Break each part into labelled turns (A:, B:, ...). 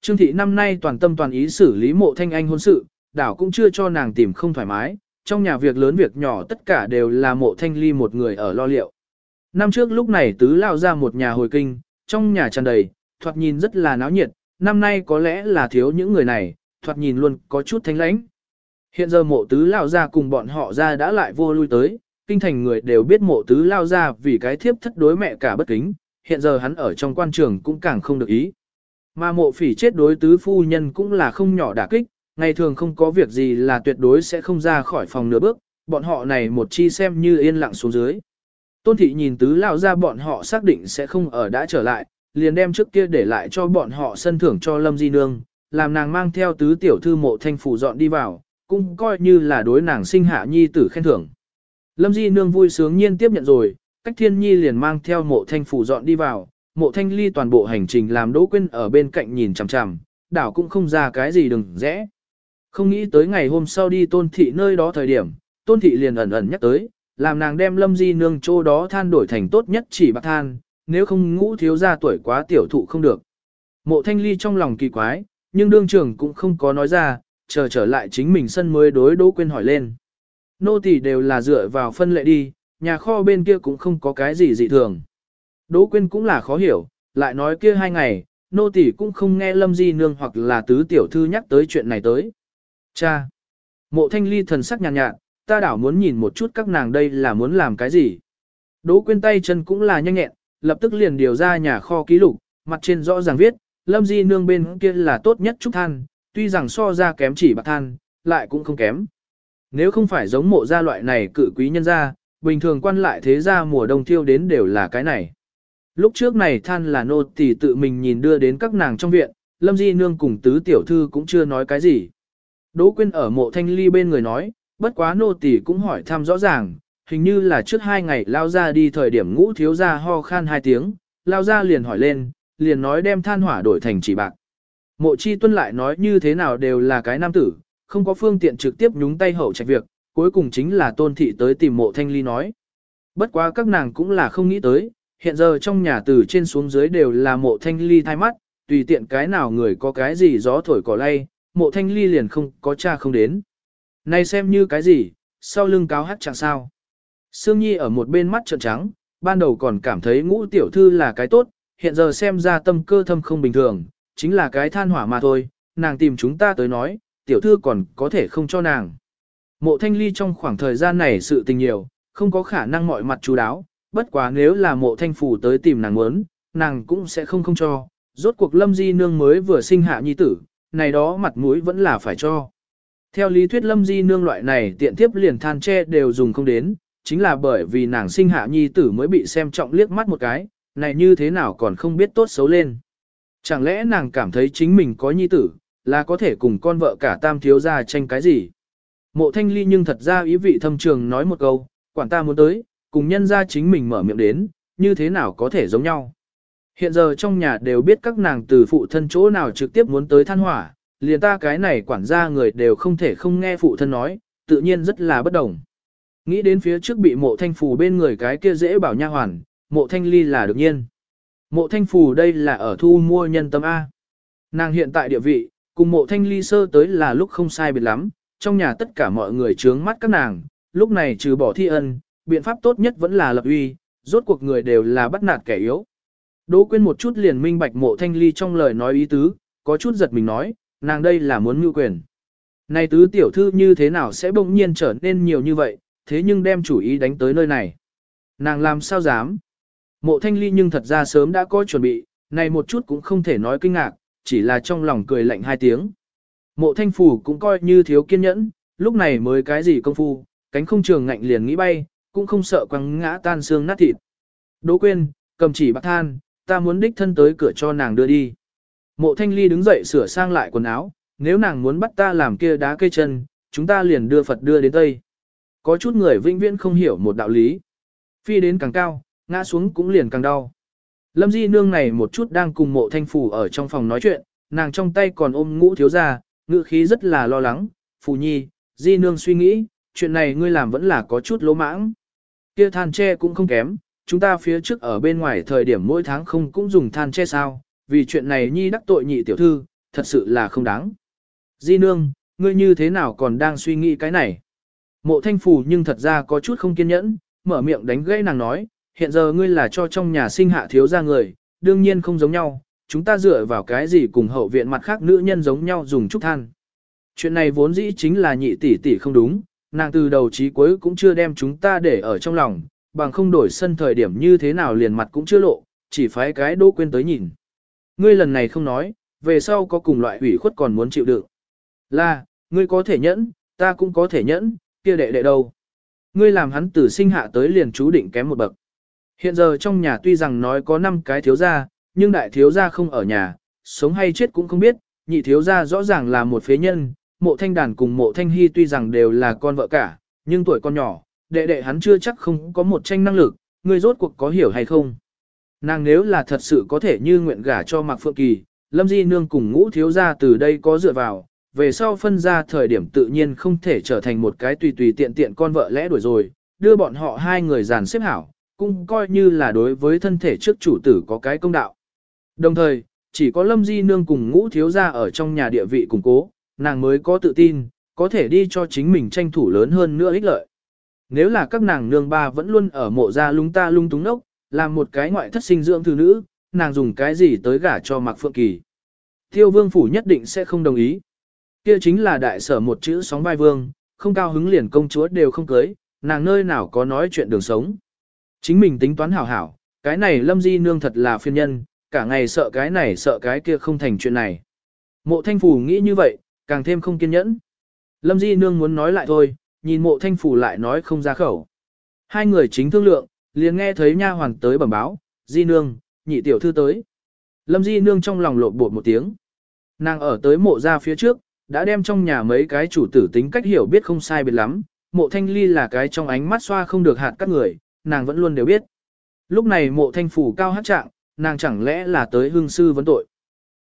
A: Trương thị năm nay toàn tâm toàn ý xử lý mộ thanh anh hôn sự, đảo cũng chưa cho nàng tìm không thoải mái, trong nhà việc lớn việc nhỏ tất cả đều là mộ thanh ly một người ở lo liệu. Năm trước lúc này tứ lao ra một nhà hồi kinh, trong nhà tràn đầy, thoạt nhìn rất là náo nhiệt, năm nay có lẽ là thiếu những người này, thoạt nhìn luôn có chút thanh lãnh. Hiện giờ mộ tứ lao ra cùng bọn họ ra đã lại vô lui tới, kinh thành người đều biết mộ tứ lao ra vì cái thiếp thất đối mẹ cả bất kính, hiện giờ hắn ở trong quan trường cũng càng không được ý. Mà mộ phỉ chết đối tứ phu nhân cũng là không nhỏ đả kích, ngày thường không có việc gì là tuyệt đối sẽ không ra khỏi phòng nửa bước, bọn họ này một chi xem như yên lặng xuống dưới. Tôn thị nhìn tứ lao ra bọn họ xác định sẽ không ở đã trở lại, liền đem trước kia để lại cho bọn họ sân thưởng cho Lâm Di Nương, làm nàng mang theo tứ tiểu thư mộ thanh phủ dọn đi vào, cũng coi như là đối nàng sinh hạ nhi tử khen thưởng. Lâm Di Nương vui sướng nhiên tiếp nhận rồi, cách thiên nhi liền mang theo mộ thanh phủ dọn đi vào, mộ thanh ly toàn bộ hành trình làm đỗ quên ở bên cạnh nhìn chằm chằm, đảo cũng không ra cái gì đừng rẽ. Không nghĩ tới ngày hôm sau đi tôn thị nơi đó thời điểm, tôn thị liền ẩn ẩn nhắc tới, làm nàng đem lâm di nương chỗ đó than đổi thành tốt nhất chỉ bạc than, nếu không ngũ thiếu ra tuổi quá tiểu thụ không được. Mộ thanh ly trong lòng kỳ quái, nhưng đương trưởng cũng không có nói ra, chờ trở lại chính mình sân mới đối đỗ quên hỏi lên. Nô tỳ đều là dựa vào phân lệ đi, nhà kho bên kia cũng không có cái gì dị thường. Đỗ Quyên cũng là khó hiểu, lại nói kia hai ngày, nô tỳ cũng không nghe Lâm Di Nương hoặc là tứ tiểu thư nhắc tới chuyện này tới. Cha! Mộ thanh ly thần sắc nhàn nhạt, nhạt, ta đảo muốn nhìn một chút các nàng đây là muốn làm cái gì. Đỗ Quyên tay chân cũng là nhanh nhẹn, lập tức liền điều ra nhà kho ký lục, mặt trên rõ ràng viết, Lâm Di Nương bên kia là tốt nhất trúc than, tuy rằng so ra kém chỉ bạc than, lại cũng không kém. Nếu không phải giống mộ gia loại này cự quý nhân gia, bình thường quan lại thế gia mùa đông thiêu đến đều là cái này. Lúc trước này than là nô tỳ tự mình nhìn đưa đến các nàng trong viện, Lâm Di Nương cùng tứ tiểu thư cũng chưa nói cái gì. Đỗ Quyên ở mộ thanh ly bên người nói, bất quá nô tỳ cũng hỏi thăm rõ ràng, hình như là trước hai ngày lao ra đi thời điểm ngũ thiếu ra ho khan hai tiếng, lao ra liền hỏi lên, liền nói đem than hỏa đổi thành chỉ bạc. Mộ chi tuân lại nói như thế nào đều là cái nam tử, không có phương tiện trực tiếp nhúng tay hậu trạch việc, cuối cùng chính là tôn thị tới tìm mộ thanh ly nói. Bất quá các nàng cũng là không nghĩ tới, hiện giờ trong nhà từ trên xuống dưới đều là mộ thanh ly thay mắt, tùy tiện cái nào người có cái gì gió thổi cỏ lay, mộ thanh ly liền không có cha không đến. Này xem như cái gì, sau lưng cáo hát chẳng sao. Sương Nhi ở một bên mắt trợn trắng, ban đầu còn cảm thấy ngũ tiểu thư là cái tốt, hiện giờ xem ra tâm cơ thâm không bình thường, chính là cái than hỏa mà thôi, nàng tìm chúng ta tới nói, tiểu thư còn có thể không cho nàng. Mộ thanh ly trong khoảng thời gian này sự tình nhiều, không có khả năng mọi mặt chú đáo, bất quá nếu là mộ thanh phủ tới tìm nàng muốn, nàng cũng sẽ không không cho, rốt cuộc lâm di nương mới vừa sinh hạ nhi tử, này đó mặt mũi vẫn là phải cho. Theo lý thuyết lâm di nương loại này tiện tiếp liền than tre đều dùng không đến, chính là bởi vì nàng sinh hạ nhi tử mới bị xem trọng liếc mắt một cái, này như thế nào còn không biết tốt xấu lên. Chẳng lẽ nàng cảm thấy chính mình có nhi tử, là có thể cùng con vợ cả tam thiếu ra tranh cái gì? Mộ thanh ly nhưng thật ra ý vị thâm trường nói một câu, quản ta muốn tới, cùng nhân ra chính mình mở miệng đến, như thế nào có thể giống nhau. Hiện giờ trong nhà đều biết các nàng từ phụ thân chỗ nào trực tiếp muốn tới than hỏa, liền ta cái này quản gia người đều không thể không nghe phụ thân nói, tự nhiên rất là bất đồng. Nghĩ đến phía trước bị mộ thanh phù bên người cái kia dễ bảo nha hoàn, mộ thanh ly là đương nhiên. Mộ thanh phù đây là ở thu mua nhân tâm A. Nàng hiện tại địa vị, cùng mộ thanh ly sơ tới là lúc không sai biệt lắm, trong nhà tất cả mọi người trướng mắt các nàng, lúc này trừ bỏ thi ân, biện pháp tốt nhất vẫn là lập uy, rốt cuộc người đều là bắt nạt kẻ yếu. Đỗ quên một chút liền minh bạch mộ thanh ly trong lời nói ý tứ, có chút giật mình nói, nàng đây là muốn mưu quyền. Này tứ tiểu thư như thế nào sẽ bỗng nhiên trở nên nhiều như vậy, thế nhưng đem chủ ý đánh tới nơi này. Nàng làm sao dám? Mộ thanh ly nhưng thật ra sớm đã có chuẩn bị, này một chút cũng không thể nói kinh ngạc, chỉ là trong lòng cười lạnh hai tiếng. Mộ thanh phủ cũng coi như thiếu kiên nhẫn, lúc này mới cái gì công phu, cánh không trường ngạnh liền nghĩ bay, cũng không sợ quăng ngã tan xương nát thịt. Đỗ quên, cầm chỉ bạc than, ta muốn đích thân tới cửa cho nàng đưa đi. Mộ thanh ly đứng dậy sửa sang lại quần áo, nếu nàng muốn bắt ta làm kia đá cây chân, chúng ta liền đưa Phật đưa đến Tây. Có chút người vĩnh viễn không hiểu một đạo lý. Phi đến càng cao, ngã xuống cũng liền càng đau. Lâm Di Nương này một chút đang cùng mộ thanh phủ ở trong phòng nói chuyện, nàng trong tay còn ôm ngũ thiếu ra, ngữ khí rất là lo lắng. Phù nhi, Di Nương suy nghĩ, chuyện này ngươi làm vẫn là có chút lỗ mãng. Kia than tre cũng không kém, chúng ta phía trước ở bên ngoài thời điểm mỗi tháng không cũng dùng than tre sao, vì chuyện này nhi đắc tội nhị tiểu thư, thật sự là không đáng. Di nương, ngươi như thế nào còn đang suy nghĩ cái này? Mộ thanh phù nhưng thật ra có chút không kiên nhẫn, mở miệng đánh gãy nàng nói, hiện giờ ngươi là cho trong nhà sinh hạ thiếu gia người, đương nhiên không giống nhau, chúng ta dựa vào cái gì cùng hậu viện mặt khác nữ nhân giống nhau dùng chút than. Chuyện này vốn dĩ chính là nhị tỷ tỷ không đúng, nàng từ đầu chí cuối cũng chưa đem chúng ta để ở trong lòng, bằng không đổi sân thời điểm như thế nào liền mặt cũng chưa lộ, chỉ phái cái đô quên tới nhìn. Ngươi lần này không nói, về sau có cùng loại ủy khuất còn muốn chịu đựng. Là, ngươi có thể nhẫn, ta cũng có thể nhẫn, kia đệ đệ đâu. Ngươi làm hắn từ sinh hạ tới liền chú định kém một bậc. Hiện giờ trong nhà tuy rằng nói có 5 cái thiếu gia, nhưng đại thiếu gia không ở nhà, sống hay chết cũng không biết, nhị thiếu gia rõ ràng là một phế nhân, mộ thanh đàn cùng mộ thanh hy tuy rằng đều là con vợ cả, nhưng tuổi con nhỏ, đệ đệ hắn chưa chắc không có một tranh năng lực, ngươi rốt cuộc có hiểu hay không. Nàng nếu là thật sự có thể như nguyện gả cho Mạc Phượng Kỳ, Lâm Di Nương cùng ngũ thiếu gia từ đây có dựa vào, về sau phân ra thời điểm tự nhiên không thể trở thành một cái tùy tùy tiện tiện con vợ lẽ đuổi rồi, đưa bọn họ hai người giàn xếp hảo, cũng coi như là đối với thân thể trước chủ tử có cái công đạo. Đồng thời, chỉ có Lâm Di Nương cùng ngũ thiếu gia ở trong nhà địa vị củng cố, nàng mới có tự tin, có thể đi cho chính mình tranh thủ lớn hơn nữa ích lợi. Nếu là các nàng nương ba vẫn luôn ở mộ gia lung ta lung túng nốc, làm một cái ngoại thất sinh dưỡng thư nữ, nàng dùng cái gì tới gả cho Mạc Phượng Kỳ. Tiêu vương phủ nhất định sẽ không đồng ý. Kia chính là đại sở một chữ sóng vai vương, không cao hứng liền công chúa đều không cưới, nàng nơi nào có nói chuyện đường sống. Chính mình tính toán hảo hảo, cái này lâm di nương thật là phiên nhân, cả ngày sợ cái này sợ cái kia không thành chuyện này. Mộ thanh phủ nghĩ như vậy, càng thêm không kiên nhẫn. Lâm di nương muốn nói lại thôi, nhìn mộ thanh phủ lại nói không ra khẩu. Hai người chính thương lượng, liền nghe thấy nha hoàn tới bẩm báo, di nương, nhị tiểu thư tới. Lâm di nương trong lòng lộn bột một tiếng. Nàng ở tới mộ ra phía trước, đã đem trong nhà mấy cái chủ tử tính cách hiểu biết không sai biệt lắm, mộ thanh ly là cái trong ánh mắt xoa không được hạt các người, nàng vẫn luôn đều biết. Lúc này mộ thanh phủ cao hát trạng, nàng chẳng lẽ là tới hương sư vấn tội.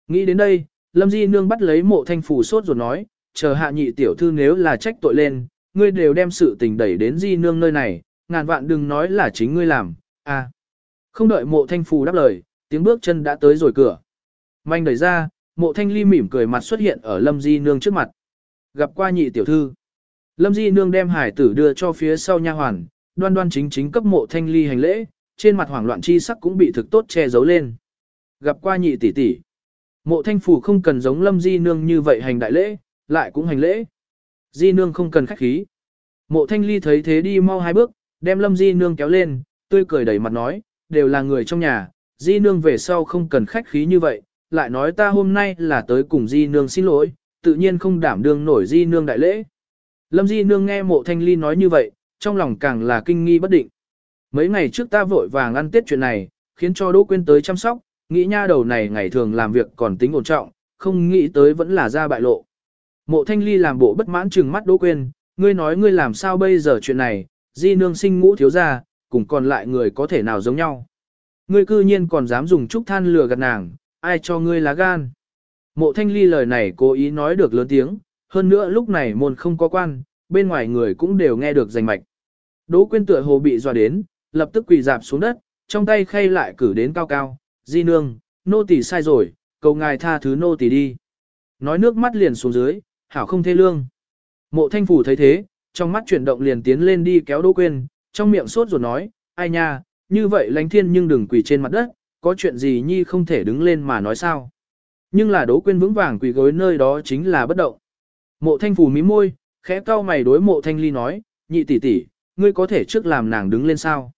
A: Nghĩ đến đây, lâm di nương bắt lấy mộ thanh phủ sốt rồi nói, chờ hạ nhị tiểu thư nếu là trách tội lên, ngươi đều đem sự tình đẩy đến di nương nơi này, ngàn vạn đừng nói là chính ngươi làm, à. Không đợi mộ thanh phù đáp lời, tiếng bước chân đã tới rồi cửa. Manh đẩy ra, mộ thanh ly mỉm cười mặt xuất hiện ở lâm di nương trước mặt. Gặp qua nhị tiểu thư. Lâm di nương đem hải tử đưa cho phía sau nha hoàn, đoan đoan chính chính cấp mộ thanh ly hành lễ, trên mặt hoảng loạn chi sắc cũng bị thực tốt che giấu lên. Gặp qua nhị tỷ tỷ. Mộ thanh phủ không cần giống lâm di nương như vậy hành đại lễ, lại cũng hành lễ. Di nương không cần khách khí. Mộ thanh ly thấy thế đi mau hai bước, đem lâm di nương kéo lên, tươi cười đầy mặt nói, đều là người trong nhà, di nương về sau không cần khách khí như vậy, lại nói ta hôm nay là tới cùng di nương xin lỗi, tự nhiên không đảm đương nổi di nương đại lễ. Lâm di nương nghe mộ thanh ly nói như vậy, trong lòng càng là kinh nghi bất định. Mấy ngày trước ta vội vàng ăn tết chuyện này, khiến cho Đỗ Quyên tới chăm sóc, nghĩ nha đầu này ngày thường làm việc còn tính ổn trọng, không nghĩ tới vẫn là ra bại lộ. Mộ thanh ly làm bộ bất mãn trừng mắt Đỗ Quyên, ngươi nói ngươi làm sao bây giờ chuyện này, di nương sinh ngũ thiếu ra, cùng còn lại người có thể nào giống nhau. Ngươi cư nhiên còn dám dùng trúc than lừa gạt nàng, ai cho ngươi lá gan. Mộ thanh ly lời này cố ý nói được lớn tiếng, hơn nữa lúc này môn không có quan, bên ngoài người cũng đều nghe được rành mạch. Đỗ quyên tựa hồ bị dọa đến, lập tức quỳ dạp xuống đất, trong tay khay lại cử đến cao cao, di nương, nô tỳ sai rồi, cầu ngài tha thứ nô tỳ đi. Nói nước mắt liền xuống dưới, hảo không thê lương. Mộ thanh phủ thấy thế, trong mắt chuyển động liền tiến lên đi kéo Đỗ Quyên, trong miệng sốt ruột nói, ai nha, như vậy lánh thiên nhưng đừng quỳ trên mặt đất, có chuyện gì nhi không thể đứng lên mà nói sao. Nhưng là Đỗ Quyên vững vàng quỳ gối nơi đó chính là bất động. Mộ thanh phủ mí môi, khẽ cau mày đối mộ thanh ly nói, nhị tỷ tỷ, ngươi có thể trước làm nàng đứng lên sao.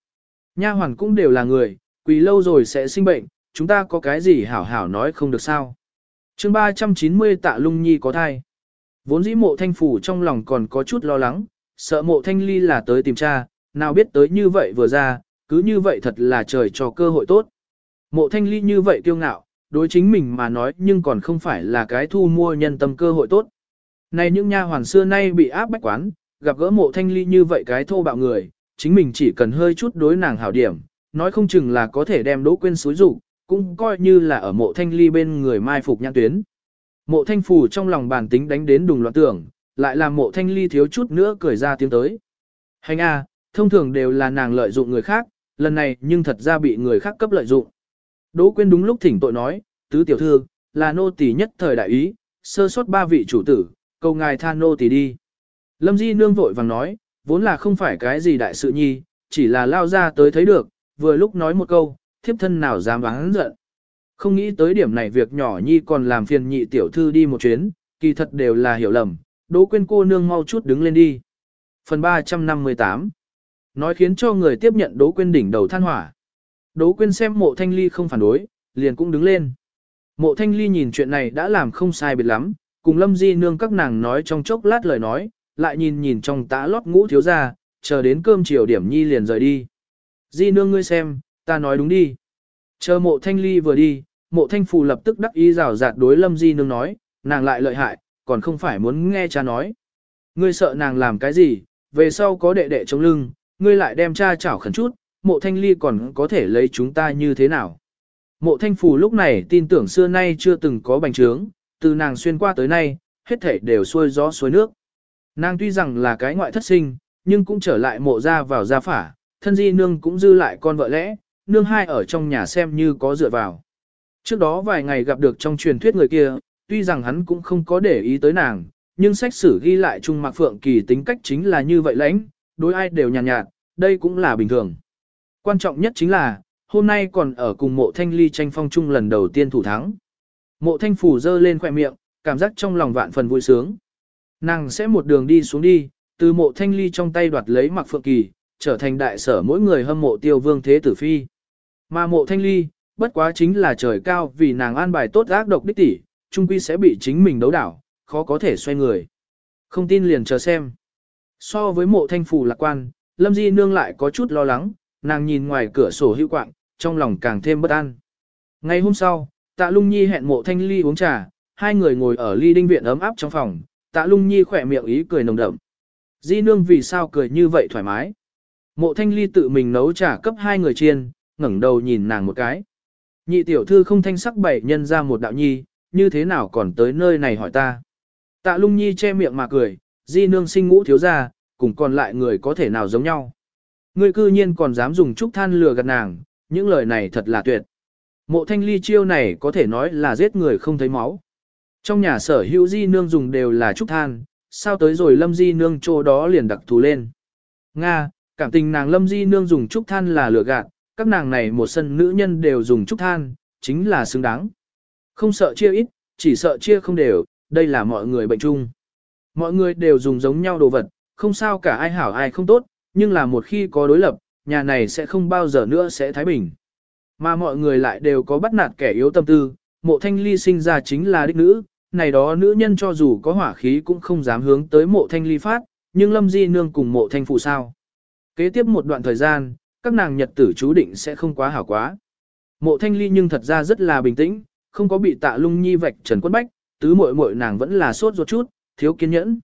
A: Nha hoàn cũng đều là người, quỳ lâu rồi sẽ sinh bệnh, chúng ta có cái gì hảo hảo nói không được sao. chương 390 tạ lung nhi có thai. Vốn dĩ mộ thanh phủ trong lòng còn có chút lo lắng, sợ mộ thanh ly là tới tìm cha, nào biết tới như vậy vừa ra, cứ như vậy thật là trời cho cơ hội tốt. Mộ thanh ly như vậy kiêu ngạo, đối chính mình mà nói nhưng còn không phải là cái thu mua nhân tâm cơ hội tốt. Này những nha hoàn xưa nay bị áp bách quán, gặp gỡ mộ thanh ly như vậy cái thô bạo người, chính mình chỉ cần hơi chút đối nàng hảo điểm, nói không chừng là có thể đem đỗ quên xúi rủ, cũng coi như là ở mộ thanh ly bên người mai phục nhãn tuyến. Mộ thanh phù trong lòng bản tính đánh đến đùng loạn tưởng, lại làm mộ thanh ly thiếu chút nữa cười ra tiếng tới. Hành A, thông thường đều là nàng lợi dụng người khác, lần này nhưng thật ra bị người khác cấp lợi dụng. Đỗ quyên đúng lúc thỉnh tội nói, tứ tiểu thư, là nô tỳ nhất thời đại ý, sơ sót ba vị chủ tử, cầu ngài tha nô tỳ đi. Lâm Di nương vội vàng nói, vốn là không phải cái gì đại sự nhi, chỉ là lao ra tới thấy được, vừa lúc nói một câu, thiếp thân nào dám vắng giận. Không nghĩ tới điểm này việc nhỏ nhi còn làm phiền nhị tiểu thư đi một chuyến, kỳ thật đều là hiểu lầm, đỗ quên cô nương mau chút đứng lên đi. Phần 358 Nói khiến cho người tiếp nhận đỗ quên đỉnh đầu than hỏa. Đỗ quên xem mộ thanh ly không phản đối, liền cũng đứng lên. Mộ thanh ly nhìn chuyện này đã làm không sai biệt lắm, cùng lâm di nương các nàng nói trong chốc lát lời nói, lại nhìn nhìn trong tã lót ngũ thiếu ra, chờ đến cơm chiều điểm nhi liền rời đi. Di nương ngươi xem, ta nói đúng đi. Chờ mộ thanh ly vừa đi, mộ thanh phù lập tức đắc ý rào rạt đối lâm di nương nói, nàng lại lợi hại, còn không phải muốn nghe cha nói. Ngươi sợ nàng làm cái gì, về sau có đệ đệ chống lưng, ngươi lại đem cha chảo khẩn chút, mộ thanh ly còn có thể lấy chúng ta như thế nào. Mộ thanh phù lúc này tin tưởng xưa nay chưa từng có bành trướng, từ nàng xuyên qua tới nay, hết thể đều xuôi gió xuôi nước. Nàng tuy rằng là cái ngoại thất sinh, nhưng cũng trở lại mộ ra vào gia phả, thân di nương cũng dư lại con vợ lẽ, nương hai ở trong nhà xem như có dựa vào. Trước đó vài ngày gặp được trong truyền thuyết người kia, tuy rằng hắn cũng không có để ý tới nàng, nhưng sách sử ghi lại Trung Mạc Phượng Kỳ tính cách chính là như vậy lãnh, đối ai đều nhàn nhạt, nhạt, đây cũng là bình thường. Quan trọng nhất chính là, hôm nay còn ở cùng mộ thanh ly tranh phong chung lần đầu tiên thủ thắng. Mộ thanh phủ dơ lên khỏe miệng, cảm giác trong lòng vạn phần vui sướng. Nàng sẽ một đường đi xuống đi, từ mộ thanh ly trong tay đoạt lấy Mạc Phượng Kỳ, trở thành đại sở mỗi người hâm mộ tiêu vương thế tử phi. Mà mộ thanh ly, bất quá chính là trời cao vì nàng an bài tốt ác độc đích tỷ, trung quy sẽ bị chính mình đấu đảo, khó có thể xoay người. Không tin liền chờ xem. So với mộ thanh phủ lạc quan, Lâm Di Nương lại có chút lo lắng, nàng nhìn ngoài cửa sổ hữu quạng, trong lòng càng thêm bất an. Ngày hôm sau, tạ lung nhi hẹn mộ thanh ly uống trà, hai người ngồi ở ly đinh viện ấm áp trong phòng, tạ lung nhi khỏe miệng ý cười nồng đậm. Di Nương vì sao cười như vậy thoải mái. Mộ thanh ly tự mình nấu trà cấp hai người chiên, ngẩng đầu nhìn nàng một cái. Nhị tiểu thư không thanh sắc bảy nhân ra một đạo nhi, như thế nào còn tới nơi này hỏi ta. Tạ lung nhi che miệng mà cười, di nương sinh ngũ thiếu ra, cùng còn lại người có thể nào giống nhau. Ngươi cư nhiên còn dám dùng trúc than lừa gạt nàng, những lời này thật là tuyệt. Mộ thanh ly chiêu này có thể nói là giết người không thấy máu. Trong nhà sở hữu di nương dùng đều là trúc than, sao tới rồi lâm di nương chỗ đó liền đặc thù lên. Nga, cảm tình nàng lâm di nương dùng trúc than là lừa gạt, các nàng này một sân nữ nhân đều dùng trúc than, chính là xứng đáng. Không sợ chia ít, chỉ sợ chia không đều, đây là mọi người bệnh chung. Mọi người đều dùng giống nhau đồ vật, không sao cả ai hảo ai không tốt, nhưng là một khi có đối lập, nhà này sẽ không bao giờ nữa sẽ thái bình. Mà mọi người lại đều có bắt nạt kẻ yếu tâm tư, mộ thanh ly sinh ra chính là đích nữ, này đó nữ nhân cho dù có hỏa khí cũng không dám hướng tới mộ thanh ly phát, nhưng lâm di nương cùng mộ thanh phụ sao. Kế tiếp một đoạn thời gian, các nàng nhật tử chú định sẽ không quá hảo quá. Mộ thanh ly nhưng thật ra rất là bình tĩnh, không có bị tạ lung nhi vạch trần quân bách, tứ muội muội nàng vẫn là sốt ruột chút, thiếu kiên nhẫn.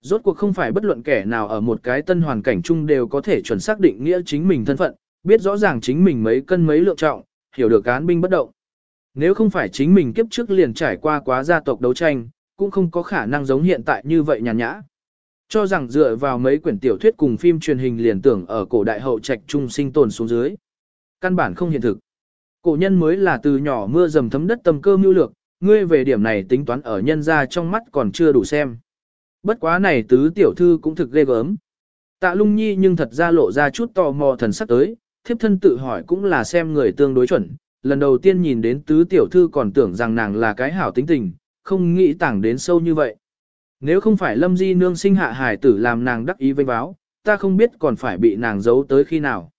A: Rốt cuộc không phải bất luận kẻ nào ở một cái tân hoàn cảnh chung đều có thể chuẩn xác định nghĩa chính mình thân phận, biết rõ ràng chính mình mấy cân mấy lượng trọng, hiểu được cán binh bất động. Nếu không phải chính mình kiếp trước liền trải qua quá gia tộc đấu tranh, cũng không có khả năng giống hiện tại như vậy nhàn nhã. Cho rằng dựa vào mấy quyển tiểu thuyết cùng phim truyền hình liền tưởng ở cổ đại hậu trạch trung sinh tồn xuống dưới. Căn bản không hiện thực. Cổ nhân mới là từ nhỏ mưa dầm thấm đất tầm cơ mưu lược, ngươi về điểm này tính toán ở nhân ra trong mắt còn chưa đủ xem. Bất quá này tứ tiểu thư cũng thực ghê gớm. Tạ lung nhi nhưng thật ra lộ ra chút tò mò thần sắc tới, thiếp thân tự hỏi cũng là xem người tương đối chuẩn. Lần đầu tiên nhìn đến tứ tiểu thư còn tưởng rằng nàng là cái hảo tính tình, không nghĩ tảng đến sâu như vậy. Nếu không phải lâm di nương sinh hạ Hải tử làm nàng đắc ý vây báo, ta không biết còn phải bị nàng giấu tới khi nào.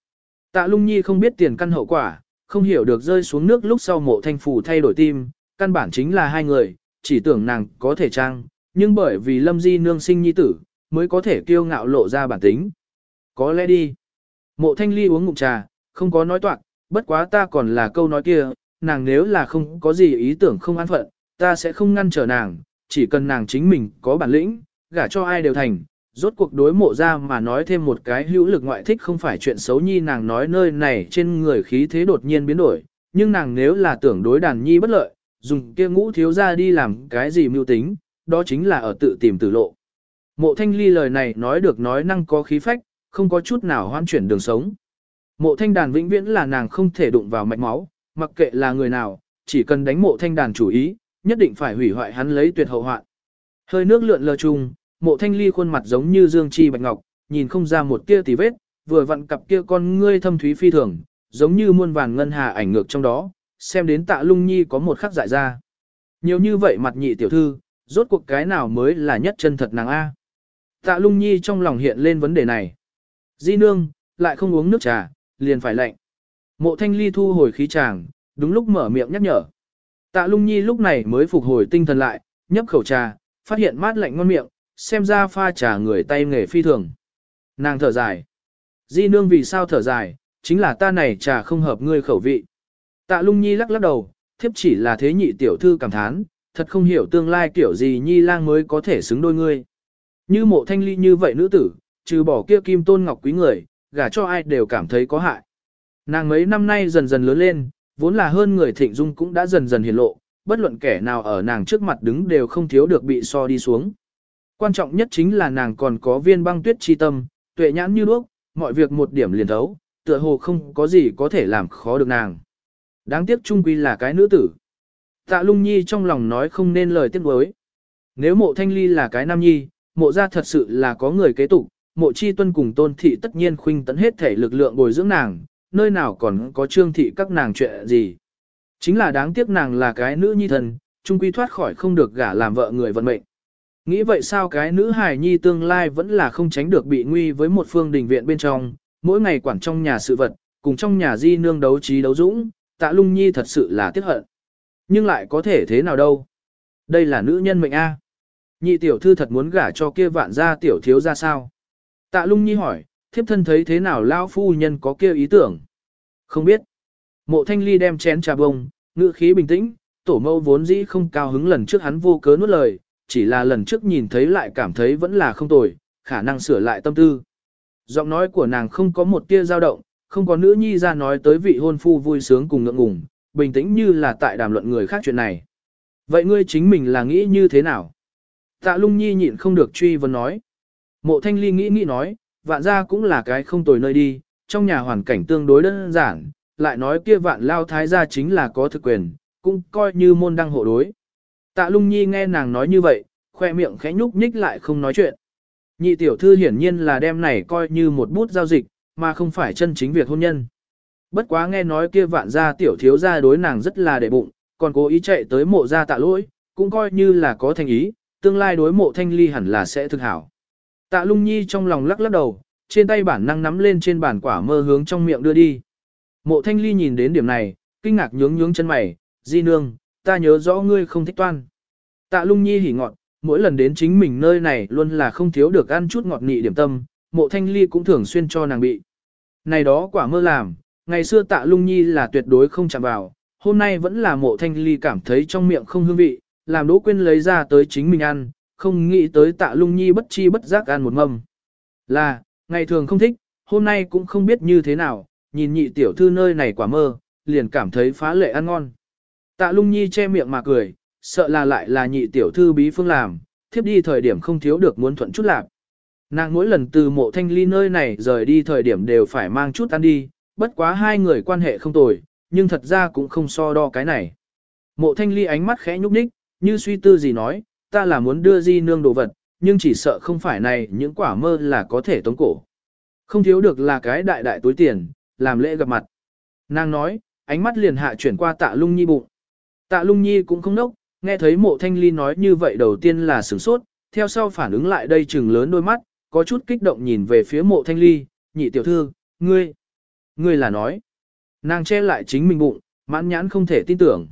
A: Tạ lung nhi không biết tiền căn hậu quả, không hiểu được rơi xuống nước lúc sau mộ thanh phù thay đổi tim, căn bản chính là hai người, chỉ tưởng nàng có thể trang, nhưng bởi vì lâm di nương sinh nhi tử, mới có thể kiêu ngạo lộ ra bản tính. Có lẽ đi. Mộ thanh ly uống ngụm trà, không có nói toạc, bất quá ta còn là câu nói kia, nàng nếu là không có gì ý tưởng không an phận, ta sẽ không ngăn trở nàng, chỉ cần nàng chính mình có bản lĩnh, gả cho ai đều thành. Rốt cuộc đối mộ ra mà nói thêm một cái hữu lực ngoại thích không phải chuyện xấu nhi nàng nói nơi này trên người khí thế đột nhiên biến đổi, nhưng nàng nếu là tưởng đối đàn nhi bất lợi, dùng kia ngũ thiếu ra đi làm cái gì mưu tính, đó chính là ở tự tìm tử lộ. Mộ thanh ly lời này nói được nói năng có khí phách, không có chút nào hoan chuyển đường sống. Mộ thanh đàn vĩnh viễn là nàng không thể đụng vào mạch máu, mặc kệ là người nào, chỉ cần đánh mộ thanh đàn chủ ý, nhất định phải hủy hoại hắn lấy tuyệt hậu hoạn. Hơi nước lượn lờ chung, mộ thanh ly khuôn mặt giống như dương chi bạch ngọc, nhìn không ra một tia tì vết, vừa vặn cặp kia con ngươi thâm thúy phi thường, giống như muôn vàng ngân hà ảnh ngược trong đó, xem đến tạ lung nhi có một khắc dại ra. Nhiều như vậy mặt nhị tiểu thư, rốt cuộc cái nào mới là nhất chân thật nàng A. Tạ lung nhi trong lòng hiện lên vấn đề này. Di nương, lại không uống nước trà, liền phải lạnh. Mộ thanh ly thu hồi khí chàng, đúng lúc mở miệng nhắc nhở. Tạ lung nhi lúc này mới phục hồi tinh thần lại, nhấp khẩu trà, phát hiện mát lạnh ngon miệng, xem ra pha trà người tay nghề phi thường. Nàng thở dài. Di nương vì sao thở dài, chính là ta này trà không hợp ngươi khẩu vị. Tạ lung nhi lắc lắc đầu, thiếp chỉ là thế nhị tiểu thư cảm thán, thật không hiểu tương lai kiểu gì nhi lang mới có thể xứng đôi ngươi. Như mộ thanh ly như vậy nữ tử, trừ bỏ kia kim tôn ngọc quý người, gả cho ai đều cảm thấy có hại. Nàng mấy năm nay dần dần lớn lên, vốn là hơn người thịnh dung cũng đã dần dần hiển lộ, bất luận kẻ nào ở nàng trước mặt đứng đều không thiếu được bị so đi xuống. Quan trọng nhất chính là nàng còn có viên băng tuyết chi tâm, tuệ nhãn như đuốc, mọi việc một điểm liền thấu, tựa hồ không có gì có thể làm khó được nàng. Đáng tiếc trung quy là cái nữ tử. Tạ lung nhi trong lòng nói không nên lời tiếc đối. Nếu mộ thanh ly là cái nam nhi, mộ ra thật sự là có người kế tục, mộ chi tuân cùng tôn thị tất nhiên khuynh tấn hết thể lực lượng bồi dưỡng nàng, nơi nào còn có trương thị các nàng chuyện gì. Chính là đáng tiếc nàng là cái nữ nhi thần, trung quy thoát khỏi không được gả làm vợ người vận mệnh. Nghĩ vậy sao cái nữ hài nhi tương lai vẫn là không tránh được bị nguy với một phương đình viện bên trong, mỗi ngày quản trong nhà sự vật, cùng trong nhà di nương đấu trí đấu dũng, tạ lung nhi thật sự là tiếc hận. Nhưng lại có thể thế nào đâu. Đây là nữ nhân mệnh A. Nhị tiểu thư thật muốn gả cho kia vạn gia tiểu thiếu ra sao? Tạ lung nhi hỏi, thiếp thân thấy thế nào lão phu nhân có kia ý tưởng? Không biết. Mộ thanh ly đem chén trà bông, ngữ khí bình tĩnh, tổ mâu vốn dĩ không cao hứng lần trước hắn vô cớ nuốt lời, chỉ là lần trước nhìn thấy lại cảm thấy vẫn là không tồi, khả năng sửa lại tâm tư. Giọng nói của nàng không có một tia dao động, không có nữ nhi ra nói tới vị hôn phu vui sướng cùng ngượng ngùng, bình tĩnh như là tại đàm luận người khác chuyện này. Vậy ngươi chính mình là nghĩ như thế nào? Tạ lung nhi nhịn không được truy vấn nói. Mộ thanh ly nghĩ nghĩ nói, vạn gia cũng là cái không tồi nơi đi, trong nhà hoàn cảnh tương đối đơn giản, lại nói kia vạn lao thái gia chính là có thực quyền, cũng coi như môn đăng hộ đối. Tạ lung nhi nghe nàng nói như vậy, khoe miệng khẽ nhúc nhích lại không nói chuyện. Nhị tiểu thư hiển nhiên là đem này coi như một bút giao dịch, mà không phải chân chính việc hôn nhân. Bất quá nghe nói kia vạn gia tiểu thiếu gia đối nàng rất là đệ bụng, còn cố ý chạy tới mộ gia tạ lỗi, cũng coi như là có thành ý, tương lai đối mộ thanh ly hẳn là sẽ thực hảo. Tạ lung nhi trong lòng lắc lắc đầu, trên tay bản năng nắm lên trên bàn quả mơ hướng trong miệng đưa đi. Mộ thanh ly nhìn đến điểm này, kinh ngạc nhướng nhướng chân mày, di nương, ta nhớ rõ ngươi không thích toan. Tạ lung nhi hỉ ngọn, mỗi lần đến chính mình nơi này luôn là không thiếu được ăn chút ngọt nị điểm tâm, mộ thanh ly cũng thường xuyên cho nàng bị. Này đó quả mơ làm, ngày xưa tạ lung nhi là tuyệt đối không chạm vào, hôm nay vẫn là mộ thanh ly cảm thấy trong miệng không hương vị, làm đỗ quên lấy ra tới chính mình ăn, không nghĩ tới tạ lung nhi bất chi bất giác ăn một mâm. Là, ngày thường không thích, hôm nay cũng không biết như thế nào, nhìn nhị tiểu thư nơi này quả mơ, liền cảm thấy phá lệ ăn ngon. Tạ lung nhi che miệng mà cười, sợ là lại là nhị tiểu thư bí phương làm, thiếp đi thời điểm không thiếu được muốn thuận chút lạc. Nàng mỗi lần từ mộ thanh ly nơi này rời đi thời điểm đều phải mang chút ăn đi, bất quá hai người quan hệ không tồi, nhưng thật ra cũng không so đo cái này. Mộ thanh ly ánh mắt khẽ nhúc nhích, như suy tư gì nói, ta là muốn đưa di nương đồ vật, nhưng chỉ sợ không phải này những quả mơ là có thể tống cổ. Không thiếu được là cái đại đại túi tiền, làm lễ gặp mặt. Nàng nói, ánh mắt liền hạ chuyển qua tạ lung nhi bụng. Tạ lung nhi cũng không nốc, nghe thấy mộ thanh ly nói như vậy đầu tiên là sửng sốt, theo sau phản ứng lại đây chừng lớn đôi mắt, có chút kích động nhìn về phía mộ thanh ly, nhị tiểu thư, ngươi, ngươi là nói. Nàng che lại chính mình bụng, mãn nhãn không thể tin tưởng.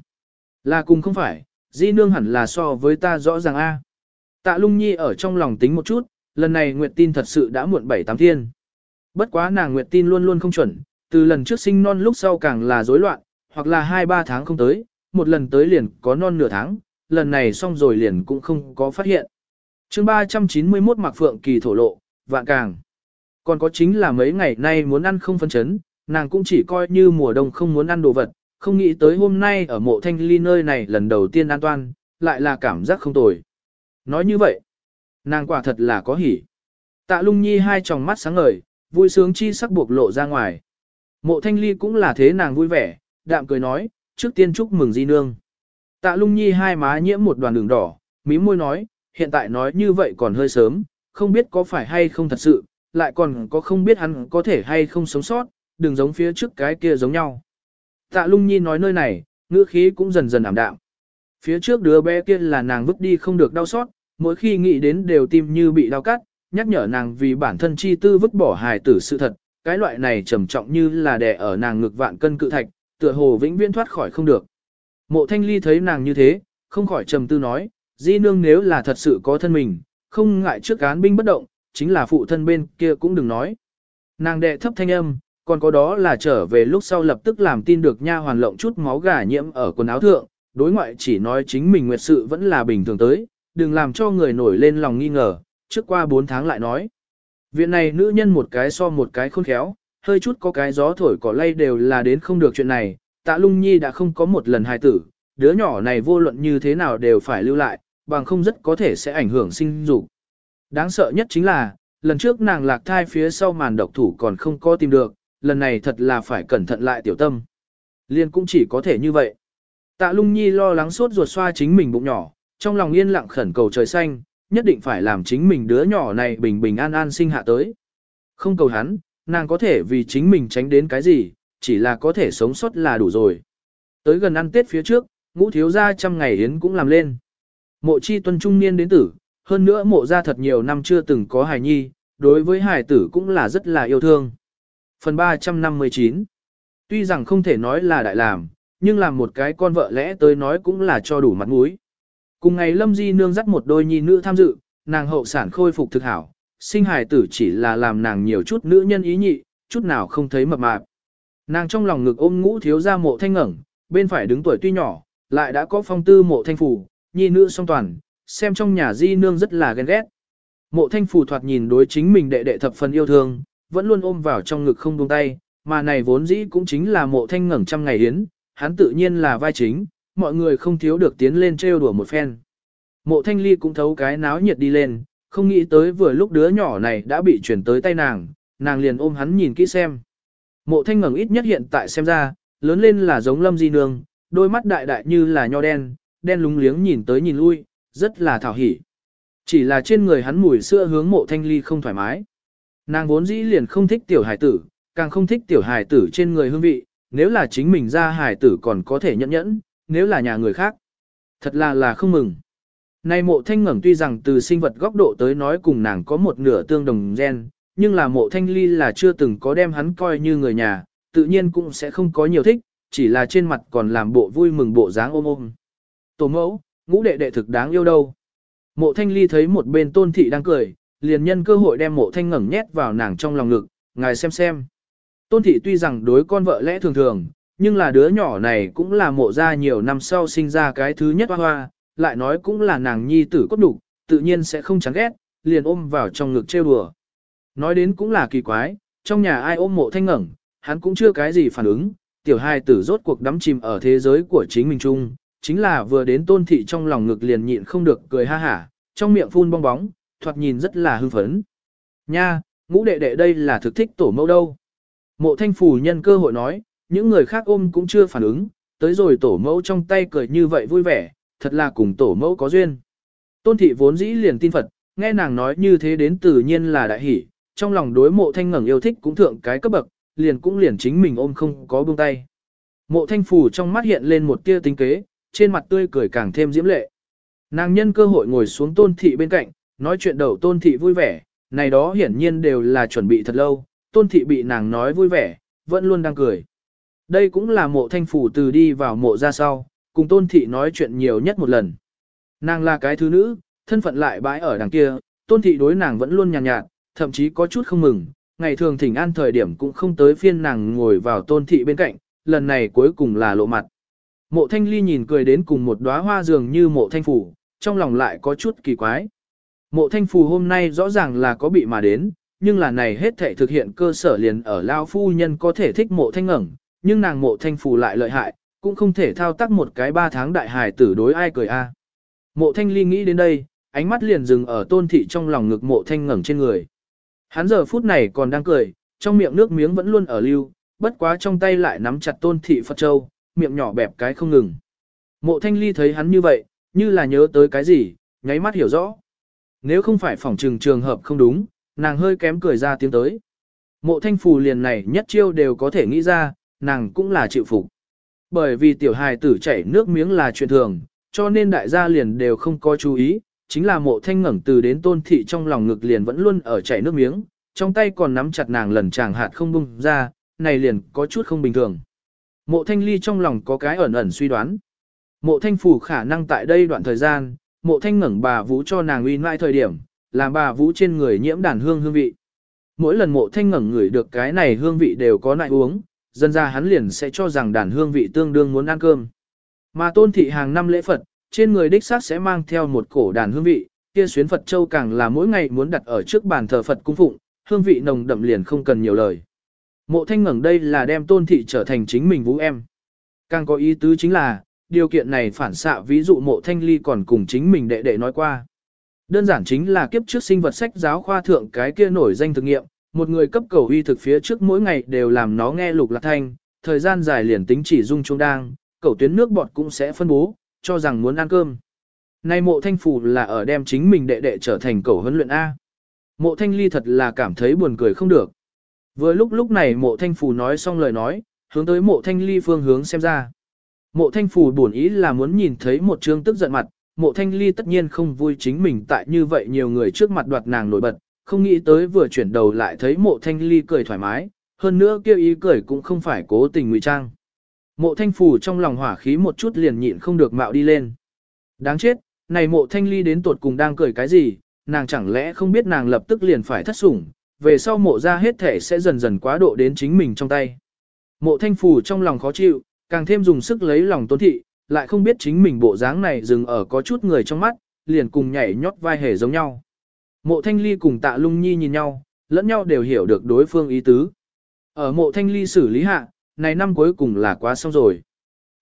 A: Là cùng không phải, di nương hẳn là so với ta rõ ràng a. Tạ lung nhi ở trong lòng tính một chút, lần này Nguyệt tin thật sự đã muộn bảy tám thiên. Bất quá nàng Nguyệt tin luôn luôn không chuẩn, từ lần trước sinh non lúc sau càng là rối loạn, hoặc là hai ba tháng không tới, một lần tới liền có non nửa tháng, lần này xong rồi liền cũng không có phát hiện. chương 391 Mạc Phượng Kỳ thổ lộ, vạn càng. Còn có chính là mấy ngày nay muốn ăn không phân chấn, nàng cũng chỉ coi như mùa đông không muốn ăn đồ vật, không nghĩ tới hôm nay ở mộ thanh ly nơi này lần đầu tiên an toàn, lại là cảm giác không tồi. Nói như vậy, nàng quả thật là có hỉ. Tạ lung nhi hai tròng mắt sáng ngời, vui sướng chi sắc buộc lộ ra ngoài. Mộ thanh ly cũng là thế nàng vui vẻ, đạm cười nói, trước tiên chúc mừng di nương. Tạ lung nhi hai má nhiễm một đoàn đường đỏ, mí môi nói, hiện tại nói như vậy còn hơi sớm, không biết có phải hay không thật sự, lại còn có không biết hắn có thể hay không sống sót, đừng giống phía trước cái kia giống nhau. Tạ lung nhi nói nơi này, ngữ khí cũng dần dần ảm đạm. Phía trước đứa bé kia là nàng vứt đi không được đau xót, mỗi khi nghĩ đến đều tim như bị đau cắt, nhắc nhở nàng vì bản thân chi tư vứt bỏ hài tử sự thật, cái loại này trầm trọng như là đè ở nàng ngực vạn cân cự thạch, tựa hồ vĩnh viễn thoát khỏi không được. Mộ thanh ly thấy nàng như thế, không khỏi trầm tư nói, di nương nếu là thật sự có thân mình, không ngại trước cán binh bất động, chính là phụ thân bên kia cũng đừng nói. Nàng đệ thấp thanh âm, còn có đó là trở về lúc sau lập tức làm tin được nha hoàn lộng chút máu gà nhiễm ở quần áo thượng, đối ngoại chỉ nói chính mình nguyệt sự vẫn là bình thường tới, đừng làm cho người nổi lên lòng nghi ngờ, trước qua 4 tháng lại nói. Viện này nữ nhân một cái so một cái khôn khéo, hơi chút có cái gió thổi cỏ lay đều là đến không được chuyện này, tạ lung nhi đã không có một lần hài tử, đứa nhỏ này vô luận như thế nào đều phải lưu lại, bằng không rất có thể sẽ ảnh hưởng sinh dục. Đáng sợ nhất chính là, lần trước nàng lạc thai phía sau màn độc thủ còn không có tìm được, lần này thật là phải cẩn thận lại tiểu tâm. Liên cũng chỉ có thể như vậy. Tạ lung nhi lo lắng suốt ruột xoa chính mình bụng nhỏ, trong lòng yên lặng khẩn cầu trời xanh, nhất định phải làm chính mình đứa nhỏ này bình bình an an sinh hạ tới. Không cầu hắn, nàng có thể vì chính mình tránh đến cái gì, chỉ là có thể sống sót là đủ rồi. Tới gần ăn Tết phía trước, ngũ thiếu gia trăm ngày yến cũng làm lên. Mộ chi tuân trung niên đến tử, hơn nữa mộ gia thật nhiều năm chưa từng có hài nhi, đối với hài tử cũng là rất là yêu thương. Phần 359 Tuy rằng không thể nói là đại làm, nhưng làm một cái con vợ lẽ tới nói cũng là cho đủ mặt mũi. Cùng ngày Lâm Di nương dắt một đôi nhi nữ tham dự, nàng hậu sản khôi phục thực hảo, sinh hài tử chỉ là làm nàng nhiều chút nữ nhân ý nhị, chút nào không thấy mập mạp. Nàng trong lòng ngực ôm ngũ thiếu gia mộ thanh ngẩn, bên phải đứng tuổi tuy nhỏ, lại đã có phong tư mộ thanh phủ, nhi nữ song toàn, xem trong nhà di nương rất là ghen ghét. Mộ thanh phủ thoạt nhìn đối chính mình đệ đệ thập phần yêu thương, vẫn luôn ôm vào trong ngực không buông tay, mà này vốn dĩ cũng chính là mộ thanh ngẩng trăm ngày hiến, hắn tự nhiên là vai chính, mọi người không thiếu được tiến lên trêu đùa một phen. Mộ thanh ly cũng thấu cái náo nhiệt đi lên, không nghĩ tới vừa lúc đứa nhỏ này đã bị chuyển tới tay nàng, nàng liền ôm hắn nhìn kỹ xem. Mộ thanh ngẩng ít nhất hiện tại xem ra, lớn lên là giống lâm di nương, đôi mắt đại đại như là nho đen, đen lúng liếng nhìn tới nhìn lui, rất là thảo hỉ. Chỉ là trên người hắn mùi sữa hướng mộ thanh ly không thoải mái. Nàng vốn dĩ liền không thích tiểu hài tử, càng không thích tiểu hài tử trên người hương vị, nếu là chính mình ra hài tử còn có thể nhẫn nhẫn, nếu là nhà người khác. Thật là là không mừng. Nay mộ thanh ngẩng tuy rằng từ sinh vật góc độ tới nói cùng nàng có một nửa tương đồng gen, nhưng là mộ thanh ly là chưa từng có đem hắn coi như người nhà, tự nhiên cũng sẽ không có nhiều thích, chỉ là trên mặt còn làm bộ vui mừng bộ dáng ôm ôm. Tổ mẫu, ngũ đệ đệ thực đáng yêu đâu. Mộ thanh ly thấy một bên tôn thị đang cười, liền nhân cơ hội đem mộ thanh ngẩng nhét vào nàng trong lòng ngực, ngài xem xem. Tôn thị tuy rằng đối con vợ lẽ thường thường, nhưng là đứa nhỏ này cũng là mộ ra nhiều năm sau sinh ra cái thứ nhất hoa hoa, lại nói cũng là nàng nhi tử cốt đủ, tự nhiên sẽ không chán ghét, liền ôm vào trong ngực trêu đùa. Nói đến cũng là kỳ quái, trong nhà ai ôm mộ thanh ngẩng, hắn cũng chưa cái gì phản ứng, tiểu hai tử rốt cuộc đắm chìm ở thế giới của chính mình chung, chính là vừa đến tôn thị trong lòng ngực liền nhịn không được cười ha hả, trong miệng phun bong bóng, thoạt nhìn rất là hưng phấn. Nha, ngũ đệ đệ đây là thực thích tổ mẫu đâu. Mộ thanh phủ nhân cơ hội nói, những người khác ôm cũng chưa phản ứng, tới rồi tổ mẫu trong tay cười như vậy vui vẻ, thật là cùng tổ mẫu có duyên. Tôn thị vốn dĩ liền tin Phật, nghe nàng nói như thế đến tự nhiên là đại hỷ, trong lòng đối mộ thanh ngẩng yêu thích cũng thượng cái cấp bậc, liền cũng liền chính mình ôm không có buông tay. Mộ thanh phủ trong mắt hiện lên một tia tinh kế, trên mặt tươi cười càng thêm diễm lệ. Nàng nhân cơ hội ngồi xuống tôn thị bên cạnh, nói chuyện đầu tôn thị vui vẻ, này đó hiển nhiên đều là chuẩn bị thật lâu, tôn thị bị nàng nói vui vẻ, vẫn luôn đang cười. Đây cũng là mộ thanh phủ từ đi vào mộ ra sau, cùng tôn thị nói chuyện nhiều nhất một lần. Nàng là cái thứ nữ, thân phận lại bãi ở đằng kia, tôn thị đối nàng vẫn luôn nhàn nhạt, nhạt, thậm chí có chút không mừng, ngày thường thỉnh an thời điểm cũng không tới phiên nàng ngồi vào tôn thị bên cạnh, lần này cuối cùng là lộ mặt. Mộ thanh ly nhìn cười đến cùng một đóa hoa dường như mộ thanh phủ, trong lòng lại có chút kỳ quái. Mộ thanh phù hôm nay rõ ràng là có bị mà đến, nhưng là này hết thể thực hiện cơ sở liền ở lao phu nhân có thể thích mộ thanh ngẩn, nhưng nàng mộ thanh phù lại lợi hại, cũng không thể thao tác một cái ba tháng đại hài tử đối ai cười a. À. Mộ thanh ly nghĩ đến đây, ánh mắt liền dừng ở tôn thị trong lòng ngực mộ thanh ngẩn trên người. Hắn giờ phút này còn đang cười, trong miệng nước miếng vẫn luôn ở lưu, bất quá trong tay lại nắm chặt tôn thị Phật Châu, miệng nhỏ bẹp cái không ngừng. Mộ thanh ly thấy hắn như vậy, như là nhớ tới cái gì, nháy mắt hiểu rõ. Nếu không phải phỏng trừng trường hợp không đúng, nàng hơi kém cười ra tiếng tới. Mộ thanh phù liền này nhất chiêu đều có thể nghĩ ra, nàng cũng là chịu phục. Bởi vì tiểu hài tử chảy nước miếng là chuyện thường, cho nên đại gia liền đều không có chú ý, chính là mộ thanh ngẩng từ đến tôn thị trong lòng ngực liền vẫn luôn ở chảy nước miếng, trong tay còn nắm chặt nàng lần chàng hạt không bung ra, này liền có chút không bình thường. Mộ thanh ly trong lòng có cái ẩn ẩn suy đoán. Mộ thanh phủ khả năng tại đây đoạn thời gian, mộ thanh ngẩng bà vũ cho nàng uy mãi thời điểm, làm bà vũ trên người nhiễm đàn hương hương vị. Mỗi lần mộ thanh ngẩng ngửi được cái này hương vị đều có nại uống, dân ra hắn liền sẽ cho rằng đàn hương vị tương đương muốn ăn cơm. Mà tôn thị hàng năm lễ Phật, trên người đích xác sẽ mang theo một cổ đàn hương vị, kia xuyến Phật châu càng là mỗi ngày muốn đặt ở trước bàn thờ Phật cung phụng, hương vị nồng đậm liền không cần nhiều lời. Mộ thanh ngẩng đây là đem tôn thị trở thành chính mình vũ em. Càng có ý tứ chính là, điều kiện này phản xạ ví dụ mộ thanh ly còn cùng chính mình đệ đệ nói qua. Đơn giản chính là kiếp trước sinh vật sách giáo khoa thượng cái kia nổi danh thực nghiệm, một người cấp cầu uy thực phía trước mỗi ngày đều làm nó nghe lục lạc thanh, thời gian dài liền tính chỉ dung trung đang, cầu tuyến nước bọt cũng sẽ phân bố, cho rằng muốn ăn cơm. Nay mộ thanh phù là ở đem chính mình đệ đệ trở thành cầu huấn luyện A. Mộ thanh ly thật là cảm thấy buồn cười không được. Vừa lúc lúc này mộ thanh phù nói xong lời nói, hướng tới mộ thanh ly phương hướng xem ra. Mộ thanh phù buồn ý là muốn nhìn thấy một trương tức giận mặt, mộ thanh ly tất nhiên không vui chính mình tại như vậy nhiều người trước mặt đoạt nàng nổi bật, không nghĩ tới vừa chuyển đầu lại thấy mộ thanh ly cười thoải mái, hơn nữa kêu ý cười cũng không phải cố tình ngụy trang. Mộ thanh phù trong lòng hỏa khí một chút liền nhịn không được mạo đi lên. Đáng chết, này mộ thanh ly đến tuột cùng đang cười cái gì, nàng chẳng lẽ không biết nàng lập tức liền phải thất sủng, về sau mộ ra hết thể sẽ dần dần quá độ đến chính mình trong tay. Mộ thanh phù trong lòng khó chịu, càng thêm dùng sức lấy lòng tôn thị, lại không biết chính mình bộ dáng này dừng ở có chút người trong mắt, liền cùng nhảy nhót vai hề giống nhau. Mộ thanh ly cùng tạ lung nhi nhìn nhau, lẫn nhau đều hiểu được đối phương ý tứ. Ở mộ thanh ly xử lý hạ, này năm cuối cùng là quá xong rồi.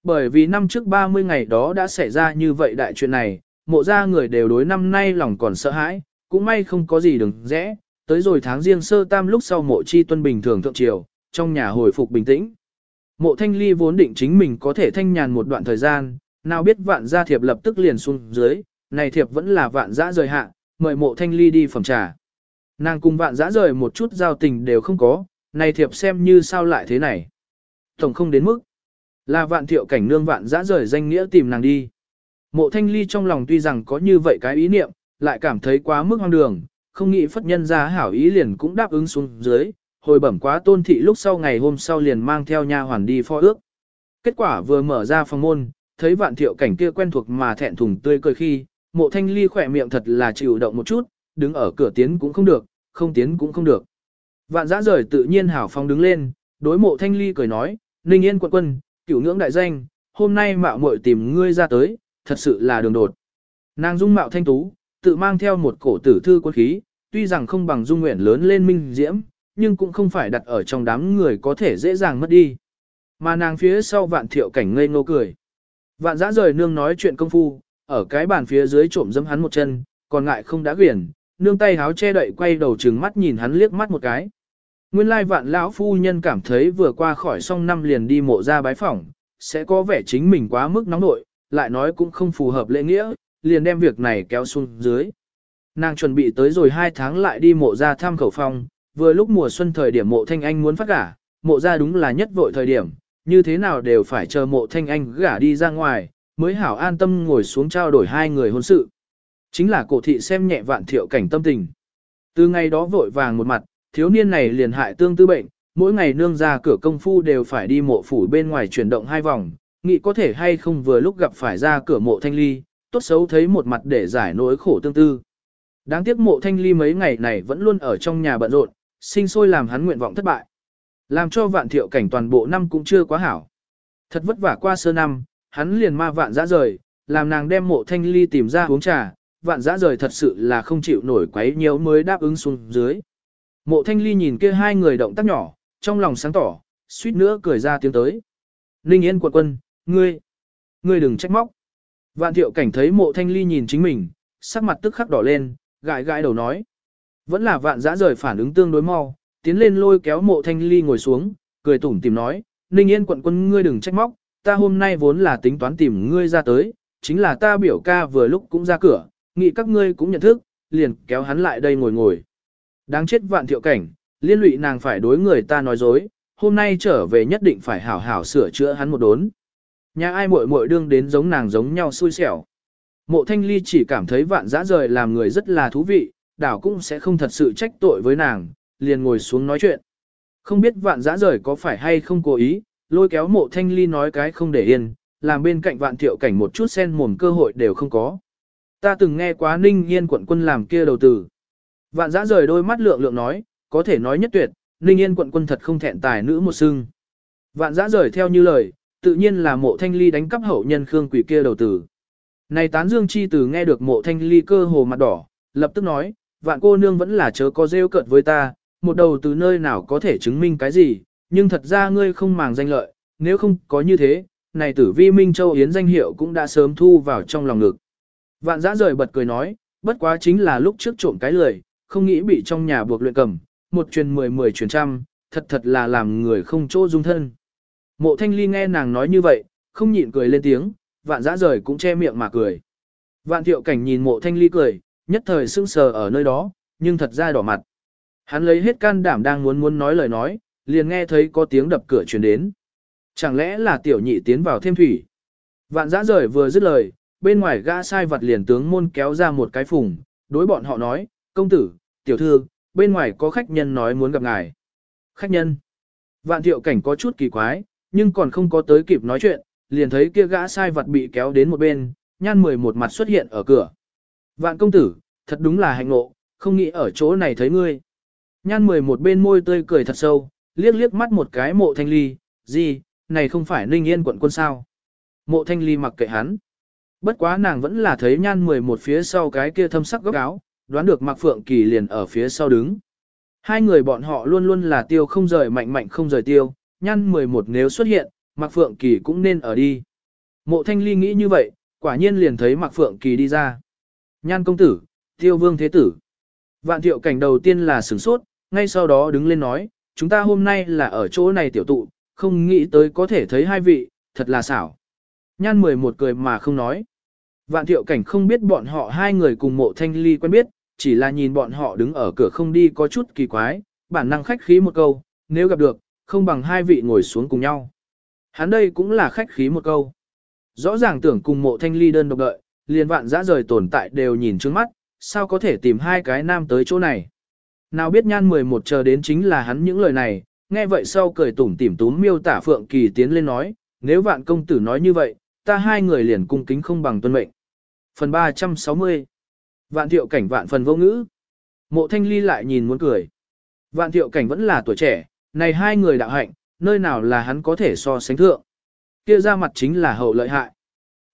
A: Bởi vì năm trước 30 ngày đó đã xảy ra như vậy đại chuyện này, mộ ra người đều đối năm nay lòng còn sợ hãi, cũng may không có gì đừng rẽ, tới rồi tháng riêng sơ tam lúc sau mộ chi tuân bình thường thượng triều, trong nhà hồi phục bình tĩnh. Mộ thanh ly vốn định chính mình có thể thanh nhàn một đoạn thời gian, nào biết vạn gia thiệp lập tức liền xuống dưới, này thiệp vẫn là vạn giã rời hạ, mời mộ thanh ly đi phẩm trà. Nàng cùng vạn giã rời một chút giao tình đều không có, này thiệp xem như sao lại thế này. Tổng không đến mức, là vạn thiệu cảnh nương vạn giã rời danh nghĩa tìm nàng đi. Mộ thanh ly trong lòng tuy rằng có như vậy cái ý niệm, lại cảm thấy quá mức hoang đường, không nghĩ phất nhân ra hảo ý liền cũng đáp ứng xuống dưới, hồi bẩm quá tôn thị lúc sau ngày hôm sau liền mang theo nha hoàn đi phó ước. Kết quả vừa mở ra phòng môn, thấy vạn thiệu cảnh kia quen thuộc mà thẹn thùng tươi cười khi, mộ thanh ly khỏe miệng thật là chịu động một chút, đứng ở cửa tiến cũng không được, không tiến cũng không được. Vạn giã rời tự nhiên hảo phong đứng lên, đối mộ thanh ly cười nói, Ninh Yên quận quân, cửu ngưỡng đại danh, hôm nay mạo muội tìm ngươi ra tới, thật sự là đường đột. Nàng dung mạo thanh tú, tự mang theo một cổ tử thư quân khí, tuy rằng không bằng dung nguyện lớn lên minh diễm, nhưng cũng không phải đặt ở trong đám người có thể dễ dàng mất đi. Mà nàng phía sau vạn thiệu cảnh ngây ngô cười. Vạn giã rời nương nói chuyện công phu, ở cái bàn phía dưới trộm dâm hắn một chân, còn ngại không đã quyển, nương tay háo che đậy quay đầu trừng mắt nhìn hắn liếc mắt một cái. Nguyên lai vạn lão phu nhân cảm thấy vừa qua khỏi xong năm liền đi mộ ra bái phỏng, sẽ có vẻ chính mình quá mức nóng nội, lại nói cũng không phù hợp lễ nghĩa, liền đem việc này kéo xuống dưới. Nàng chuẩn bị tới rồi hai tháng lại đi mộ ra thăm khẩu phong, vừa lúc mùa xuân thời điểm mộ thanh anh muốn phát gả, mộ ra đúng là nhất vội thời điểm, như thế nào đều phải chờ mộ thanh anh gả đi ra ngoài, mới hảo an tâm ngồi xuống trao đổi hai người hôn sự. Chính là cổ thị xem nhẹ vạn thiệu cảnh tâm tình. Từ ngày đó vội vàng một mặt, thiếu niên này liền hại tương tư bệnh, mỗi ngày nương ra cửa công phu đều phải đi mộ phủ bên ngoài chuyển động hai vòng, nghĩ có thể hay không vừa lúc gặp phải ra cửa mộ thanh ly, tốt xấu thấy một mặt để giải nỗi khổ tương tư. Đáng tiếc mộ thanh ly mấy ngày này vẫn luôn ở trong nhà bận rộn, sinh sôi làm hắn nguyện vọng thất bại. Làm cho vạn thiệu cảnh toàn bộ năm cũng chưa quá hảo. Thật vất vả qua sơ năm, hắn liền ma vạn dã rời, làm nàng đem mộ thanh ly tìm ra uống trà, vạn dã rời thật sự là không chịu nổi quấy nhiều mới đáp ứng xuống dưới. Mộ thanh ly nhìn kia hai người động tác nhỏ, trong lòng sáng tỏ, suýt nữa cười ra tiếng tới. Ninh Yên quận quân, ngươi, ngươi đừng trách móc. Vạn thiệu cảnh thấy mộ thanh ly nhìn chính mình, sắc mặt tức khắc đỏ lên, gãi gãi đầu nói. Vẫn là vạn dã rời phản ứng tương đối mau, tiến lên lôi kéo mộ thanh ly ngồi xuống, cười tủm tìm nói, Ninh Yên quận quân ngươi đừng trách móc, ta hôm nay vốn là tính toán tìm ngươi ra tới, chính là ta biểu ca vừa lúc cũng ra cửa, nghĩ các ngươi cũng nhận thức, liền kéo hắn lại đây ngồi ngồi. Đáng chết vạn thiệu cảnh, liên lụy nàng phải đối người ta nói dối, hôm nay trở về nhất định phải hảo hảo sửa chữa hắn một đốn. Nhà ai muội muội đương đến giống nàng giống nhau xui xẻo. Mộ thanh ly chỉ cảm thấy vạn dã rời làm người rất là thú vị, đảo cũng sẽ không thật sự trách tội với nàng, liền ngồi xuống nói chuyện. Không biết vạn giã rời có phải hay không cố ý, lôi kéo mộ thanh ly nói cái không để yên, làm bên cạnh vạn thiệu cảnh một chút sen mồm cơ hội đều không có. Ta từng nghe quá ninh yên quận quân làm kia đầu tử. Vạn giã rời đôi mắt lượng lượng nói, có thể nói nhất tuyệt, ninh yên quận quân thật không thẹn tài nữ một xưng. Vạn giã rời theo như lời, tự nhiên là mộ thanh ly đánh cắp hậu nhân khương quỷ kia đầu tử. Này tán dương chi từ nghe được mộ thanh ly cơ hồ mặt đỏ, lập tức nói, vạn cô nương vẫn là chớ có rêu cợt với ta, một đầu từ nơi nào có thể chứng minh cái gì, nhưng thật ra ngươi không màng danh lợi, nếu không có như thế, này tử vi Minh Châu Yến danh hiệu cũng đã sớm thu vào trong lòng ngực. Vạn giã rời bật cười nói, bất quá chính là lúc trước trộm cái lười, không nghĩ bị trong nhà buộc luyện cầm, một truyền mười mười truyền trăm, thật thật là làm người không chỗ dung thân. Mộ thanh ly nghe nàng nói như vậy, không nhịn cười lên tiếng, vạn giã rời cũng che miệng mà cười. Vạn thiệu cảnh nhìn mộ thanh ly cười, nhất thời sững sờ ở nơi đó, nhưng thật ra đỏ mặt. Hắn lấy hết can đảm đang muốn muốn nói lời nói, liền nghe thấy có tiếng đập cửa truyền đến. Chẳng lẽ là tiểu nhị tiến vào thêm thủy? Vạn giã rời vừa dứt lời, bên ngoài gã sai vật liền tướng môn kéo ra một cái phùng, đối bọn họ nói, công tử, tiểu thư, bên ngoài có khách nhân nói muốn gặp ngài. Khách nhân. Vạn thiệu cảnh có chút kỳ quái, nhưng còn không có tới kịp nói chuyện, liền thấy kia gã sai vật bị kéo đến một bên, nhan mười một mặt xuất hiện ở cửa. Vạn công tử, thật đúng là hạnh ngộ, không nghĩ ở chỗ này thấy ngươi. Nhan mười một bên môi tươi cười thật sâu, liếc liếc mắt một cái mộ thanh ly, gì, này không phải ninh yên quận quân sao. Mộ thanh ly mặc kệ hắn. Bất quá nàng vẫn là thấy nhan mười một phía sau cái kia thâm sắc góc áo, đoán được Mạc Phượng Kỳ liền ở phía sau đứng. Hai người bọn họ luôn luôn là tiêu không rời mạnh mạnh không rời tiêu, nhan mười một nếu xuất hiện, Mạc Phượng Kỳ cũng nên ở đi. Mộ thanh ly nghĩ như vậy, quả nhiên liền thấy Mạc Phượng Kỳ đi ra. Nhan công tử, tiêu vương thế tử. Vạn thiệu cảnh đầu tiên là sửng sốt, ngay sau đó đứng lên nói, chúng ta hôm nay là ở chỗ này tiểu tụ, không nghĩ tới có thể thấy hai vị, thật là xảo. Nhan mười một cười mà không nói. Vạn thiệu cảnh không biết bọn họ hai người cùng mộ thanh ly quen biết, chỉ là nhìn bọn họ đứng ở cửa không đi có chút kỳ quái, bản năng khách khí một câu, nếu gặp được, không bằng hai vị ngồi xuống cùng nhau. Hắn đây cũng là khách khí một câu. Rõ ràng tưởng cùng mộ thanh ly đơn độc đợi, liền vạn dã rời tồn tại đều nhìn trước mắt, sao có thể tìm hai cái nam tới chỗ này. Nào biết nhan 11 chờ đến chính là hắn những lời này, nghe vậy sau cười tủm tỉm túm miêu tả Phượng Kỳ tiến lên nói, nếu vạn công tử nói như vậy, ta hai người liền cung kính không bằng tuân mệnh. Phần 360 Vạn thiệu cảnh vạn phần vô ngữ. Mộ thanh ly lại nhìn muốn cười. Vạn thiệu cảnh vẫn là tuổi trẻ, này hai người đạo hạnh, nơi nào là hắn có thể so sánh thượng. Kia ra mặt chính là hậu lợi hại.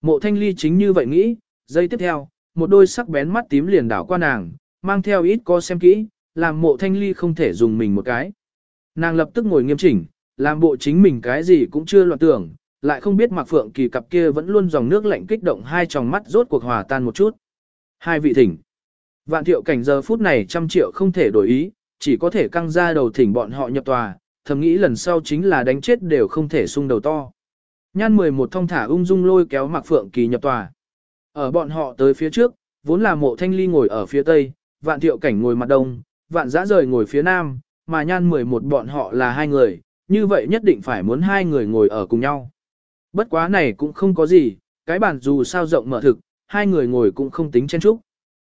A: Mộ thanh ly chính như vậy nghĩ, giây tiếp theo, một đôi sắc bén mắt tím liền đảo qua nàng, mang theo ít có xem kỹ, làm mộ thanh ly không thể dùng mình một cái. Nàng lập tức ngồi nghiêm chỉnh, làm bộ chính mình cái gì cũng chưa loạn tưởng, lại không biết Mạc Phượng Kỳ cặp kia vẫn luôn dòng nước lạnh kích động hai tròng mắt rốt cuộc hòa tan một chút. Hai vị thỉnh. Vạn thiệu cảnh giờ phút này trăm triệu không thể đổi ý, chỉ có thể căng ra đầu thỉnh bọn họ nhập tòa, thầm nghĩ lần sau chính là đánh chết đều không thể sung đầu to. Nhan 11 thông thả ung dung lôi kéo Mạc Phượng Kỳ nhập tòa. Ở bọn họ tới phía trước, vốn là mộ thanh ly ngồi ở phía tây, vạn thiệu cảnh ngồi mặt đông, vạn giã rời ngồi phía nam, mà nhan 11 bọn họ là hai người, như vậy nhất định phải muốn hai người ngồi ở cùng nhau. Bất quá này cũng không có gì, cái bàn dù sao rộng mở thực, hai người ngồi cũng không tính chen chúc.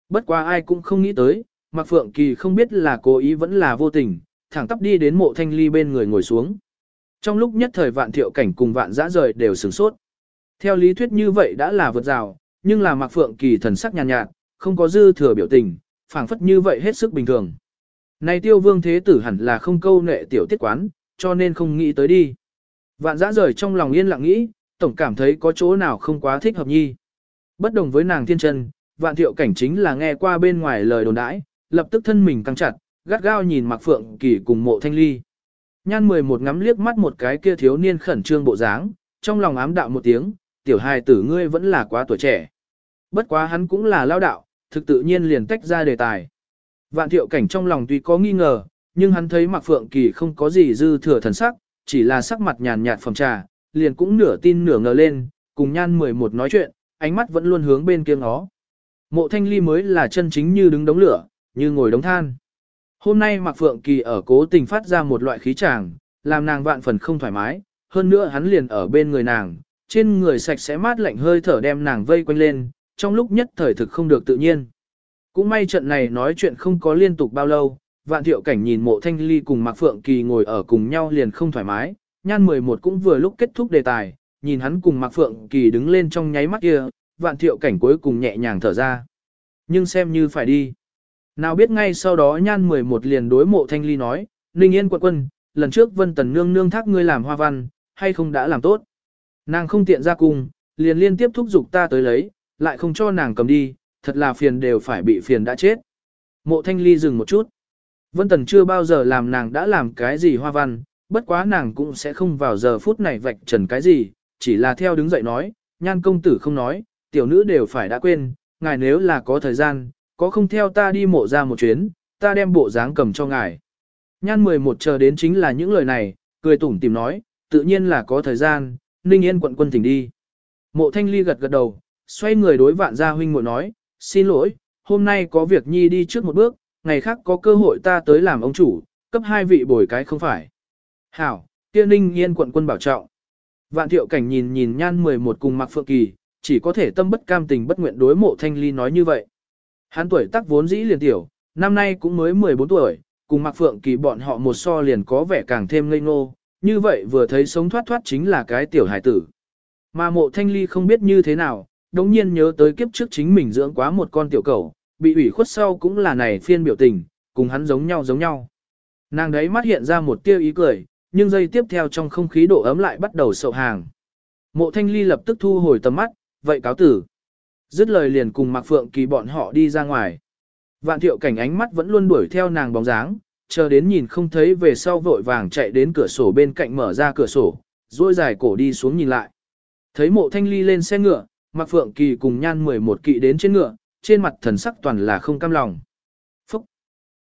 A: Bất quá ai cũng không nghĩ tới, Mạc Phượng Kỳ không biết là cố ý vẫn là vô tình, thẳng tắp đi đến mộ thanh ly bên người ngồi xuống. Trong lúc nhất thời vạn thiệu cảnh cùng vạn giã rời đều sửng sốt. Theo lý thuyết như vậy đã là vượt rào, nhưng là Mạc Phượng Kỳ thần sắc nhàn nhạt, nhạt, không có dư thừa biểu tình, phảng phất như vậy hết sức bình thường. Này tiêu vương thế tử hẳn là không câu nệ tiểu tiết quán, cho nên không nghĩ tới đi. Vạn giã rời trong lòng yên lặng nghĩ, tổng cảm thấy có chỗ nào không quá thích hợp nhi. Bất đồng với nàng thiên chân, vạn thiệu cảnh chính là nghe qua bên ngoài lời đồn đãi, lập tức thân mình căng chặt, gắt gao nhìn Mạc Phượng Kỳ cùng mộ thanh ly. Nhan 11 ngắm liếc mắt một cái kia thiếu niên khẩn trương bộ dáng, trong lòng ám đạo một tiếng, tiểu hài tử ngươi vẫn là quá tuổi trẻ. Bất quá hắn cũng là lao đạo, thực tự nhiên liền tách ra đề tài. Vạn thiệu cảnh trong lòng tuy có nghi ngờ, nhưng hắn thấy Mạc Phượng Kỳ không có gì dư thừa thần sắc, chỉ là sắc mặt nhàn nhạt phẩm trà, liền cũng nửa tin nửa ngờ lên, cùng nhan 11 nói chuyện, ánh mắt vẫn luôn hướng bên kia ngó. Mộ thanh ly mới là chân chính như đứng đống lửa, như ngồi đống than. Hôm nay Mạc Phượng Kỳ ở cố tình phát ra một loại khí tràng, làm nàng vạn phần không thoải mái, hơn nữa hắn liền ở bên người nàng, trên người sạch sẽ mát lạnh hơi thở đem nàng vây quanh lên, trong lúc nhất thời thực không được tự nhiên. Cũng may trận này nói chuyện không có liên tục bao lâu, vạn thiệu cảnh nhìn mộ thanh ly cùng Mạc Phượng Kỳ ngồi ở cùng nhau liền không thoải mái, nhan 11 cũng vừa lúc kết thúc đề tài, nhìn hắn cùng Mạc Phượng Kỳ đứng lên trong nháy mắt kia, vạn thiệu cảnh cuối cùng nhẹ nhàng thở ra. Nhưng xem như phải đi. Nào biết ngay sau đó nhan 11 liền đối mộ thanh ly nói, Ninh Yên quận quân, lần trước Vân Tần Nương nương thác ngươi làm hoa văn, hay không đã làm tốt. Nàng không tiện ra cung, liền liên tiếp thúc giục ta tới lấy, lại không cho nàng cầm đi, thật là phiền đều phải bị phiền đã chết. Mộ thanh ly dừng một chút. Vân Tần chưa bao giờ làm nàng đã làm cái gì hoa văn, bất quá nàng cũng sẽ không vào giờ phút này vạch trần cái gì, chỉ là theo đứng dậy nói, nhan công tử không nói, tiểu nữ đều phải đã quên, ngài nếu là có thời gian, có không theo ta đi mộ ra một chuyến, ta đem bộ dáng cầm cho ngài. Nhan 11 chờ đến chính là những lời này, cười tủm tìm nói, tự nhiên là có thời gian, Ninh Yên quận quân thỉnh đi. Mộ Thanh Ly gật gật đầu, xoay người đối vạn gia huynh muội nói, xin lỗi, hôm nay có việc nhi đi trước một bước, ngày khác có cơ hội ta tới làm ông chủ, cấp hai vị bồi cái không phải. Hảo, kia Ninh Yên quận quân bảo trọng. Vạn thiệu cảnh nhìn nhìn nhan 11 cùng Mạc phượng kỳ, chỉ có thể tâm bất cam tình bất nguyện đối mộ Thanh Ly nói như vậy. Hắn tuổi tác vốn dĩ liền tiểu, năm nay cũng mới 14 tuổi, cùng mặc phượng kỳ bọn họ một so liền có vẻ càng thêm ngây ngô, như vậy vừa thấy sống thoát thoát chính là cái tiểu hải tử. Mà mộ thanh ly không biết như thế nào, đồng nhiên nhớ tới kiếp trước chính mình dưỡng quá một con tiểu cầu, bị ủy khuất sau cũng là này phiên biểu tình, cùng hắn giống nhau giống nhau. Nàng đấy mắt hiện ra một tiêu ý cười, nhưng giây tiếp theo trong không khí độ ấm lại bắt đầu sậu hàng. Mộ thanh ly lập tức thu hồi tầm mắt, vậy cáo tử. Dứt lời liền cùng Mạc Phượng Kỳ bọn họ đi ra ngoài. Vạn thiệu cảnh ánh mắt vẫn luôn đuổi theo nàng bóng dáng, chờ đến nhìn không thấy về sau vội vàng chạy đến cửa sổ bên cạnh mở ra cửa sổ, duỗi dài cổ đi xuống nhìn lại. Thấy mộ thanh ly lên xe ngựa, Mạc Phượng Kỳ cùng nhan 11 kỵ đến trên ngựa, trên mặt thần sắc toàn là không cam lòng. Phúc!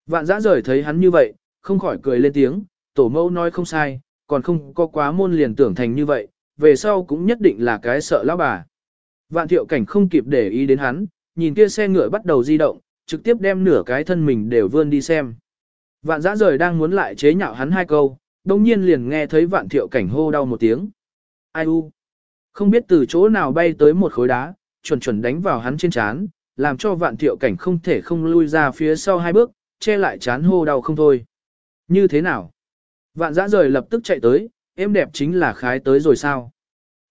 A: Vạn giã rời thấy hắn như vậy, không khỏi cười lên tiếng, tổ mẫu nói không sai, còn không có quá môn liền tưởng thành như vậy, về sau cũng nhất định là cái sợ lão bà. Vạn thiệu cảnh không kịp để ý đến hắn, nhìn kia xe ngựa bắt đầu di động, trực tiếp đem nửa cái thân mình đều vươn đi xem. Vạn giã rời đang muốn lại chế nhạo hắn hai câu, đồng nhiên liền nghe thấy vạn thiệu cảnh hô đau một tiếng. Ai u? Không biết từ chỗ nào bay tới một khối đá, chuẩn chuẩn đánh vào hắn trên chán, làm cho vạn thiệu cảnh không thể không lui ra phía sau hai bước, che lại chán hô đau không thôi. Như thế nào? Vạn giã rời lập tức chạy tới, em đẹp chính là khái tới rồi sao?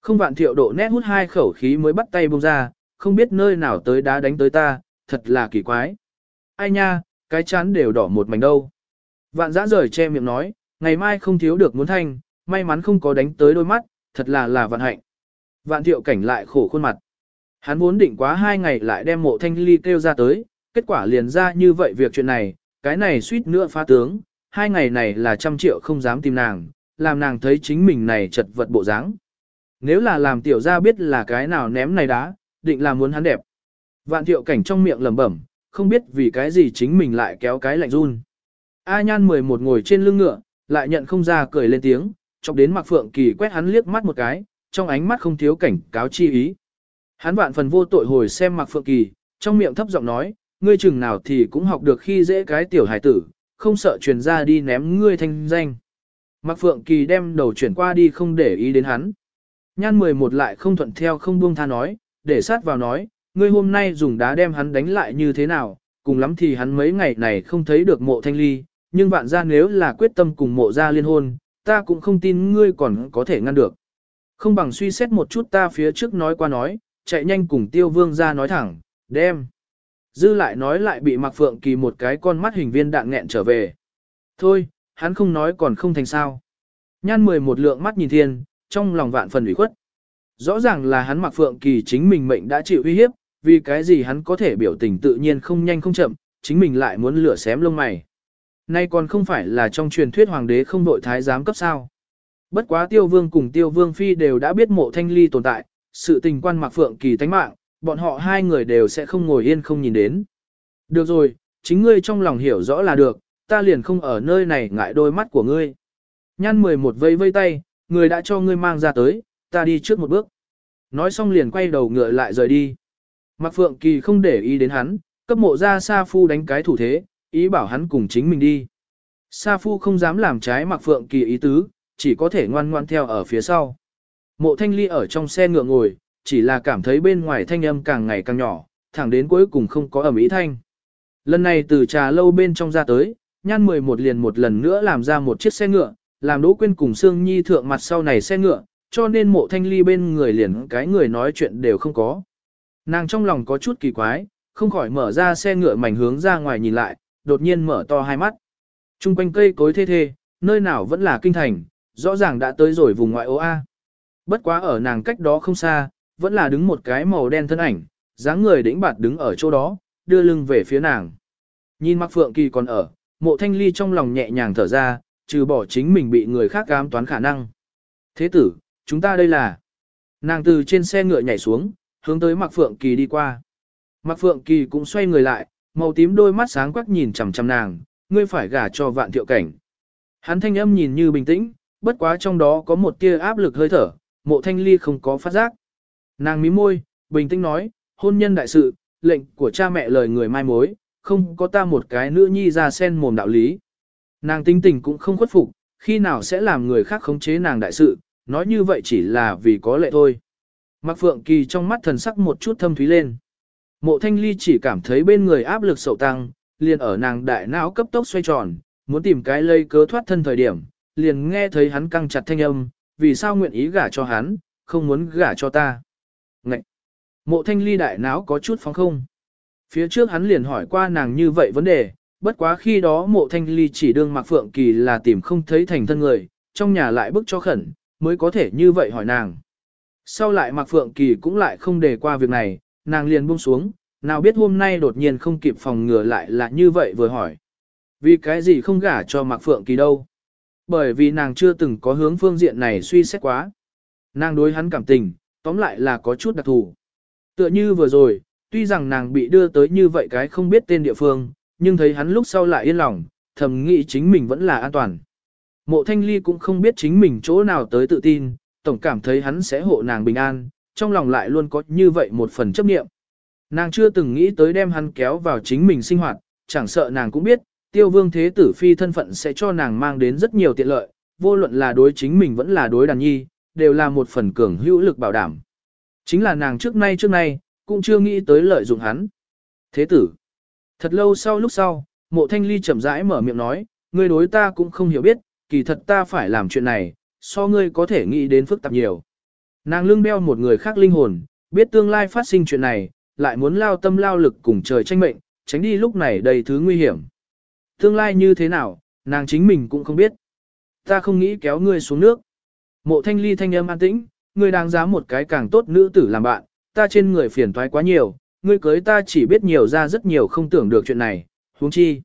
A: Không vạn thiệu độ nét hút hai khẩu khí mới bắt tay bông ra, không biết nơi nào tới đá đánh tới ta, thật là kỳ quái. Ai nha, cái chán đều đỏ một mảnh đâu. Vạn giã rời che miệng nói, ngày mai không thiếu được muốn thanh, may mắn không có đánh tới đôi mắt, thật là là vạn hạnh. Vạn thiệu cảnh lại khổ khuôn mặt. Hắn muốn định quá hai ngày lại đem mộ thanh ly kêu ra tới, kết quả liền ra như vậy việc chuyện này, cái này suýt nữa phá tướng, hai ngày này là trăm triệu không dám tìm nàng, làm nàng thấy chính mình này chật vật bộ dáng. Nếu là làm tiểu ra biết là cái nào ném này đá, định là muốn hắn đẹp. Vạn thiệu cảnh trong miệng lẩm bẩm, không biết vì cái gì chính mình lại kéo cái lạnh run. A nhan 11 ngồi trên lưng ngựa, lại nhận không ra cười lên tiếng, chọc đến Mạc Phượng Kỳ quét hắn liếc mắt một cái, trong ánh mắt không thiếu cảnh cáo chi ý. Hắn vạn phần vô tội hồi xem Mạc Phượng Kỳ, trong miệng thấp giọng nói, ngươi chừng nào thì cũng học được khi dễ cái tiểu hải tử, không sợ truyền ra đi ném ngươi thanh danh. Mạc Phượng Kỳ đem đầu chuyển qua đi không để ý đến hắn. Nhan 11 lại không thuận theo không buông tha nói, để sát vào nói, ngươi hôm nay dùng đá đem hắn đánh lại như thế nào, cùng lắm thì hắn mấy ngày này không thấy được mộ thanh ly, nhưng vạn ra nếu là quyết tâm cùng mộ ra liên hôn, ta cũng không tin ngươi còn có thể ngăn được. Không bằng suy xét một chút ta phía trước nói qua nói, chạy nhanh cùng tiêu vương ra nói thẳng, đem. Dư lại nói lại bị Mặc Phượng Kỳ một cái con mắt hình viên đạn nghẹn trở về. Thôi, hắn không nói còn không thành sao. Nhan mười một lượng mắt nhìn thiên, trong lòng vạn phần ủy khuất. Rõ ràng là hắn Mạc Phượng Kỳ chính mình mệnh đã chịu uy hiếp, vì cái gì hắn có thể biểu tình tự nhiên không nhanh không chậm, chính mình lại muốn lửa xém lông mày. Nay còn không phải là trong truyền thuyết hoàng đế không đội thái giám cấp sao. Bất quá tiêu vương cùng tiêu vương phi đều đã biết mộ thanh ly tồn tại, sự tình quan mạc phượng kỳ tánh mạng, bọn họ hai người đều sẽ không ngồi yên không nhìn đến. Được rồi, chính ngươi trong lòng hiểu rõ là được, ta liền không ở nơi này ngại đôi mắt của ngươi. Nhăn 11 vây vây tay, người đã cho ngươi mang ra tới, ta đi trước một bước. Nói xong liền quay đầu ngựa lại rời đi. Mạc Phượng Kỳ không để ý đến hắn, cấp mộ ra Sa Phu đánh cái thủ thế, ý bảo hắn cùng chính mình đi. Sa Phu không dám làm trái Mạc Phượng Kỳ ý tứ, chỉ có thể ngoan ngoan theo ở phía sau. Mộ Thanh Ly ở trong xe ngựa ngồi, chỉ là cảm thấy bên ngoài thanh âm càng ngày càng nhỏ, thẳng đến cuối cùng không có ẩm ý thanh. Lần này từ trà lâu bên trong ra tới, nhan 11 liền một lần nữa làm ra một chiếc xe ngựa, làm Đỗ Quyên cùng Sương Nhi thượng mặt sau này xe ngựa, cho nên mộ thanh ly bên người liền cái người nói chuyện đều không có. Nàng trong lòng có chút kỳ quái, không khỏi mở ra xe ngựa mảnh hướng ra ngoài nhìn lại, đột nhiên mở to hai mắt. Trung quanh cây cối thê thê, nơi nào vẫn là kinh thành, rõ ràng đã tới rồi vùng ngoại ô A. Bất quá ở nàng cách đó không xa, vẫn là đứng một cái màu đen thân ảnh, dáng người đĩnh bạt đứng ở chỗ đó, đưa lưng về phía nàng. Nhìn Mạc Phượng Kỳ còn ở, mộ thanh ly trong lòng nhẹ nhàng thở ra, trừ bỏ chính mình bị người khác cám toán khả năng. Thế tử, chúng ta đây là... Nàng từ trên xe ngựa nhảy xuống, hướng tới Mạc Phượng Kỳ đi qua. Mạc Phượng Kỳ cũng xoay người lại, màu tím đôi mắt sáng quắc nhìn chằm chằm nàng, ngươi phải gả cho vạn thiệu cảnh. Hắn thanh âm nhìn như bình tĩnh, bất quá trong đó có một tia áp lực hơi thở, mộ thanh ly không có phát giác. Nàng mím môi, bình tĩnh nói, hôn nhân đại sự, lệnh của cha mẹ lời người mai mối, không có ta một cái nữ nhi ra sen mồm đạo lý. Nàng tinh tình cũng không khuất phục, khi nào sẽ làm người khác khống chế nàng đại sự, nói như vậy chỉ là vì có lệ thôi. Mạc Phượng Kỳ trong mắt thần sắc một chút thâm thúy lên. Mộ Thanh Ly chỉ cảm thấy bên người áp lực sầu tăng, liền ở nàng đại não cấp tốc xoay tròn, muốn tìm cái lây cớ thoát thân thời điểm, liền nghe thấy hắn căng chặt thanh âm, vì sao nguyện ý gả cho hắn, không muốn gả cho ta. Ngậy! Mộ Thanh Ly đại não có chút phóng không. Phía trước hắn liền hỏi qua nàng như vậy vấn đề, bất quá khi đó mộ Thanh Ly chỉ đương Mạc Phượng Kỳ là tìm không thấy thành thân người, trong nhà lại bức cho khẩn, mới có thể như vậy hỏi nàng. Sau lại Mạc Phượng Kỳ cũng lại không đề qua việc này, nàng liền buông xuống, nào biết hôm nay đột nhiên không kịp phòng ngừa lại là như vậy vừa hỏi. Vì cái gì không gả cho Mạc Phượng Kỳ đâu? Bởi vì nàng chưa từng có hướng phương diện này suy xét quá. Nàng đối hắn cảm tình, tóm lại là có chút đặc thù. Tựa như vừa rồi, tuy rằng nàng bị đưa tới như vậy cái không biết tên địa phương, nhưng thấy hắn lúc sau lại yên lòng, thầm nghĩ chính mình vẫn là an toàn. Mộ thanh ly cũng không biết chính mình chỗ nào tới tự tin, tổng cảm thấy hắn sẽ hộ nàng bình an, trong lòng lại luôn có như vậy một phần chấp nghiệm. Nàng chưa từng nghĩ tới đem hắn kéo vào chính mình sinh hoạt, chẳng sợ nàng cũng biết, tiêu vương thế tử phi thân phận sẽ cho nàng mang đến rất nhiều tiện lợi, vô luận là đối chính mình vẫn là đối đàn nhi, đều là một phần cường hữu lực bảo đảm. Chính là nàng trước nay trước nay, cũng chưa nghĩ tới lợi dụng hắn. Thế tử, thật lâu sau lúc sau, mộ thanh ly chậm rãi mở miệng nói, ngươi đối ta cũng không hiểu biết, kỳ thật ta phải làm chuyện này, so ngươi có thể nghĩ đến phức tạp nhiều. Nàng lưng đeo một người khác linh hồn, biết tương lai phát sinh chuyện này, lại muốn lao tâm lao lực cùng trời tranh mệnh, tránh đi lúc này đầy thứ nguy hiểm. Tương lai như thế nào, nàng chính mình cũng không biết. Ta không nghĩ kéo ngươi xuống nước. Mộ thanh ly thanh âm an tĩnh, ngươi đang giá một cái càng tốt nữ tử làm bạn, ta trên người phiền toái quá nhiều, ngươi cưới ta chỉ biết nhiều ra rất nhiều không tưởng được chuyện này, huống chi.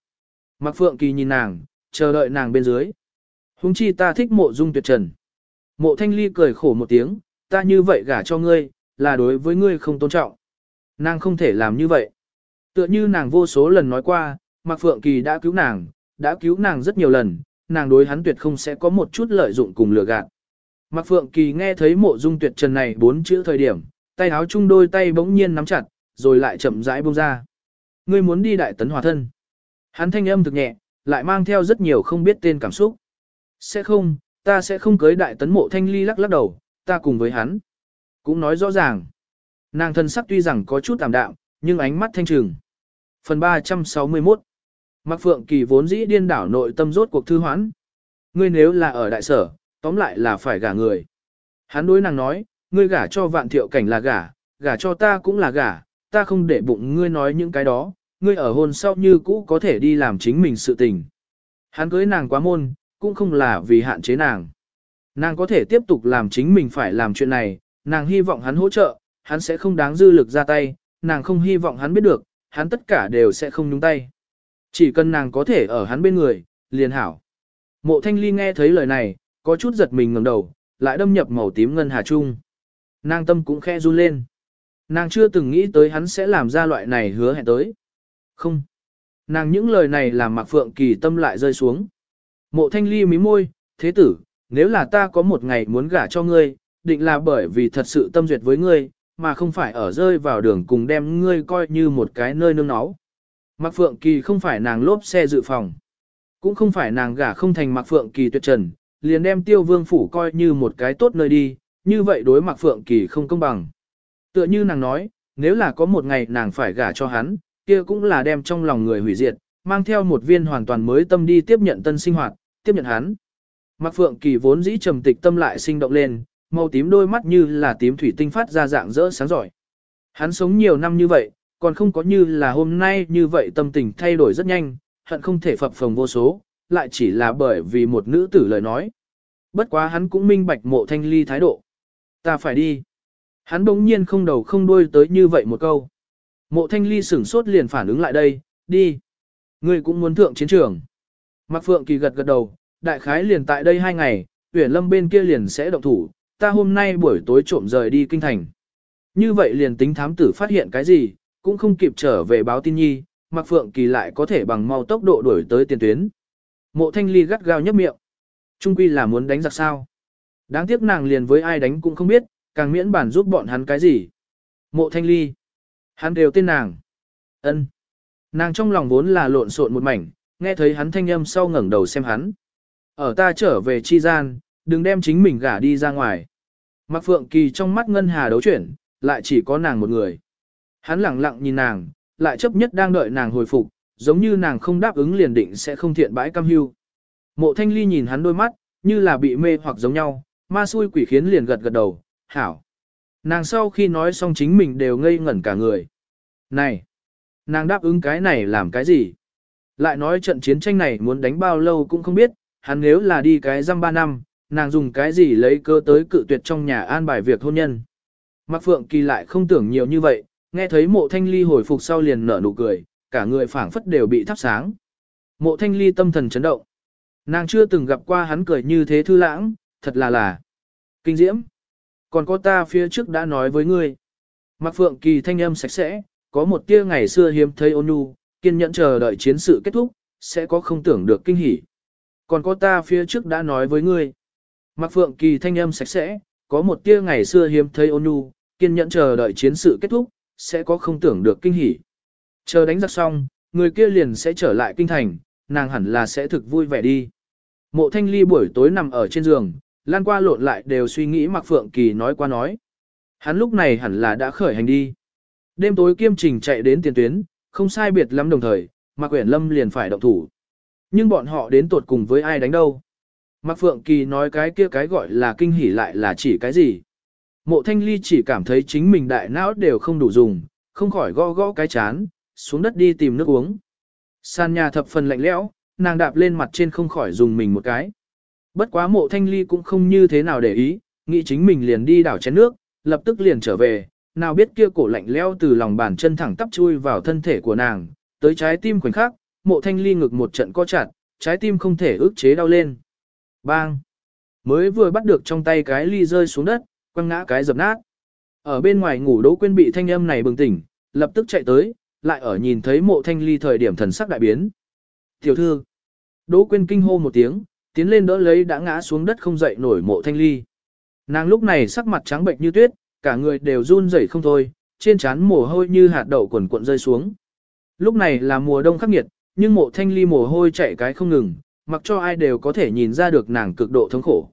A: Mạc Phượng Kỳ nhìn nàng, chờ đợi nàng bên dưới. Huống chi ta thích mộ dung tuyệt trần. Mộ thanh ly cười khổ một tiếng, ta như vậy gả cho ngươi, là đối với ngươi không tôn trọng. Nàng không thể làm như vậy. Tựa như nàng vô số lần nói qua, Mạc Phượng Kỳ đã cứu nàng, đã cứu nàng rất nhiều lần, nàng đối hắn tuyệt không sẽ có một chút lợi dụng cùng lừa gạt. Mạc Phượng Kỳ nghe thấy mộ dung tuyệt trần này bốn chữ thời điểm, tay áo chung đôi tay bỗng nhiên nắm chặt, rồi lại chậm rãi buông ra. Ngươi muốn đi đại tấn hòa thân. Hắn thanh âm thực nhẹ, lại mang theo rất nhiều không biết tên cảm xúc. Sẽ không, ta sẽ không cưới đại tấn mộ thanh ly lắc lắc đầu, ta cùng với hắn. Cũng nói rõ ràng. Nàng thân sắc tuy rằng có chút tạm đạm, nhưng ánh mắt thanh trừng. Phần 361 Mạc Phượng Kỳ vốn dĩ điên đảo nội tâm rốt cuộc thư hoãn. Ngươi nếu là ở đại sở, tóm lại là phải gả người. Hắn đối nàng nói, ngươi gả cho vạn thiệu cảnh là gả, gả cho ta cũng là gả, ta không để bụng ngươi nói những cái đó, ngươi ở hôn sau như cũ có thể đi làm chính mình sự tình. Hắn cưới nàng quá môn, cũng không là vì hạn chế nàng. Nàng có thể tiếp tục làm chính mình phải làm chuyện này, nàng hy vọng hắn hỗ trợ, hắn sẽ không đáng dư lực ra tay, nàng không hy vọng hắn biết được, hắn tất cả đều sẽ không nhúng tay. Chỉ cần nàng có thể ở hắn bên người, liền hảo. Mộ thanh ly nghe thấy lời này, có chút giật mình ngầm đầu, lại đâm nhập màu tím ngân hà trung. Nàng tâm cũng khe run lên. Nàng chưa từng nghĩ tới hắn sẽ làm ra loại này hứa hẹn tới. Không. Nàng những lời này làm Mạc Phượng Kỳ tâm lại rơi xuống. Mộ thanh ly mí môi, thế tử, nếu là ta có một ngày muốn gả cho ngươi, định là bởi vì thật sự tâm duyệt với ngươi, mà không phải ở rơi vào đường cùng đem ngươi coi như một cái nơi nương náu. Mạc Phượng Kỳ không phải nàng lốp xe dự phòng. Cũng không phải nàng gả không thành Mạc Phượng Kỳ tuyệt trần, liền đem tiêu vương phủ coi như một cái tốt nơi đi, như vậy đối Mạc Phượng Kỳ không công bằng. Tựa như nàng nói, nếu là có một ngày nàng phải gả cho hắn, kia cũng là đem trong lòng người hủy diệt, mang theo một viên hoàn toàn mới tâm đi tiếp nhận tân sinh hoạt, tiếp nhận hắn. Mạc Phượng Kỳ vốn dĩ trầm tịch tâm lại sinh động lên, màu tím đôi mắt như là tím thủy tinh phát ra dạng rỡ sáng giỏi. Hắn sống nhiều năm như vậy, còn không có như là hôm nay như vậy tâm tình thay đổi rất nhanh, hận không thể phập phồng vô số, lại chỉ là bởi vì một nữ tử lời nói. Bất quá hắn cũng minh bạch mộ thanh ly thái độ. Ta phải đi. Hắn bỗng nhiên không đầu không đuôi tới như vậy một câu. Mộ thanh ly sửng sốt liền phản ứng lại đây, đi. Ngươi cũng muốn thượng chiến trường. Mạc Phượng Kỳ gật gật đầu, đại khái liền tại đây hai ngày, tuyển Lâm bên kia liền sẽ động thủ, ta hôm nay buổi tối trộm rời đi kinh thành. Như vậy liền tính thám tử phát hiện cái gì, cũng không kịp trở về báo tin nhi, Mạc Phượng Kỳ lại có thể bằng mau tốc độ đuổi tới tiền tuyến. Mộ Thanh Ly gắt gao nhấp miệng. Trung quy là muốn đánh giặc sao? Đáng tiếc nàng liền với ai đánh cũng không biết, càng miễn bản giúp bọn hắn cái gì. Mộ Thanh Ly. Hắn đều tên nàng. ân Nàng trong lòng vốn là lộn xộn một mảnh, nghe thấy hắn thanh âm sau ngẩng đầu xem hắn. Ở ta trở về chi gian, đừng đem chính mình gả đi ra ngoài. Mạc Phượng Kỳ trong mắt ngân hà đấu chuyển, lại chỉ có nàng một người. Hắn lặng lặng nhìn nàng, lại chấp nhất đang đợi nàng hồi phục, giống như nàng không đáp ứng liền định sẽ không thiện bãi cam hưu. Mộ thanh ly nhìn hắn đôi mắt, như là bị mê hoặc giống nhau, ma xui quỷ khiến liền gật gật đầu, hảo. Nàng sau khi nói xong chính mình đều ngây ngẩn cả người. Này, nàng đáp ứng cái này làm cái gì? Lại nói trận chiến tranh này muốn đánh bao lâu cũng không biết, hắn nếu là đi cái răm ba năm, nàng dùng cái gì lấy cơ tới cự tuyệt trong nhà an bài việc hôn nhân. Mạc Phượng Kỳ lại không tưởng nhiều như vậy, nghe thấy mộ thanh ly hồi phục sau liền nở nụ cười, cả người phảng phất đều bị thắp sáng. Mộ thanh ly tâm thần chấn động. Nàng chưa từng gặp qua hắn cười như thế thư lãng, thật là là kinh diễm. Còn có ta phía trước đã nói với ngươi. Mạc Phượng Kỳ thanh âm sạch sẽ, có một tia ngày xưa hiếm thấy ôn nhu, kiên nhẫn chờ đợi chiến sự kết thúc, sẽ có không tưởng được kinh hỉ. Còn có ta phía trước đã nói với ngươi. Mạc Phượng Kỳ thanh âm sạch sẽ, có một tia ngày xưa hiếm thấy ôn nhu, kiên nhẫn chờ đợi chiến sự kết thúc, sẽ có không tưởng được kinh hỉ. Chờ đánh giặc xong, người kia liền sẽ trở lại kinh thành, nàng hẳn là sẽ thực vui vẻ đi. Mộ thanh ly buổi tối nằm ở trên giường, lan qua lộn lại đều suy nghĩ Mạc Phượng Kỳ nói qua nói. Hắn lúc này hẳn là đã khởi hành đi. Đêm tối kiêm trình chạy đến tiền tuyến, không sai biệt lắm đồng thời, Mạc Uyển Lâm liền phải động thủ. Nhưng bọn họ đến tột cùng với ai đánh đâu? Mạc Phượng Kỳ nói cái kia cái gọi là kinh hỉ lại là chỉ cái gì? Mộ Thanh Ly chỉ cảm thấy chính mình đại não đều không đủ dùng, không khỏi gõ gõ cái chán, xuống đất đi tìm nước uống. Sàn nhà thập phần lạnh lẽo, nàng đạp lên mặt trên không khỏi dùng mình một cái. Bất quá mộ Thanh Ly cũng không như thế nào để ý, nghĩ chính mình liền đi đảo chén nước, lập tức liền trở về, nào biết kia cổ lạnh lẽo từ lòng bàn chân thẳng tắp chui vào thân thể của nàng, tới trái tim khoảnh khắc, mộ Thanh Ly ngực một trận co chặt, trái tim không thể ức chế đau lên. Bang! Mới vừa bắt được trong tay cái ly rơi xuống đất, quăng ngã cái dập nát. Ở bên ngoài ngủ Đỗ Quyên bị thanh âm này bừng tỉnh, lập tức chạy tới, lại ở nhìn thấy mộ thanh ly thời điểm thần sắc đại biến. Tiểu thư! Đỗ Quyên kinh hô một tiếng, tiến lên đỡ lấy đã ngã xuống đất không dậy nổi mộ thanh ly. Nàng lúc này sắc mặt trắng bệnh như tuyết, cả người đều run rẩy không thôi, trên trán mồ hôi như hạt đậu quần cuộn rơi xuống. Lúc này là mùa đông khắc nghiệt, nhưng mộ thanh ly mồ hôi chạy cái không ngừng, mặc cho ai đều có thể nhìn ra được nàng cực độ thống khổ.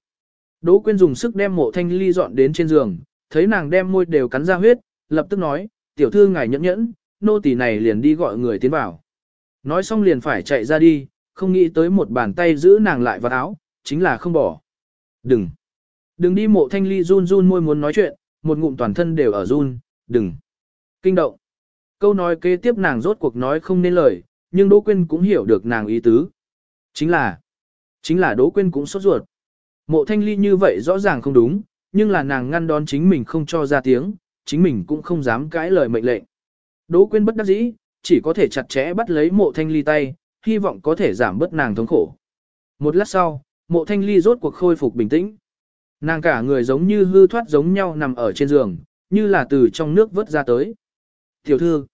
A: Đỗ Quyên dùng sức đem mộ thanh ly dọn đến trên giường, thấy nàng đem môi đều cắn ra huyết, lập tức nói, tiểu thư ngài nhẫn nhẫn, nô tỳ này liền đi gọi người tiến vào. Nói xong liền phải chạy ra đi, không nghĩ tới một bàn tay giữ nàng lại vào áo, chính là không bỏ. Đừng! Đừng đi mộ thanh ly run run môi muốn nói chuyện, một ngụm toàn thân đều ở run, đừng! Kinh động! Câu nói kế tiếp nàng rốt cuộc nói không nên lời, nhưng Đỗ Quyên cũng hiểu được nàng ý tứ. Chính là, chính là Đỗ Quyên cũng sốt ruột. Mộ thanh ly như vậy rõ ràng không đúng, nhưng là nàng ngăn đón chính mình không cho ra tiếng, chính mình cũng không dám cãi lời mệnh lệnh. Đỗ Quyên bất đắc dĩ, chỉ có thể chặt chẽ bắt lấy mộ thanh ly tay, hy vọng có thể giảm bớt nàng thống khổ. Một lát sau, mộ thanh ly rốt cuộc khôi phục bình tĩnh. Nàng cả người giống như hư thoát giống nhau nằm ở trên giường, như là từ trong nước vớt ra tới. Tiểu thư,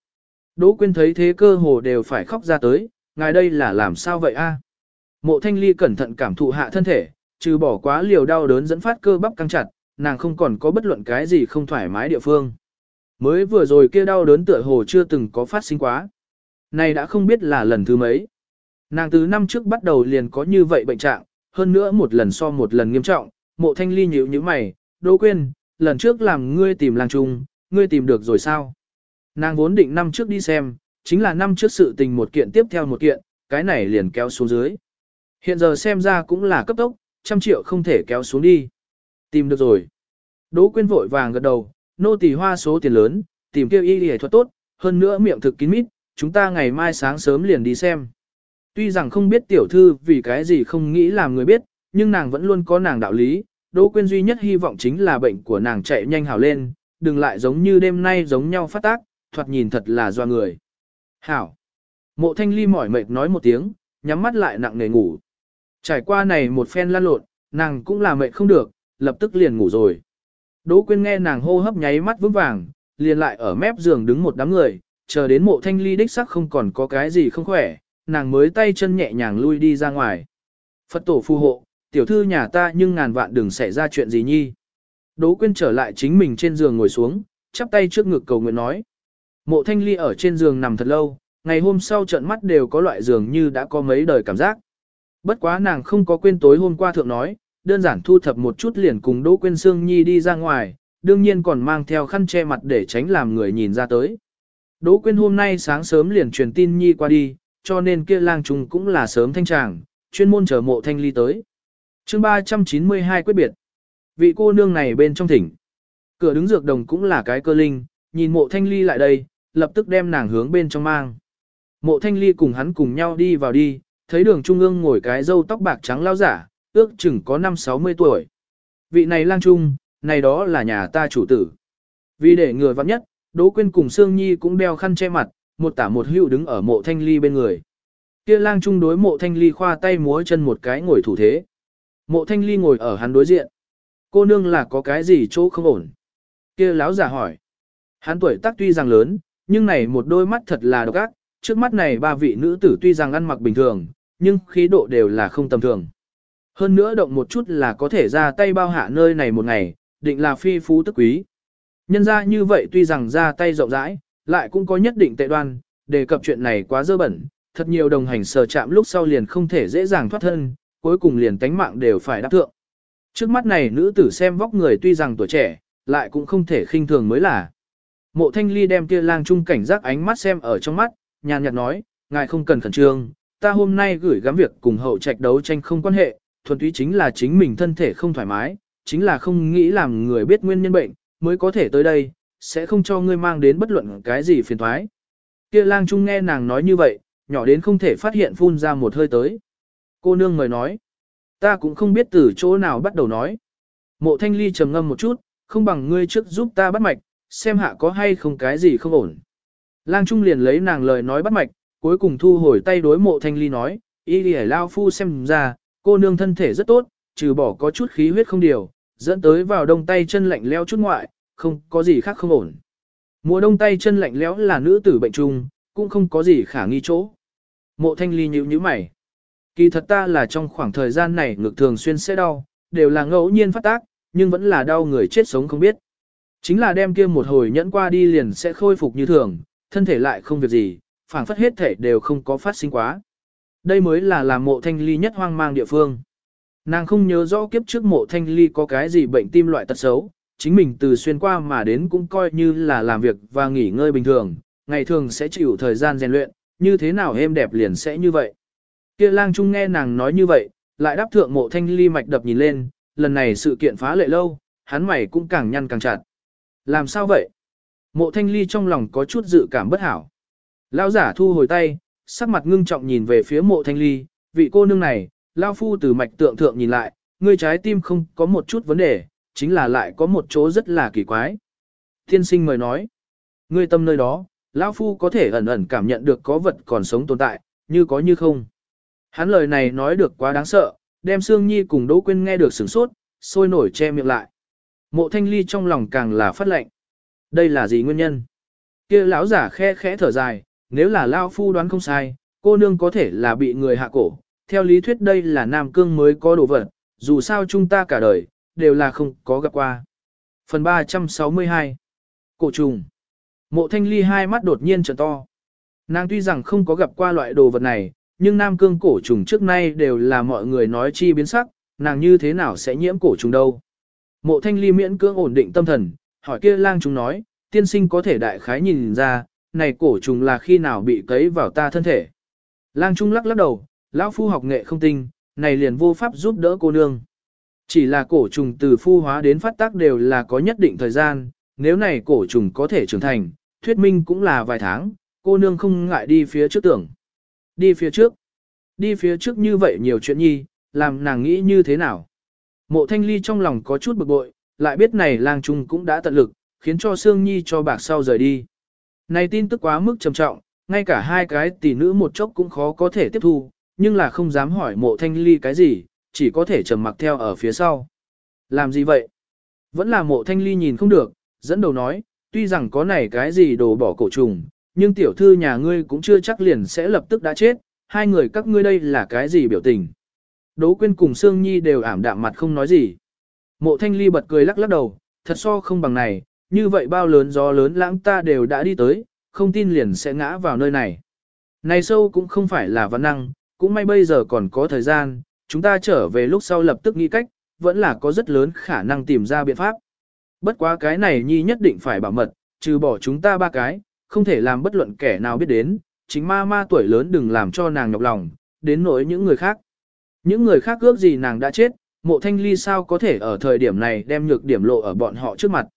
A: Đỗ Quyên thấy thế cơ hồ đều phải khóc ra tới, ngài đây là làm sao vậy a? Mộ thanh ly cẩn thận cảm thụ hạ thân thể, trừ bỏ quá liều đau đớn dẫn phát cơ bắp căng chặt, nàng không còn có bất luận cái gì không thoải mái địa phương. Mới vừa rồi kia đau đớn tựa hồ chưa từng có phát sinh quá. Này đã không biết là lần thứ mấy. Nàng từ năm trước bắt đầu liền có như vậy bệnh trạng, hơn nữa một lần so một lần nghiêm trọng, mộ thanh ly nhíu như mày, đỗ quên, lần trước làm ngươi tìm lang trung, ngươi tìm được rồi sao? Nàng vốn định năm trước đi xem, chính là năm trước sự tình một kiện tiếp theo một kiện, cái này liền kéo xuống dưới. Hiện giờ xem ra cũng là cấp tốc, trăm triệu không thể kéo xuống đi. Tìm được rồi. Đỗ quyên vội vàng gật đầu, nô tỳ hoa số tiền lớn, tìm kêu y y thuật tốt, hơn nữa miệng thực kín mít, chúng ta ngày mai sáng sớm liền đi xem. Tuy rằng không biết tiểu thư vì cái gì không nghĩ làm người biết, nhưng nàng vẫn luôn có nàng đạo lý, Đỗ Quyên duy nhất hy vọng chính là bệnh của nàng chạy nhanh hảo lên, đừng lại giống như đêm nay giống nhau phát tác, thoạt nhìn thật là doa người. Hảo. Mộ thanh ly mỏi mệt nói một tiếng, nhắm mắt lại nặng nề ngủ. Trải qua này một phen lan lộn, nàng cũng là mệt không được, lập tức liền ngủ rồi. Đỗ Quyên nghe nàng hô hấp nháy mắt vững vàng, liền lại ở mép giường đứng một đám người, chờ đến mộ thanh ly đích sắc không còn có cái gì không khỏe, nàng mới tay chân nhẹ nhàng lui đi ra ngoài. Phật tổ phù hộ, tiểu thư nhà ta nhưng ngàn vạn đừng xảy ra chuyện gì nhi. Đỗ Quyên trở lại chính mình trên giường ngồi xuống, chắp tay trước ngực cầu nguyện nói. Mộ thanh ly ở trên giường nằm thật lâu, ngày hôm sau trận mắt đều có loại giường như đã có mấy đời cảm giác. Bất quá nàng không có quên tối hôm qua thượng nói, đơn giản thu thập một chút liền cùng Đỗ Quyên Sương Nhi đi ra ngoài, đương nhiên còn mang theo khăn che mặt để tránh làm người nhìn ra tới. Đỗ Quyên hôm nay sáng sớm liền truyền tin Nhi qua đi, cho nên kia lang trùng cũng là sớm thanh tràng, chuyên môn chờ mộ thanh ly tới. chương 392 quyết biệt. Vị cô nương này bên trong thỉnh. Cửa đứng dược đồng cũng là cái cơ linh, nhìn mộ thanh ly lại đây, lập tức đem nàng hướng bên trong mang. Mộ thanh ly cùng hắn cùng nhau đi vào đi, thấy đường trung ương ngồi cái râu tóc bạc trắng lao giả, ước chừng có 5-60 tuổi. Vị này lang trung, này đó là nhà ta chủ tử. Vì để người vặn nhất, Đỗ Quyên cùng Sương Nhi cũng đeo khăn che mặt, một tả một hữu đứng ở mộ thanh ly bên người. Kia lang trung đối mộ thanh ly khoa tay múa chân một cái ngồi thủ thế. Mộ thanh ly ngồi ở hắn đối diện. Cô nương là có cái gì chỗ không ổn? Kia láo giả hỏi. Hắn tuổi tác tuy rằng lớn, nhưng này một đôi mắt thật là độc ác, trước mắt này ba vị nữ tử tuy rằng ăn mặc bình thường, nhưng khí độ đều là không tầm thường. Hơn nữa động một chút là có thể ra tay bao hạ nơi này một ngày, định là phi phú tức quý. Nhân ra như vậy tuy rằng ra tay rộng rãi, lại cũng có nhất định tệ đoan, đề cập chuyện này quá dơ bẩn, thật nhiều đồng hành sờ chạm lúc sau liền không thể dễ dàng thoát thân, cuối cùng liền tánh mạng đều phải đáp thượng. Trước mắt này nữ tử xem vóc người tuy rằng tuổi trẻ, lại cũng không thể khinh thường mới là. Mộ thanh ly đem kia lang trung cảnh giác ánh mắt xem ở trong mắt, nhàn nhạt nói, ngài không cần khẩn trương, ta hôm nay gửi gắm việc cùng hậu trạch đấu tranh không quan hệ, thuần túy chính là chính mình thân thể không thoải mái, chính là không nghĩ làm người biết nguyên nhân bệnh, mới có thể tới đây, sẽ không cho ngươi mang đến bất luận cái gì phiền thoái. Kia lang trung nghe nàng nói như vậy, nhỏ đến không thể phát hiện phun ra một hơi tới. Cô nương mời nói, ta cũng không biết từ chỗ nào bắt đầu nói. Mộ thanh ly trầm ngâm một chút, không bằng ngươi trước giúp ta bắt mạch, xem hạ có hay không cái gì không ổn. Lang Trung liền lấy nàng lời nói bắt mạch, cuối cùng thu hồi tay đối mộ thanh ly nói, y đi lao phu xem ra, cô nương thân thể rất tốt, trừ bỏ có chút khí huyết không điều, dẫn tới vào đông tay chân lạnh leo chút ngoại, không có gì khác không ổn. Mùa đông tay chân lạnh lẽo là nữ tử bệnh trung, cũng không có gì khả nghi chỗ. Mộ thanh ly nhíu nhíu mày. Kỳ thật ta là trong khoảng thời gian này ngực thường xuyên sẽ đau, đều là ngẫu nhiên phát tác, nhưng vẫn là đau người chết sống không biết. Chính là đem kia một hồi nhẫn qua đi liền sẽ khôi phục như thường, thân thể lại không việc gì, phản phất hết thể đều không có phát sinh quá. Đây mới là làm mộ thanh ly nhất hoang mang địa phương. Nàng không nhớ rõ kiếp trước mộ thanh ly có cái gì bệnh tim loại tật xấu, chính mình từ xuyên qua mà đến cũng coi như là làm việc và nghỉ ngơi bình thường, ngày thường sẽ chịu thời gian rèn luyện, như thế nào êm đẹp liền sẽ như vậy. Kia lang trung nghe nàng nói như vậy, lại đáp thượng mộ thanh ly mạch đập nhìn lên, lần này sự kiện phá lệ lâu, hắn mày cũng càng nhăn càng chặt. Làm sao vậy? Mộ thanh ly trong lòng có chút dự cảm bất hảo. Lão giả thu hồi tay, sắc mặt ngưng trọng nhìn về phía mộ thanh ly, vị cô nương này, Lao phu từ mạch tượng thượng nhìn lại, ngươi trái tim không có một chút vấn đề, chính là lại có một chỗ rất là kỳ quái. Thiên sinh mời nói, ngươi tâm nơi đó, Lão phu có thể ẩn ẩn cảm nhận được có vật còn sống tồn tại, như có như không. Hắn lời này nói được quá đáng sợ, đem Sương Nhi cùng Đỗ Quyên nghe được sửng sốt, sôi nổi che miệng lại. Mộ Thanh Ly trong lòng càng là phát lệnh. Đây là gì nguyên nhân? Kia lão giả khe khẽ thở dài, nếu là lão phu đoán không sai, cô nương có thể là bị người hạ cổ. Theo lý thuyết đây là Nam Cương mới có đồ vật, dù sao chúng ta cả đời, đều là không có gặp qua. Phần 362 Cổ trùng Mộ thanh ly hai mắt đột nhiên trở to. Nàng tuy rằng không có gặp qua loại đồ vật này, nhưng nam cương cổ trùng trước nay đều là mọi người nói chi biến sắc, nàng như thế nào sẽ nhiễm cổ trùng đâu. Mộ thanh ly miễn cưỡng ổn định tâm thần, hỏi kia lang trùng nói, tiên sinh có thể đại khái nhìn ra, này cổ trùng là khi nào bị cấy vào ta thân thể. Lang trung lắc lắc đầu, lão phu học nghệ không tinh, này liền vô pháp giúp đỡ cô nương. Chỉ là cổ trùng từ phu hóa đến phát tác đều là có nhất định thời gian, nếu này cổ trùng có thể trưởng thành, thuyết minh cũng là vài tháng, cô nương không ngại đi phía trước tưởng. Đi phía trước. Đi phía trước như vậy nhiều chuyện nhi, làm nàng nghĩ như thế nào. Mộ thanh ly trong lòng có chút bực bội, lại biết này lang trung cũng đã tận lực, khiến cho Sương Nhi cho bạc sau rời đi. Này tin tức quá mức trầm trọng, ngay cả hai cái tỷ nữ một chốc cũng khó có thể tiếp thu, nhưng là không dám hỏi mộ thanh ly cái gì, chỉ có thể trầm mặc theo ở phía sau. Làm gì vậy? Vẫn là mộ thanh ly nhìn không được, dẫn đầu nói, tuy rằng có này cái gì đồ bỏ cổ trùng, nhưng tiểu thư nhà ngươi cũng chưa chắc liền sẽ lập tức đã chết, hai người các ngươi đây là cái gì biểu tình. Đỗ Quyên cùng Sương Nhi đều ảm đạm mặt không nói gì. Mộ Thanh Ly bật cười lắc lắc đầu, thật so không bằng này, như vậy bao lớn gió lớn lãng ta đều đã đi tới, không tin liền sẽ ngã vào nơi này. Này sâu cũng không phải là văn năng, cũng may bây giờ còn có thời gian, chúng ta trở về lúc sau lập tức nghĩ cách, vẫn là có rất lớn khả năng tìm ra biện pháp. Bất quá cái này nhi nhất định phải bảo mật, trừ bỏ chúng ta ba cái, không thể làm bất luận kẻ nào biết đến, chính ma ma tuổi lớn đừng làm cho nàng nhọc lòng, đến nỗi những người khác. Những người khác ước gì nàng đã chết, mộ thanh ly sao có thể ở thời điểm này đem nhược điểm lộ ở bọn họ trước mặt.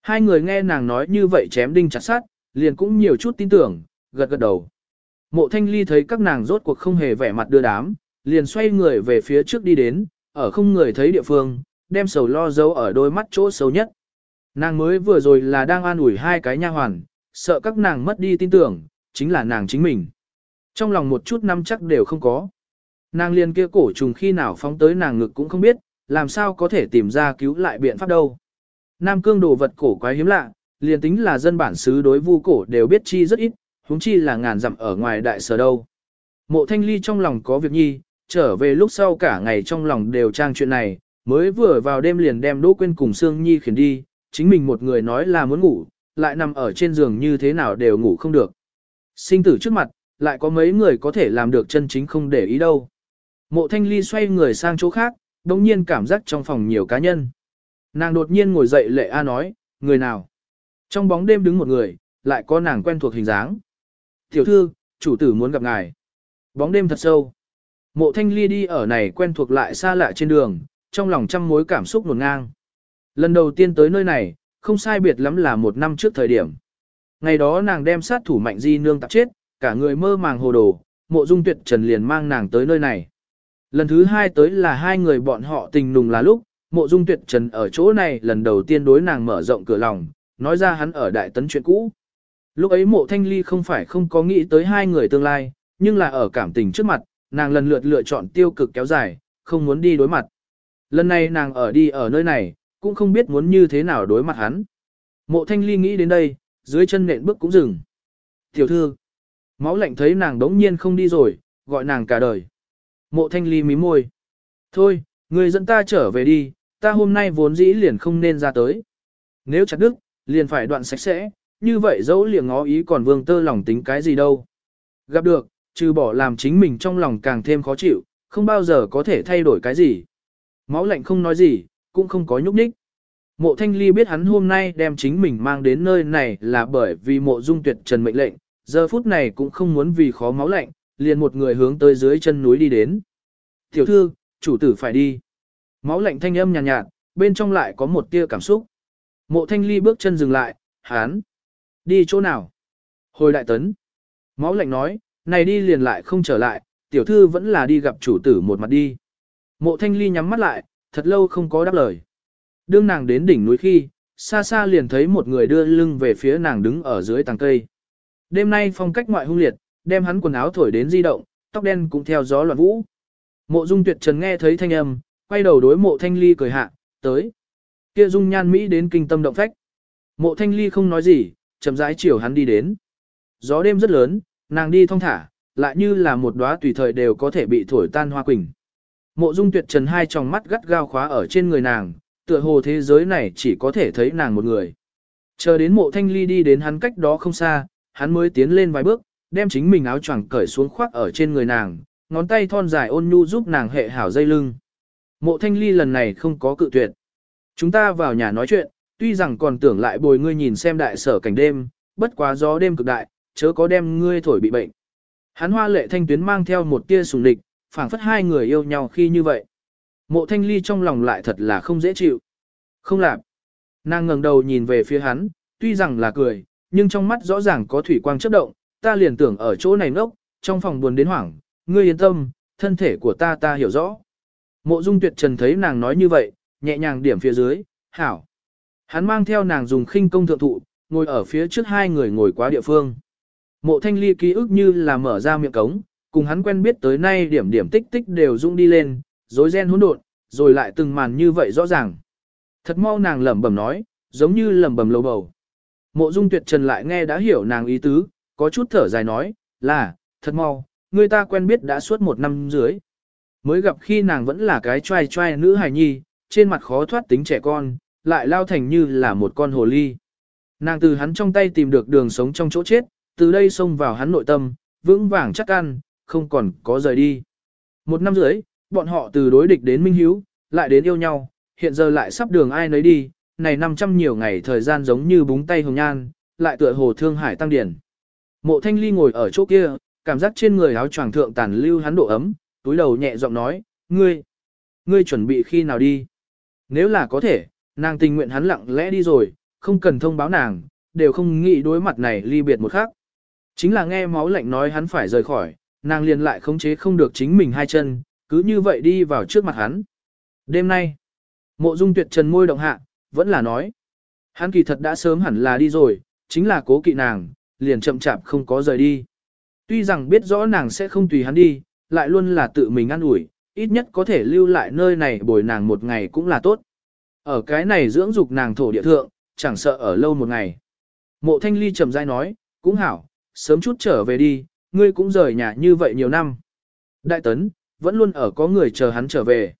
A: Hai người nghe nàng nói như vậy chém đinh chặt sát, liền cũng nhiều chút tin tưởng, gật gật đầu. Mộ thanh ly thấy các nàng rốt cuộc không hề vẻ mặt đưa đám, liền xoay người về phía trước đi đến, ở không người thấy địa phương, đem sầu lo giấu ở đôi mắt chỗ xấu nhất. Nàng mới vừa rồi là đang an ủi hai cái nha hoàn, sợ các nàng mất đi tin tưởng, chính là nàng chính mình. Trong lòng một chút năm chắc đều không có. Nàng liền kia cổ trùng khi nào phóng tới nàng ngực cũng không biết, làm sao có thể tìm ra cứu lại biện pháp đâu. Nam cương đồ vật cổ quái hiếm lạ, liền tính là dân bản xứ đối vu cổ đều biết chi rất ít, huống chi là ngàn dặm ở ngoài đại sở đâu. Mộ thanh ly trong lòng có việc nhi, trở về lúc sau cả ngày trong lòng đều trang chuyện này, mới vừa vào đêm liền đem Đỗ Quyên cùng Sương Nhi khiển đi, chính mình một người nói là muốn ngủ, lại nằm ở trên giường như thế nào đều ngủ không được. Sinh tử trước mặt, lại có mấy người có thể làm được chân chính không để ý đâu. Mộ thanh ly xoay người sang chỗ khác, đồng nhiên cảm giác trong phòng nhiều cá nhân. Nàng đột nhiên ngồi dậy lệ A nói, người nào? Trong bóng đêm đứng một người, lại có nàng quen thuộc hình dáng. Tiểu thư, chủ tử muốn gặp ngài. Bóng đêm thật sâu. Mộ thanh ly đi ở này quen thuộc lại xa lạ trên đường, trong lòng trăm mối cảm xúc nổn ngang. Lần đầu tiên tới nơi này, không sai biệt lắm là một năm trước thời điểm. Ngày đó nàng đem sát thủ mạnh di nương tạp chết, cả người mơ màng hồ đồ, mộ dung tuyệt trần liền mang nàng tới nơi này. Lần thứ hai tới là hai người bọn họ tình nùng là lúc, mộ dung tuyệt trần ở chỗ này lần đầu tiên đối nàng mở rộng cửa lòng, nói ra hắn ở đại tấn chuyện cũ. Lúc ấy mộ thanh ly không phải không có nghĩ tới hai người tương lai, nhưng là ở cảm tình trước mặt, nàng lần lượt lựa chọn tiêu cực kéo dài, không muốn đi đối mặt. Lần này nàng ở đi ở nơi này, cũng không biết muốn như thế nào đối mặt hắn. Mộ thanh ly nghĩ đến đây, dưới chân nện bước cũng dừng. Tiểu thư, máu lạnh thấy nàng đống nhiên không đi rồi, gọi nàng cả đời. Mộ thanh ly mím môi. Thôi, người dẫn ta trở về đi, ta hôm nay vốn dĩ liền không nên ra tới. Nếu chặt đứt, liền phải đoạn sạch sẽ, như vậy dẫu liền ngó ý còn vương tơ lòng tính cái gì đâu. Gặp được, trừ bỏ làm chính mình trong lòng càng thêm khó chịu, không bao giờ có thể thay đổi cái gì. Máu lạnh không nói gì, cũng không có nhúc nhích. Mộ thanh ly biết hắn hôm nay đem chính mình mang đến nơi này là bởi vì mộ dung tuyệt trần mệnh lệnh, giờ phút này cũng không muốn vì khó máu lạnh, liền một người hướng tới dưới chân núi đi đến. Tiểu thư, chủ tử phải đi. Máu lạnh thanh âm nhàn nhạt, nhạt, bên trong lại có một tia cảm xúc. Mộ thanh ly bước chân dừng lại, hán. Đi chỗ nào? Hồi đại tấn. Máu lạnh nói, này đi liền lại không trở lại, tiểu thư vẫn là đi gặp chủ tử một mặt đi. Mộ thanh ly nhắm mắt lại, thật lâu không có đáp lời. Đương nàng đến đỉnh núi khi, xa xa liền thấy một người đưa lưng về phía nàng đứng ở dưới tàng cây. Đêm nay phong cách ngoại hung liệt, đem hắn quần áo thổi đến di động, tóc đen cũng theo gió loạn vũ. Mộ Dung Tuyệt Trần nghe thấy thanh âm, quay đầu đối Mộ Thanh Ly cười hạ, tới. Kia dung nhan mỹ đến kinh tâm động phách. Mộ Thanh Ly không nói gì, chậm rãi chiều hắn đi đến. Gió đêm rất lớn, nàng đi thong thả, lại như là một đóa tùy thời đều có thể bị thổi tan hoa quỳnh. Mộ Dung Tuyệt Trần hai tròng mắt gắt gao khóa ở trên người nàng, tựa hồ thế giới này chỉ có thể thấy nàng một người. Chờ đến mộ thanh ly đi đến hắn cách đó không xa, hắn mới tiến lên vài bước, đem chính mình áo choàng cởi xuống khoác ở trên người nàng, ngón tay thon dài ôn nhu giúp nàng hệ hảo dây lưng. Mộ thanh ly lần này không có cự tuyệt. Chúng ta vào nhà nói chuyện, tuy rằng còn tưởng lại bồi ngươi nhìn xem đại sở cảnh đêm, bất quá gió đêm cực đại, chớ có đem ngươi thổi bị bệnh. Hắn hoa lệ thanh tuyến mang theo một tia sùng địch, phảng phất hai người yêu nhau khi như vậy. Mộ thanh ly trong lòng lại thật là không dễ chịu. Không làm. Nàng ngẩng đầu nhìn về phía hắn, tuy rằng là cười, nhưng trong mắt rõ ràng có thủy quang chớp động, ta liền tưởng ở chỗ này ngốc, trong phòng buồn đến hoảng, ngươi yên tâm, thân thể của ta ta hiểu rõ. Mộ dung tuyệt trần thấy nàng nói như vậy, nhẹ nhàng điểm phía dưới, hảo. Hắn mang theo nàng dùng khinh công thượng thụ, ngồi ở phía trước hai người ngồi quá địa phương. Mộ thanh ly ký ức như là mở ra miệng cống, cùng hắn quen biết tới nay điểm điểm tích tích đều rung đi lên, rối ren hỗn độn, rồi lại từng màn như vậy rõ ràng. Thật mau nàng lẩm bẩm nói, giống như lẩm bẩm lầu bầu. Mộ Dung Tuyệt Trần lại nghe đã hiểu nàng ý tứ, có chút thở dài nói, là, thật mau, người ta quen biết đã suốt một năm dưới. Mới gặp khi nàng vẫn là cái trai trai nữ hài nhi, trên mặt khó thoát tính trẻ con, lại lao thành như là một con hồ ly. Nàng từ hắn trong tay tìm được đường sống trong chỗ chết, từ đây xông vào hắn nội tâm, vững vàng chắc ăn, không còn có rời đi. Một năm dưới, bọn họ từ đối địch đến minh hiếu, lại đến yêu nhau, hiện giờ lại sắp đường ai nấy đi, này 500 nhiều ngày thời gian giống như búng tay hồng nhan, lại tựa hồ thương hải tăng điển. Mộ thanh ly ngồi ở chỗ kia, cảm giác trên người áo choàng thượng tàn lưu hắn độ ấm, túi đầu nhẹ giọng nói, ngươi, ngươi chuẩn bị khi nào đi. Nếu là có thể, nàng tình nguyện hắn lặng lẽ đi rồi, không cần thông báo nàng, đều không nghĩ đối mặt này ly biệt một khác. Chính là nghe máu lạnh nói hắn phải rời khỏi, nàng liền lại khống chế không được chính mình hai chân, cứ như vậy đi vào trước mặt hắn. Đêm nay, mộ dung tuyệt trần môi động hạ, vẫn là nói. Hắn kỳ thật đã sớm hẳn là đi rồi, chính là cố kỵ nàng, liền chậm chạp không có rời đi. Tuy rằng biết rõ nàng sẽ không tùy hắn đi, lại luôn là tự mình ăn ủi, ít nhất có thể lưu lại nơi này bồi nàng một ngày cũng là tốt. Ở cái này dưỡng dục nàng thổ địa thượng, chẳng sợ ở lâu một ngày. Mộ thanh ly trầm dai nói, cũng hảo, sớm chút trở về đi, ngươi cũng rời nhà như vậy nhiều năm. Đại tấn, vẫn luôn ở có người chờ hắn trở về.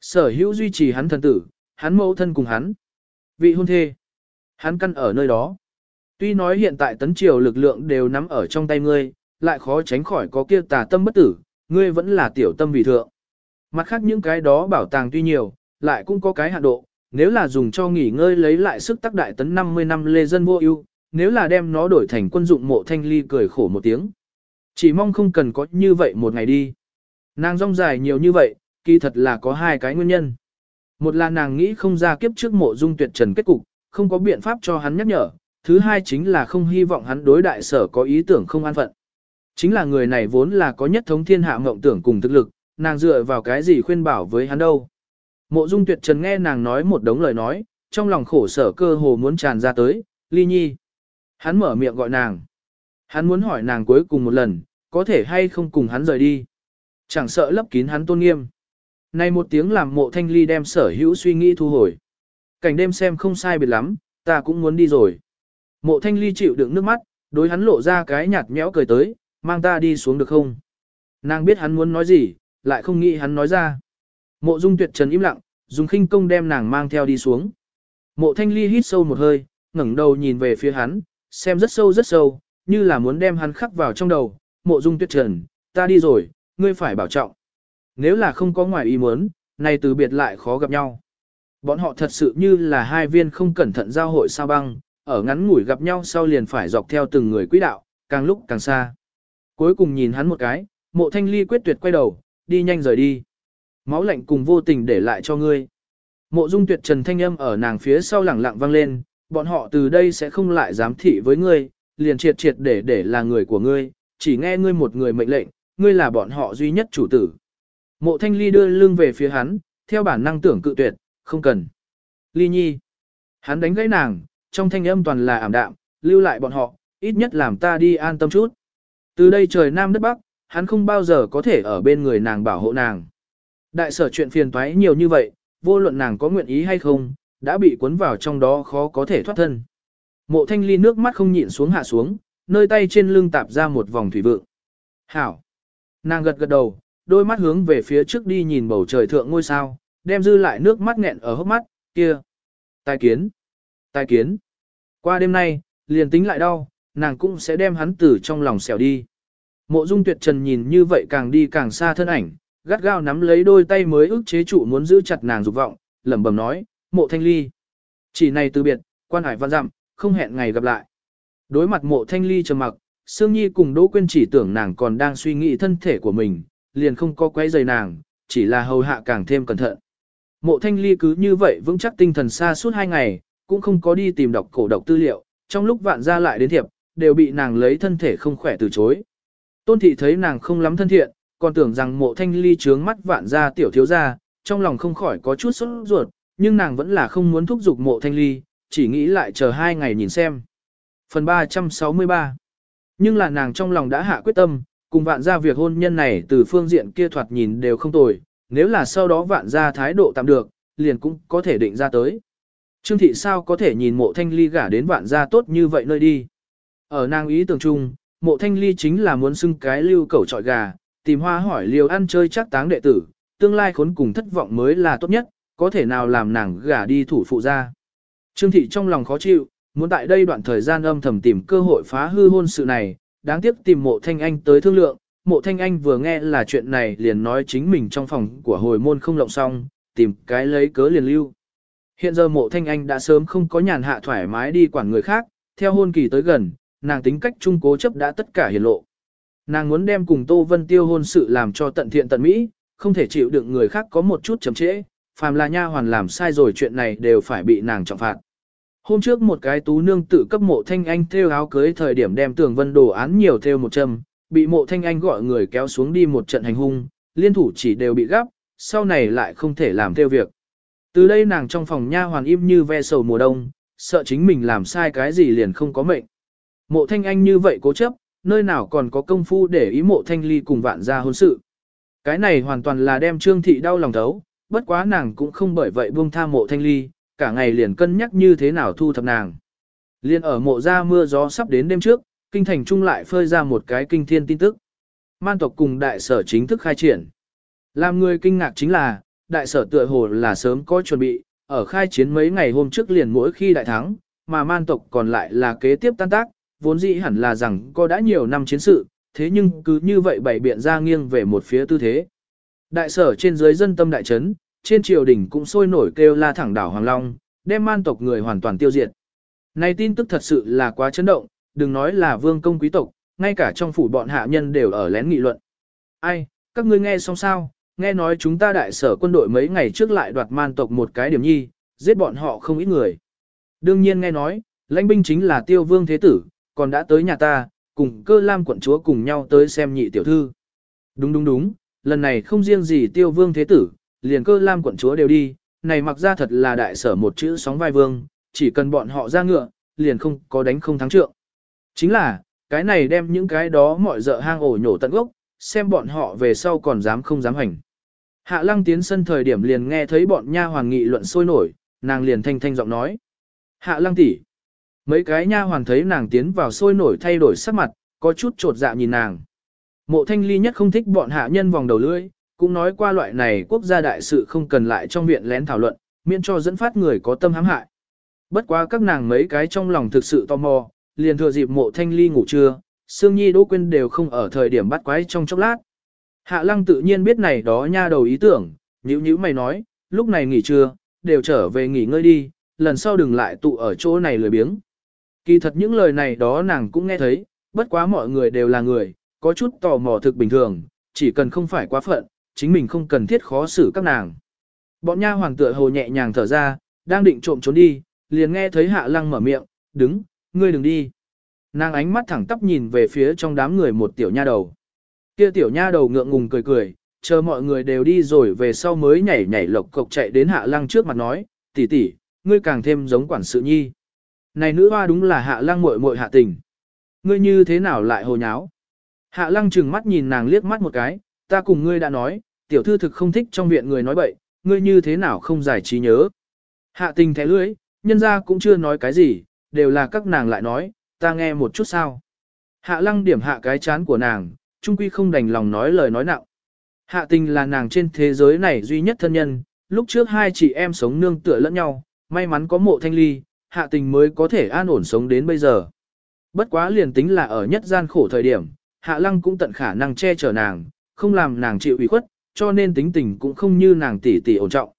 A: Sở hữu duy trì hắn thần tử, hắn mẫu thân cùng hắn. Vị hôn thê, hắn căn ở nơi đó. Tuy nói hiện tại tấn triều lực lượng đều nắm ở trong tay ngươi, lại khó tránh khỏi có kia tà tâm bất tử, ngươi vẫn là tiểu tâm vì thượng. Mặt khác những cái đó bảo tàng tuy nhiều, lại cũng có cái hạn độ, nếu là dùng cho nghỉ ngơi lấy lại sức tác đại tấn 50 năm lê dân vô ưu, nếu là đem nó đổi thành quân dụng mộ thanh ly cười khổ một tiếng. Chỉ mong không cần có như vậy một ngày đi. Nàng rong dài nhiều như vậy, kỳ thật là có hai cái nguyên nhân. Một là nàng nghĩ không ra kiếp trước mộ dung tuyệt trần kết cục, không có biện pháp cho hắn nhắc nhở. Thứ hai chính là không hy vọng hắn đối đại sở có ý tưởng không an phận. Chính là người này vốn là có nhất thống thiên hạ mộng tưởng cùng thực lực, nàng dựa vào cái gì khuyên bảo với hắn đâu. Mộ dung tuyệt trần nghe nàng nói một đống lời nói, trong lòng khổ sở cơ hồ muốn tràn ra tới, ly nhi. Hắn mở miệng gọi nàng. Hắn muốn hỏi nàng cuối cùng một lần, có thể hay không cùng hắn rời đi. Chẳng sợ lấp kín hắn tôn nghiêm. Này một tiếng làm mộ thanh ly đem sở hữu suy nghĩ thu hồi. Cảnh đêm xem không sai biệt lắm, ta cũng muốn đi rồi. Mộ thanh ly chịu đựng nước mắt, đối hắn lộ ra cái nhạt nhẽo cười tới, mang ta đi xuống được không? Nàng biết hắn muốn nói gì, lại không nghĩ hắn nói ra. Mộ dung tuyệt trần im lặng, dùng khinh công đem nàng mang theo đi xuống. Mộ thanh ly hít sâu một hơi, ngẩng đầu nhìn về phía hắn, xem rất sâu rất sâu, như là muốn đem hắn khắc vào trong đầu. Mộ dung tuyệt trần, ta đi rồi, ngươi phải bảo trọng. Nếu là không có ngoài ý muốn, này từ biệt lại khó gặp nhau. Bọn họ thật sự như là hai viên không cẩn thận giao hội sao băng, ở ngắn ngủi gặp nhau sau liền phải dọc theo từng người quỹ đạo, càng lúc càng xa. Cuối cùng nhìn hắn một cái, mộ thanh ly quyết tuyệt quay đầu, đi nhanh rời đi. Máu lạnh cùng vô tình để lại cho ngươi. Mộ dung tuyệt trần thanh âm ở nàng phía sau lẳng lặng vang lên, bọn họ từ đây sẽ không lại dám thị với ngươi, liền triệt triệt để để là người của ngươi, chỉ nghe ngươi một người mệnh lệnh, ngươi là bọn họ duy nhất chủ tử. Mộ thanh ly đưa lưng về phía hắn, theo bản năng tưởng cự tuyệt, không cần. Ly nhi. Hắn đánh gãy nàng, trong thanh âm toàn là ảm đạm, lưu lại bọn họ, ít nhất làm ta đi an tâm chút. Từ đây trời Nam đất Bắc, hắn không bao giờ có thể ở bên người nàng bảo hộ nàng. Đại sở chuyện phiền toái nhiều như vậy, vô luận nàng có nguyện ý hay không, đã bị cuốn vào trong đó khó có thể thoát thân. Mộ thanh ly nước mắt không nhịn xuống hạ xuống, nơi tay trên lưng tạp ra một vòng thủy vượng. Hảo! Nàng gật gật đầu, đôi mắt hướng về phía trước đi nhìn bầu trời thượng ngôi sao, đem dư lại nước mắt nghẹn ở hốc mắt, kia. Tài kiến, tài kiến. Qua đêm nay, liền tính lại đau, nàng cũng sẽ đem hắn từ trong lòng xẻo đi. Mộ dung tuyệt trần nhìn như vậy càng đi càng xa thân ảnh, gắt gao nắm lấy đôi tay mới ức chế trụ muốn giữ chặt nàng dục vọng, lẩm bẩm nói, mộ thanh ly. Chỉ này từ biệt, quan hải văn dặm, không hẹn ngày gặp lại. Đối mặt mộ thanh ly trầm mặc, Sương Nhi cùng Đỗ Quyên chỉ tưởng nàng còn đang suy nghĩ thân thể của mình, liền không có quấy rầy nàng, chỉ là hầu hạ càng thêm cẩn thận. Mộ thanh ly cứ như vậy vững chắc tinh thần xa suốt hai ngày, cũng không có đi tìm đọc cổ độc tư liệu, trong lúc vạn ra lại đến thiệp, đều bị nàng lấy thân thể không khỏe từ chối. Tôn thị thấy nàng không lắm thân thiện, còn tưởng rằng mộ thanh ly trướng mắt vạn ra tiểu thiếu ra, trong lòng không khỏi có chút sốt ruột, nhưng nàng vẫn là không muốn thúc giục mộ thanh ly, chỉ nghĩ lại chờ hai ngày nhìn xem. Phần 363 Nhưng là nàng trong lòng đã hạ quyết tâm, cùng vạn ra việc hôn nhân này từ phương diện kia thoạt nhìn đều không tồi, nếu là sau đó vạn ra thái độ tạm được, liền cũng có thể định ra tới. Trương thị sao có thể nhìn mộ thanh ly gả đến vạn gia tốt như vậy nơi đi. Ở nàng ý tưởng chung, mộ thanh ly chính là muốn xưng cái lưu cẩu trọi gà, tìm hoa hỏi liều ăn chơi chắc táng đệ tử, tương lai khốn cùng thất vọng mới là tốt nhất, có thể nào làm nàng gả đi thủ phụ ra. Trương thị trong lòng khó chịu, muốn tại đây đoạn thời gian âm thầm tìm cơ hội phá hư hôn sự này, đáng tiếc tìm mộ thanh anh tới thương lượng, mộ thanh anh vừa nghe là chuyện này liền nói chính mình trong phòng của hồi môn không lộng xong, tìm cái lấy cớ liền lưu. Hiện giờ mộ thanh anh đã sớm không có nhàn hạ thoải mái đi quản người khác, theo hôn kỳ tới gần, nàng tính cách trung cố chấp đã tất cả hiển lộ. Nàng muốn đem cùng Tô Vân Tiêu hôn sự làm cho tận thiện tận mỹ, không thể chịu đựng người khác có một chút chậm trễ, phàm là nha hoàn làm sai rồi chuyện này đều phải bị nàng trọng phạt. Hôm trước một cái tú nương tự cấp mộ thanh anh theo áo cưới thời điểm đem tường vân đồ án nhiều theo một châm, bị mộ thanh anh gọi người kéo xuống đi một trận hành hung, liên thủ chỉ đều bị gắp. sau này lại không thể làm theo việc. Từ đây nàng trong phòng nha hoàn im như ve sầu mùa đông, sợ chính mình làm sai cái gì liền không có mệnh. Mộ thanh anh như vậy cố chấp, nơi nào còn có công phu để ý mộ thanh ly cùng vạn gia hôn sự. Cái này hoàn toàn là đem trương thị đau lòng thấu, bất quá nàng cũng không bởi vậy buông tha mộ thanh ly, cả ngày liền cân nhắc như thế nào thu thập nàng. Liên ở mộ ra mưa gió sắp đến đêm trước, kinh thành trung lại phơi ra một cái kinh thiên tin tức. Man tộc cùng đại sở chính thức khai triển. Làm người kinh ngạc chính là, đại sở tựa hồ là sớm có chuẩn bị, ở khai chiến mấy ngày hôm trước liền mỗi khi đại thắng, mà man tộc còn lại là kế tiếp tan tác, vốn dĩ hẳn là rằng có đã nhiều năm chiến sự, thế nhưng cứ như vậy bảy biện ra nghiêng về một phía tư thế. Đại sở trên dưới dân tâm đại trấn, trên triều đình cũng sôi nổi kêu la thẳng đảo Hoàng Long, đem man tộc người hoàn toàn tiêu diệt. Này tin tức thật sự là quá chấn động, đừng nói là vương công quý tộc, ngay cả trong phủ bọn hạ nhân đều ở lén nghị luận. Ai, các ngươi nghe xong sao, nghe nói chúng ta đại sở quân đội mấy ngày trước lại đoạt man tộc một cái điểm nhi, giết bọn họ không ít người. Đương nhiên nghe nói, lãnh binh chính là tiêu vương thế tử, còn đã tới nhà ta, cùng cơ lam quận chúa cùng nhau tới xem nhị tiểu thư. Đúng đúng đúng, lần này không riêng gì tiêu vương thế tử, liền cơ lam quận chúa đều đi, này mặc ra thật là đại sở một chữ sóng vai vương, chỉ cần bọn họ ra ngựa, liền không có đánh không thắng trượng. Chính là, cái này đem những cái đó mọi dợ hang ổ nhổ tận gốc, xem bọn họ về sau còn dám không dám hành. Hạ lăng tiến sân thời điểm liền nghe thấy bọn nha hoàng nghị luận sôi nổi, nàng liền thanh thanh giọng nói. Hạ lăng tỷ Mấy cái nha hoàng thấy nàng tiến vào sôi nổi thay đổi sắc mặt, có chút trột dạ nhìn nàng. Mộ thanh ly nhất không thích bọn hạ nhân vòng đầu lưỡi, cũng nói qua loại này quốc gia đại sự không cần lại trong viện lén thảo luận, miễn cho dẫn phát người có tâm hãm hại. Bất quá các nàng mấy cái trong lòng thực sự tò mò, liền thừa dịp mộ thanh ly ngủ trưa, Sương Nhi Đỗ Quyên đều không ở thời điểm bắt quái trong chốc lát. Hạ lăng tự nhiên biết này đó nha đầu ý tưởng, nhữ nhữ mày nói, lúc này nghỉ trưa, đều trở về nghỉ ngơi đi, lần sau đừng lại tụ ở chỗ này lười biếng. Kỳ thật những lời này đó nàng cũng nghe thấy, bất quá mọi người đều là người, có chút tò mò thực bình thường, chỉ cần không phải quá phận, chính mình không cần thiết khó xử các nàng. Bọn nha hoàng tựa hồ nhẹ nhàng thở ra, đang định trộm trốn đi, liền nghe thấy hạ lăng mở miệng, đứng, ngươi đừng đi. Nàng ánh mắt thẳng tắp nhìn về phía trong đám người một tiểu nha đầu. Kia tiểu nha đầu ngượng ngùng cười cười, chờ mọi người đều đi rồi về sau mới nhảy nhảy lộc cộc chạy đến hạ lăng trước mặt nói, tỷ tỷ, ngươi càng thêm giống quản sự nhi. Này nữ hoa đúng là hạ lăng muội muội hạ tình. Ngươi như thế nào lại hồ nháo? Hạ lăng trừng mắt nhìn nàng liếc mắt một cái, ta cùng ngươi đã nói, tiểu thư thực không thích trong viện người nói bậy, ngươi như thế nào không giải trí nhớ. Hạ tình thẻ lưỡi, nhân ra cũng chưa nói cái gì, đều là các nàng lại nói, ta nghe một chút sao. Hạ lăng điểm hạ cái chán của nàng, trung quy không đành lòng nói lời nói nặng. Hạ tình là nàng trên thế giới này duy nhất thân nhân, lúc trước hai chị em sống nương tựa lẫn nhau, may mắn có mộ thanh ly, hạ tình mới có thể an ổn sống đến bây giờ. Bất quá liền tính là ở nhất gian khổ thời điểm, hạ lăng cũng tận khả năng che chở nàng, không làm nàng chịu ủy khuất, cho nên tính tình cũng không như nàng tỷ tỷ ổn trọng.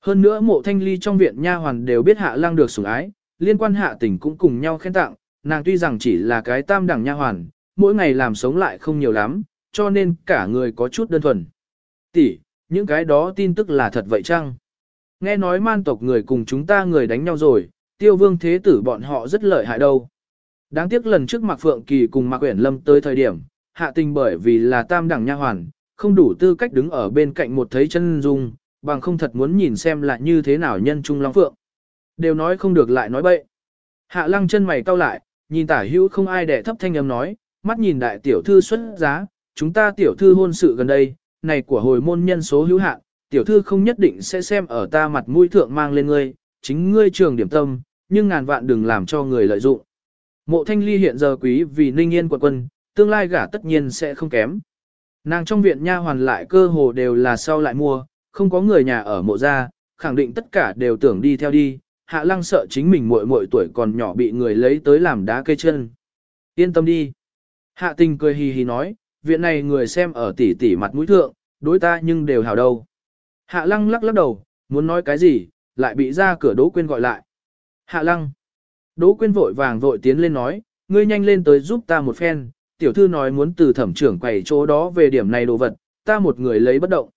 A: Hơn nữa mộ thanh ly trong viện nha hoàn đều biết hạ lăng được sủng ái, liên quan hạ tình cũng cùng nhau khen tặng, nàng tuy rằng chỉ là cái tam đẳng nha hoàn, mỗi ngày làm sống lại không nhiều lắm, cho nên cả người có chút đơn thuần. Tỷ, những cái đó tin tức là thật vậy chăng? Nghe nói man tộc người cùng chúng ta người đánh nhau rồi, tiêu vương thế tử bọn họ rất lợi hại đâu. Đáng tiếc lần trước Mạc Phượng Kỳ cùng Mạc Uyển Lâm tới thời điểm, hạ tình bởi vì là tam đẳng nha hoàn, không đủ tư cách đứng ở bên cạnh một thấy chân dung, bằng không thật muốn nhìn xem là như thế nào nhân trung long phượng. Đều nói không được lại nói bậy. Hạ lăng chân mày cau lại, nhìn tả hữu không ai đẻ thấp thanh âm nói, mắt nhìn đại tiểu thư xuất giá, chúng ta tiểu thư hôn sự gần đây, này của hồi môn nhân số hữu hạn, tiểu thư không nhất định sẽ xem ở ta mặt mũi thượng mang lên ngươi, chính ngươi trường điểm tâm, nhưng ngàn vạn đừng làm cho người lợi dụng. Mộ thanh ly hiện giờ quý vì ninh yên quận quân, tương lai gả tất nhiên sẽ không kém. Nàng trong viện nha hoàn lại cơ hồ đều là sau lại mua, không có người nhà ở mộ gia, khẳng định tất cả đều tưởng đi theo đi, hạ lăng sợ chính mình muội muội tuổi còn nhỏ bị người lấy tới làm đá cây chân. Yên tâm đi. Hạ tình cười hì hì nói, viện này người xem ở tỉ tỉ mặt mũi thượng, đối ta nhưng đều hào đâu. Hạ lăng lắc lắc đầu, muốn nói cái gì, lại bị ra cửa Đỗ Quyên gọi lại. Hạ lăng. Đỗ Quyên vội vàng vội tiến lên nói, ngươi nhanh lên tới giúp ta một phen, tiểu thư nói muốn từ thẩm trưởng quầy chỗ đó về điểm này đồ vật, ta một người lấy bất động.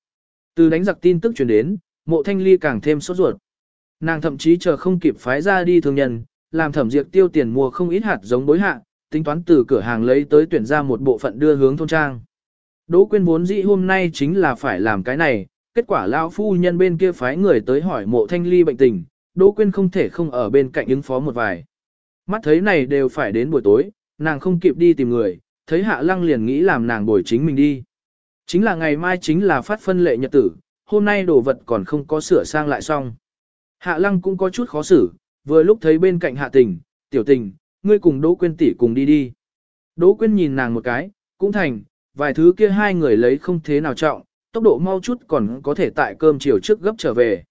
A: Từ đánh giặc tin tức truyền đến, mộ thanh ly càng thêm sốt ruột. Nàng thậm chí chờ không kịp phái ra đi thương nhân, làm thẩm diệt tiêu tiền mua không ít hạt giống bối hạ, tính toán từ cửa hàng lấy tới tuyển ra một bộ phận đưa hướng thôn trang. Đỗ quyên vốn dĩ hôm nay chính là phải làm cái này, kết quả lão phu nhân bên kia phái người tới hỏi mộ thanh ly bệnh tình, Đỗ quyên không thể không ở bên cạnh ứng phó một vài. Mắt thấy này đều phải đến buổi tối, nàng không kịp đi tìm người, thấy hạ lăng liền nghĩ làm nàng bồi chính mình đi. Chính là ngày mai chính là phát phân lệ nhật tử, hôm nay đồ vật còn không có sửa sang lại xong. Hạ lăng cũng có chút khó xử, vừa lúc thấy bên cạnh hạ tình, tiểu tình, ngươi cùng Đỗ Quyên tỷ cùng đi đi. Đỗ Quyên nhìn nàng một cái, cũng thành, vài thứ kia hai người lấy không thế nào trọng, tốc độ mau chút còn có thể tại cơm chiều trước gấp trở về.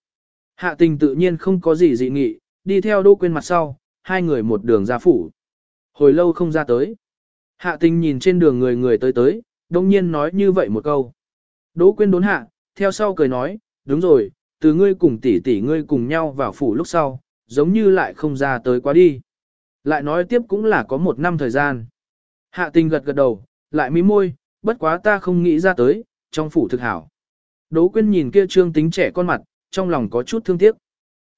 A: Hạ tình tự nhiên không có gì dị nghị, đi theo Đỗ Quyên mặt sau, hai người một đường ra phủ. Hồi lâu không ra tới. Hạ tình nhìn trên đường người người tới tới, đông nhiên nói như vậy một câu. Đỗ Quyên đốn hạ, theo sau cười nói, đúng rồi, từ ngươi cùng tỷ tỷ ngươi cùng nhau vào phủ lúc sau, giống như lại không ra tới quá đi. Lại nói tiếp cũng là có một năm thời gian. Hạ tình gật gật đầu, lại mí môi, bất quá ta không nghĩ ra tới, trong phủ thực hảo. Đỗ quyên nhìn kia trương tính trẻ con mặt, trong lòng có chút thương tiếc.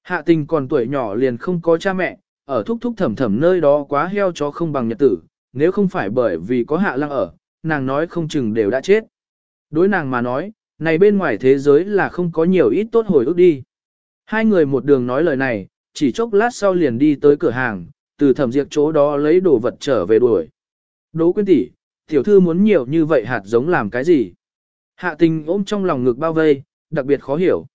A: Hạ tình còn tuổi nhỏ liền không có cha mẹ, ở thúc thúc thẩm thẩm nơi đó quá heo chó không bằng nhật tử, nếu không phải bởi vì có hạ lăng ở, nàng nói không chừng đều đã chết. Đối nàng mà nói, này bên ngoài thế giới là không có nhiều ít tốt hồi ức đi. Hai người một đường nói lời này, chỉ chốc lát sau liền đi tới cửa hàng, từ thẩm diệt chỗ đó lấy đồ vật trở về đuổi. Đỗ quyên tỷ, tiểu thư muốn nhiều như vậy hạt giống làm cái gì? Hạ tình ôm trong lòng ngực bao vây, đặc biệt khó hiểu.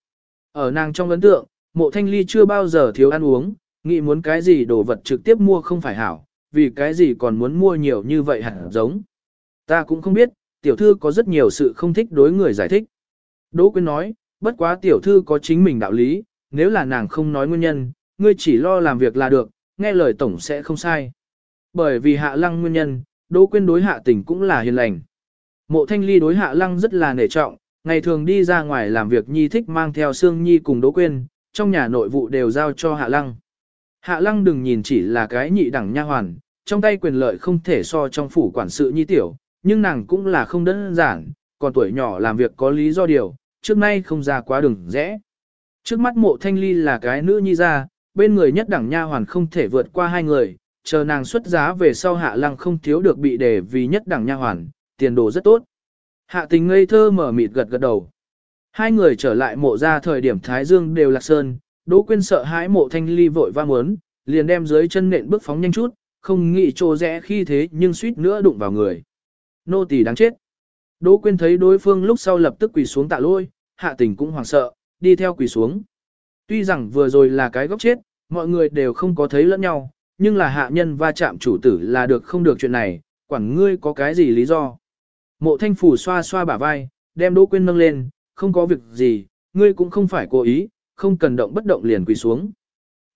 A: Ở nàng trong ấn tượng, mộ thanh ly chưa bao giờ thiếu ăn uống, nghĩ muốn cái gì đồ vật trực tiếp mua không phải hảo, vì cái gì còn muốn mua nhiều như vậy hẳn giống. Ta cũng không biết, tiểu thư có rất nhiều sự không thích đối người giải thích. Đỗ Quyên nói, bất quá tiểu thư có chính mình đạo lý, nếu là nàng không nói nguyên nhân, ngươi chỉ lo làm việc là được, nghe lời tổng sẽ không sai. Bởi vì hạ lăng nguyên nhân, Đỗ Quyên đối hạ tình cũng là hiền lành. Mộ Thanh Ly đối hạ lăng rất là nể trọng, ngày thường đi ra ngoài làm việc nhi thích mang theo Sương Nhi cùng Đỗ Quyên, trong nhà nội vụ đều giao cho hạ lăng. Hạ lăng đừng nhìn chỉ là cái nhị đẳng nha hoàn, trong tay quyền lợi không thể so trong phủ quản sự nhi tiểu, nhưng nàng cũng là không đơn giản, còn tuổi nhỏ làm việc có lý do điều, trước nay không ra quá đường rẽ. Trước mắt mộ thanh ly là cái nữ nhi ra, bên người nhất đẳng nha hoàn không thể vượt qua hai người, chờ nàng xuất giá về sau hạ lăng không thiếu được bị đề vì nhất đẳng nha hoàn, tiền đồ rất tốt. Hạ tình ngây thơ mở mịt gật gật đầu. Hai người trở lại mộ ra thời điểm Thái Dương đều lạc sơn, Đỗ Quyên sợ hãi mộ thanh ly vội vang muốn, liền đem dưới chân nện bước phóng nhanh chút, không nghĩ trồ rẽ khi thế nhưng suýt nữa đụng vào người. Nô tỳ đáng chết. Đỗ Quyên thấy đối phương lúc sau lập tức quỳ xuống tạ lôi, hạ tình cũng hoảng sợ, đi theo quỳ xuống. Tuy rằng vừa rồi là cái góc chết, mọi người đều không có thấy lẫn nhau, nhưng là hạ nhân va chạm chủ tử là được không được chuyện này, quản ngươi có cái gì lý do. Mộ thanh phủ xoa xoa bả vai, đem Đỗ Quyên nâng lên, không có việc gì, ngươi cũng không phải cố ý, không cần động bất động liền quỳ xuống.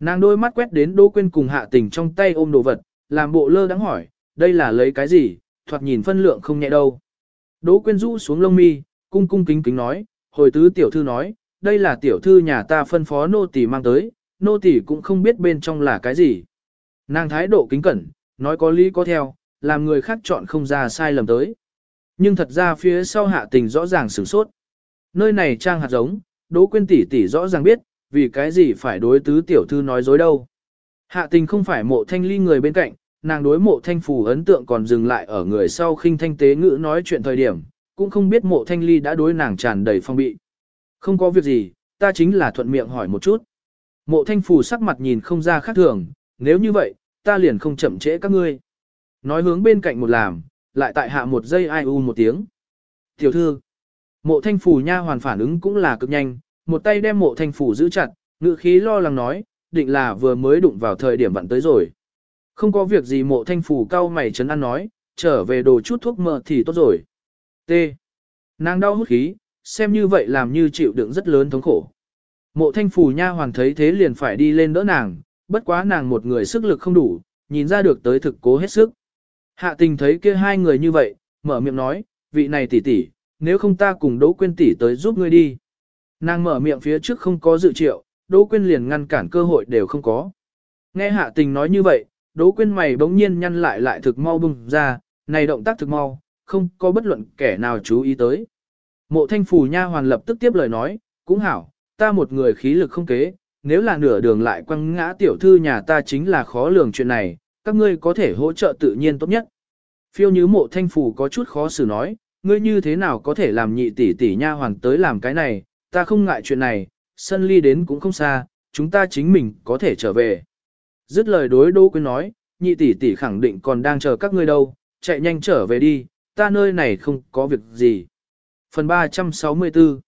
A: Nàng đôi mắt quét đến Đỗ Quyên cùng hạ tình trong tay ôm đồ vật, làm bộ lơ đắng hỏi, đây là lấy cái gì, thoạt nhìn phân lượng không nhẹ đâu. Đỗ Quyên rũ xuống lông mi, cung cung kính kính nói, hồi tứ tiểu thư nói, đây là tiểu thư nhà ta phân phó nô tỳ mang tới, nô tỳ cũng không biết bên trong là cái gì. Nàng thái độ kính cẩn, nói có lý có theo, làm người khác chọn không ra sai lầm tới. Nhưng thật ra phía sau hạ tình rõ ràng sửng sốt. Nơi này trang hạt giống, Đỗ Quyên tỷ tỷ rõ ràng biết, vì cái gì phải đối tứ tiểu thư nói dối đâu. Hạ tình không phải mộ thanh ly người bên cạnh, nàng đối mộ thanh phù ấn tượng còn dừng lại ở người sau khinh thanh tế ngữ nói chuyện thời điểm, cũng không biết mộ thanh ly đã đối nàng tràn đầy phong bị. Không có việc gì, ta chính là thuận miệng hỏi một chút. Mộ thanh phù sắc mặt nhìn không ra khác thường, nếu như vậy, ta liền không chậm trễ các ngươi. Nói hướng bên cạnh một làm, lại tại hạ một giây ai u một tiếng. Tiểu thư, mộ thanh phù nha hoàn phản ứng cũng là cực nhanh, một tay đem mộ thanh phủ giữ chặt, ngự khí lo lắng nói, định là vừa mới đụng vào thời điểm vặn tới rồi. Không có việc gì mộ thanh phủ cao mày chấn ăn nói, trở về đồ chút thuốc mỡ thì tốt rồi. T. Nàng đau hút khí, xem như vậy làm như chịu đựng rất lớn thống khổ. Mộ thanh phủ nha hoàng thấy thế liền phải đi lên đỡ nàng, bất quá nàng một người sức lực không đủ, nhìn ra được tới thực cố hết sức. Hạ tình thấy kia hai người như vậy, mở miệng nói, vị này tỷ tỷ, nếu không ta cùng Đỗ Quyên tỷ tới giúp ngươi đi. Nàng mở miệng phía trước không có dự triệu, Đỗ Quyên liền ngăn cản cơ hội đều không có. Nghe hạ tình nói như vậy, Đỗ Quyên mày bỗng nhiên nhăn lại lại thực mau bùng ra, này động tác thực mau, không có bất luận kẻ nào chú ý tới. Mộ thanh phù nha hoàn lập tức tiếp lời nói, cũng hảo, ta một người khí lực không kế, nếu là nửa đường lại quăng ngã tiểu thư nhà ta chính là khó lường chuyện này, các ngươi có thể hỗ trợ tự nhiên tốt nhất. Phiêu như mộ thanh phù có chút khó xử nói, ngươi như thế nào có thể làm nhị tỷ tỷ nha hoàn tới làm cái này, ta không ngại chuyện này, sân ly đến cũng không xa, chúng ta chính mình có thể trở về. Dứt lời đối Đỗ Quyên nói, nhị tỷ tỷ khẳng định còn đang chờ các ngươi đâu, chạy nhanh trở về đi, ta nơi này không có việc gì. Phần 364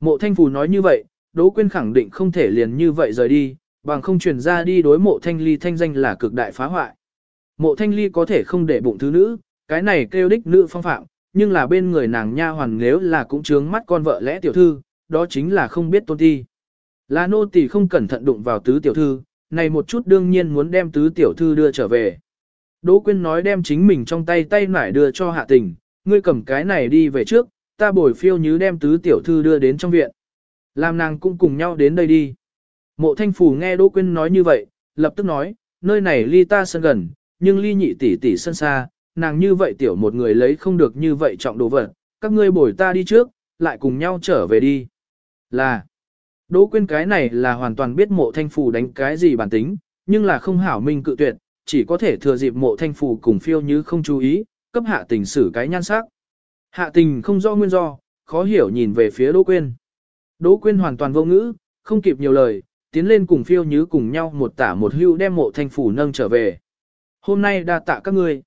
A: Mộ Thanh Phù nói như vậy, Đỗ Quyên khẳng định không thể liền như vậy rời đi, bằng không truyền ra đi đối mộ Thanh Ly thanh danh là cực đại phá hoại. Mộ Thanh Ly có thể không để bụng thứ nữ, cái này kêu đích nữ phong phạm, nhưng là bên người nàng nha hoàn nếu là cũng trướng mắt con vợ lẽ tiểu thư, đó chính là không biết tôn ti. Là nô tỳ không cẩn thận đụng vào tứ tiểu thư, này một chút đương nhiên muốn đem tứ tiểu thư đưa trở về. Đỗ Quyên nói đem chính mình trong tay tay nải đưa cho hạ tình, ngươi cầm cái này đi về trước, ta bồi phiêu như đem tứ tiểu thư đưa đến trong viện. Làm nàng cũng cùng nhau đến đây đi. Mộ thanh phủ nghe Đỗ Quyên nói như vậy, lập tức nói, nơi này ly ta sân gần, nhưng ly nhị tỷ tỷ sân xa, nàng như vậy tiểu một người lấy không được như vậy trọng đồ vật, các ngươi bồi ta đi trước, lại cùng nhau trở về đi. Là, Đỗ Quyên cái này là hoàn toàn biết mộ thanh phủ đánh cái gì bản tính, nhưng là không hảo minh cự tuyệt, chỉ có thể thừa dịp mộ thanh phủ cùng phiêu như không chú ý, cấp hạ tình xử cái nhan sắc. Hạ tình không do nguyên do, khó hiểu nhìn về phía Đỗ Quyên. Đỗ Quyên hoàn toàn vô ngữ, không kịp nhiều lời, tiến lên cùng phiêu như cùng nhau một tả một hưu đem mộ thanh phủ nâng trở về. Hôm nay đa tạ các ngươi.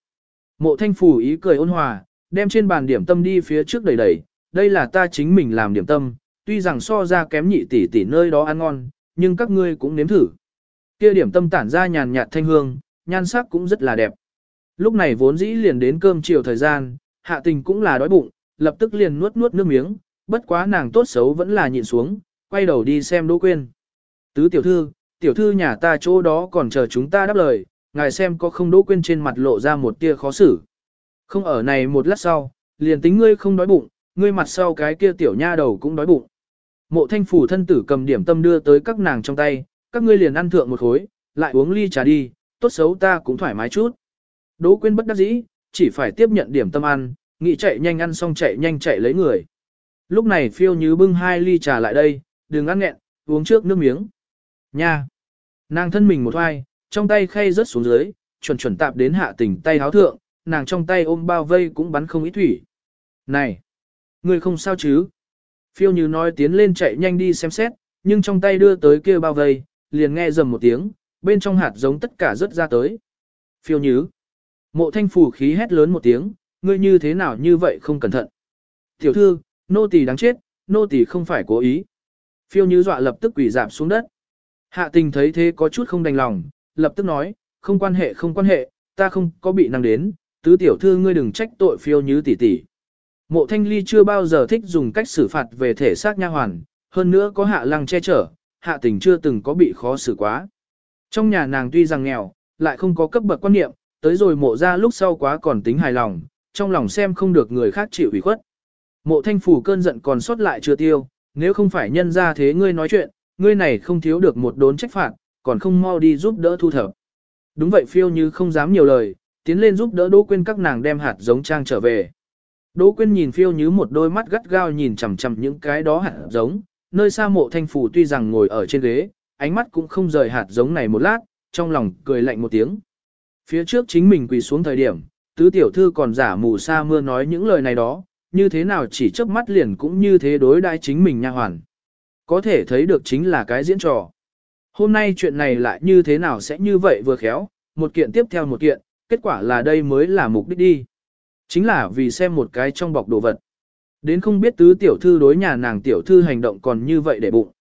A: Mộ thanh phủ ý cười ôn hòa, đem trên bàn điểm tâm đi phía trước đẩy đẩy, đây là ta chính mình làm điểm tâm, tuy rằng so ra kém nhị tỷ tỷ nơi đó ăn ngon, nhưng các ngươi cũng nếm thử. Kia điểm tâm tản ra nhàn nhạt thanh hương, nhan sắc cũng rất là đẹp. Lúc này vốn dĩ liền đến cơm chiều thời gian, hạ tình cũng là đói bụng, lập tức liền nuốt nuốt nước miếng, bất quá nàng tốt xấu vẫn là nhịn xuống, quay đầu đi xem Đỗ Quyên. Tứ tiểu thư, tiểu thư nhà ta chỗ đó còn chờ chúng ta đáp lời, ngài xem có không Đỗ Quyên trên mặt lộ ra một tia khó xử. Không ở này một lát sau, liền tính ngươi không đói bụng, ngươi mặt sau cái kia tiểu nha đầu cũng đói bụng. Mộ thanh phủ thân tử cầm điểm tâm đưa tới các nàng trong tay, các ngươi liền ăn thượng một khối, lại uống ly trà đi, tốt xấu ta cũng thoải mái chút. Đỗ Quyên bất đắc dĩ, chỉ phải tiếp nhận điểm tâm ăn, nghĩ chạy nhanh ăn xong chạy nhanh chạy lấy người. Lúc này phiêu như bưng hai ly trà lại đây, đừng ăn nghẹn, uống trước nước miếng. Nha! Nàng thân mình một hoai, trong tay khay rớt xuống dưới, chuẩn chuẩn tạp đến hạ tình tay háo thượng, nàng trong tay ôm bao vây cũng bắn không ít thủy. Này! ngươi không sao chứ? Phiêu như nói tiến lên chạy nhanh đi xem xét, nhưng trong tay đưa tới kia bao vây, liền nghe rầm một tiếng, bên trong hạt giống tất cả rớt ra tới. Phiêu như! Mộ thanh phủ khí hét lớn một tiếng, ngươi như thế nào như vậy không cẩn thận. Tiểu thư, nô tỳ đáng chết, nô tỳ không phải cố ý. Phiêu như dọa lập tức quỷ dạp xuống đất. Hạ tình thấy thế có chút không đành lòng, lập tức nói, không quan hệ không quan hệ, ta không có bị năng đến, tứ tiểu thư ngươi đừng trách tội phiêu như tỷ tỷ. Mộ thanh ly chưa bao giờ thích dùng cách xử phạt về thể xác nha hoàn, hơn nữa có hạ lăng che chở, hạ tình chưa từng có bị khó xử quá. Trong nhà nàng tuy rằng nghèo, lại không có cấp bậc quan niệm, tới rồi mộ ra lúc sau quá còn tính hài lòng, trong lòng xem không được người khác chịu ủy khuất. Mộ thanh phủ cơn giận còn sót lại chưa tiêu, nếu không phải nhân ra thế ngươi nói chuyện, ngươi này không thiếu được một đốn trách phạt, còn không mau đi giúp đỡ thu thập. Đúng vậy phiêu như không dám nhiều lời, tiến lên giúp đỡ Đỗ Quyên các nàng đem hạt giống trang trở về. Đỗ Quyên nhìn phiêu như một đôi mắt gắt gao nhìn chằm chằm những cái đó hạt giống, nơi xa mộ thanh phủ tuy rằng ngồi ở trên ghế, ánh mắt cũng không rời hạt giống này một lát, trong lòng cười lạnh một tiếng. Phía trước chính mình quỳ xuống thời điểm, tứ tiểu thư còn giả mù sa mưa nói những lời này đó, như thế nào chỉ chớp mắt liền cũng như thế đối đãi chính mình nha hoàn. Có thể thấy được chính là cái diễn trò. Hôm nay chuyện này lại như thế nào sẽ như vậy vừa khéo, một kiện tiếp theo một kiện, kết quả là đây mới là mục đích đi. Chính là vì xem một cái trong bọc đồ vật. Đến không biết tứ tiểu thư đối nhà nàng tiểu thư hành động còn như vậy để bụng.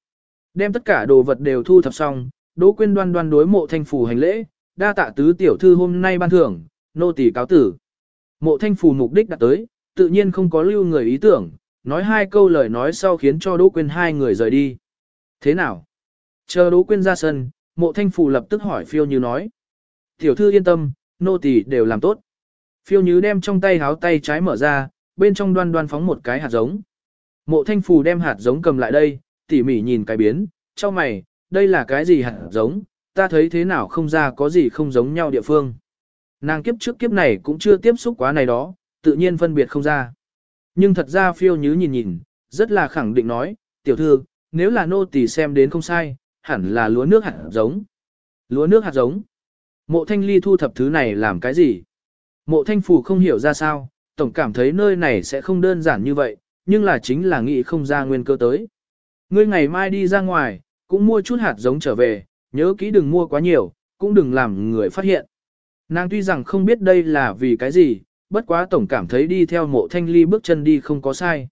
A: Đem tất cả đồ vật đều thu thập xong, Đỗ Quyên đoan đoan đối mộ thanh phù hành lễ, đa tạ tứ tiểu thư hôm nay ban thưởng, nô tỳ cáo tử. Mộ thanh phù mục đích đã tới, tự nhiên không có lưu người ý tưởng, nói hai câu lời nói sau khiến cho Đỗ Quyên hai người rời đi. Thế nào? Chờ Đỗ Quyên ra sân, mộ thanh phù lập tức hỏi phiêu như nói. Tiểu thư yên tâm, nô tỳ đều làm tốt. Phiêu Nhứ đem trong tay háo tay trái mở ra, bên trong đoan đoan phóng một cái hạt giống. Mộ thanh phù đem hạt giống cầm lại đây, tỉ mỉ nhìn cái biến, cho mày, đây là cái gì hạt giống, ta thấy thế nào không ra có gì không giống nhau địa phương. Nàng kiếp trước kiếp này cũng chưa tiếp xúc quá này đó, tự nhiên phân biệt không ra. Nhưng thật ra phiêu nhứ nhìn nhìn, rất là khẳng định nói, tiểu thư, nếu là nô tỳ xem đến không sai, hẳn là lúa nước hạt giống. Lúa nước hạt giống. Mộ thanh ly thu thập thứ này làm cái gì? Mộ thanh phù không hiểu ra sao, tổng cảm thấy nơi này sẽ không đơn giản như vậy, nhưng là chính là nghĩ không ra nguyên cơ tới. Ngươi ngày mai đi ra ngoài, cũng mua chút hạt giống trở về, nhớ kỹ đừng mua quá nhiều, cũng đừng làm người phát hiện. Nàng tuy rằng không biết đây là vì cái gì, bất quá tổng cảm thấy đi theo mộ thanh ly bước chân đi không có sai.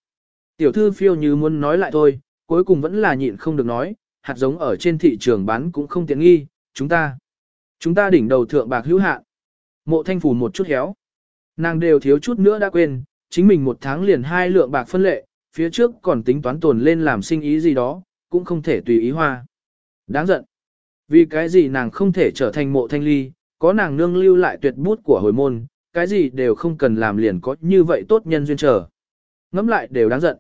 A: Tiểu thư phiêu như muốn nói lại thôi, cuối cùng vẫn là nhịn không được nói, hạt giống ở trên thị trường bán cũng không tiện nghi, chúng ta. Chúng ta đỉnh đầu thượng bạc hữu hạn. Mộ thanh phủ một chút héo. Nàng đều thiếu chút nữa đã quên, chính mình một tháng liền hai lượng bạc phân lệ, phía trước còn tính toán tồn lên làm sinh ý gì đó, cũng không thể tùy ý hoa. Đáng giận. Vì cái gì nàng không thể trở thành mộ thanh ly, có nàng nương lưu lại tuyệt bút của hồi môn, cái gì đều không cần làm liền có như vậy tốt nhân duyên trở. Ngắm lại đều đáng giận.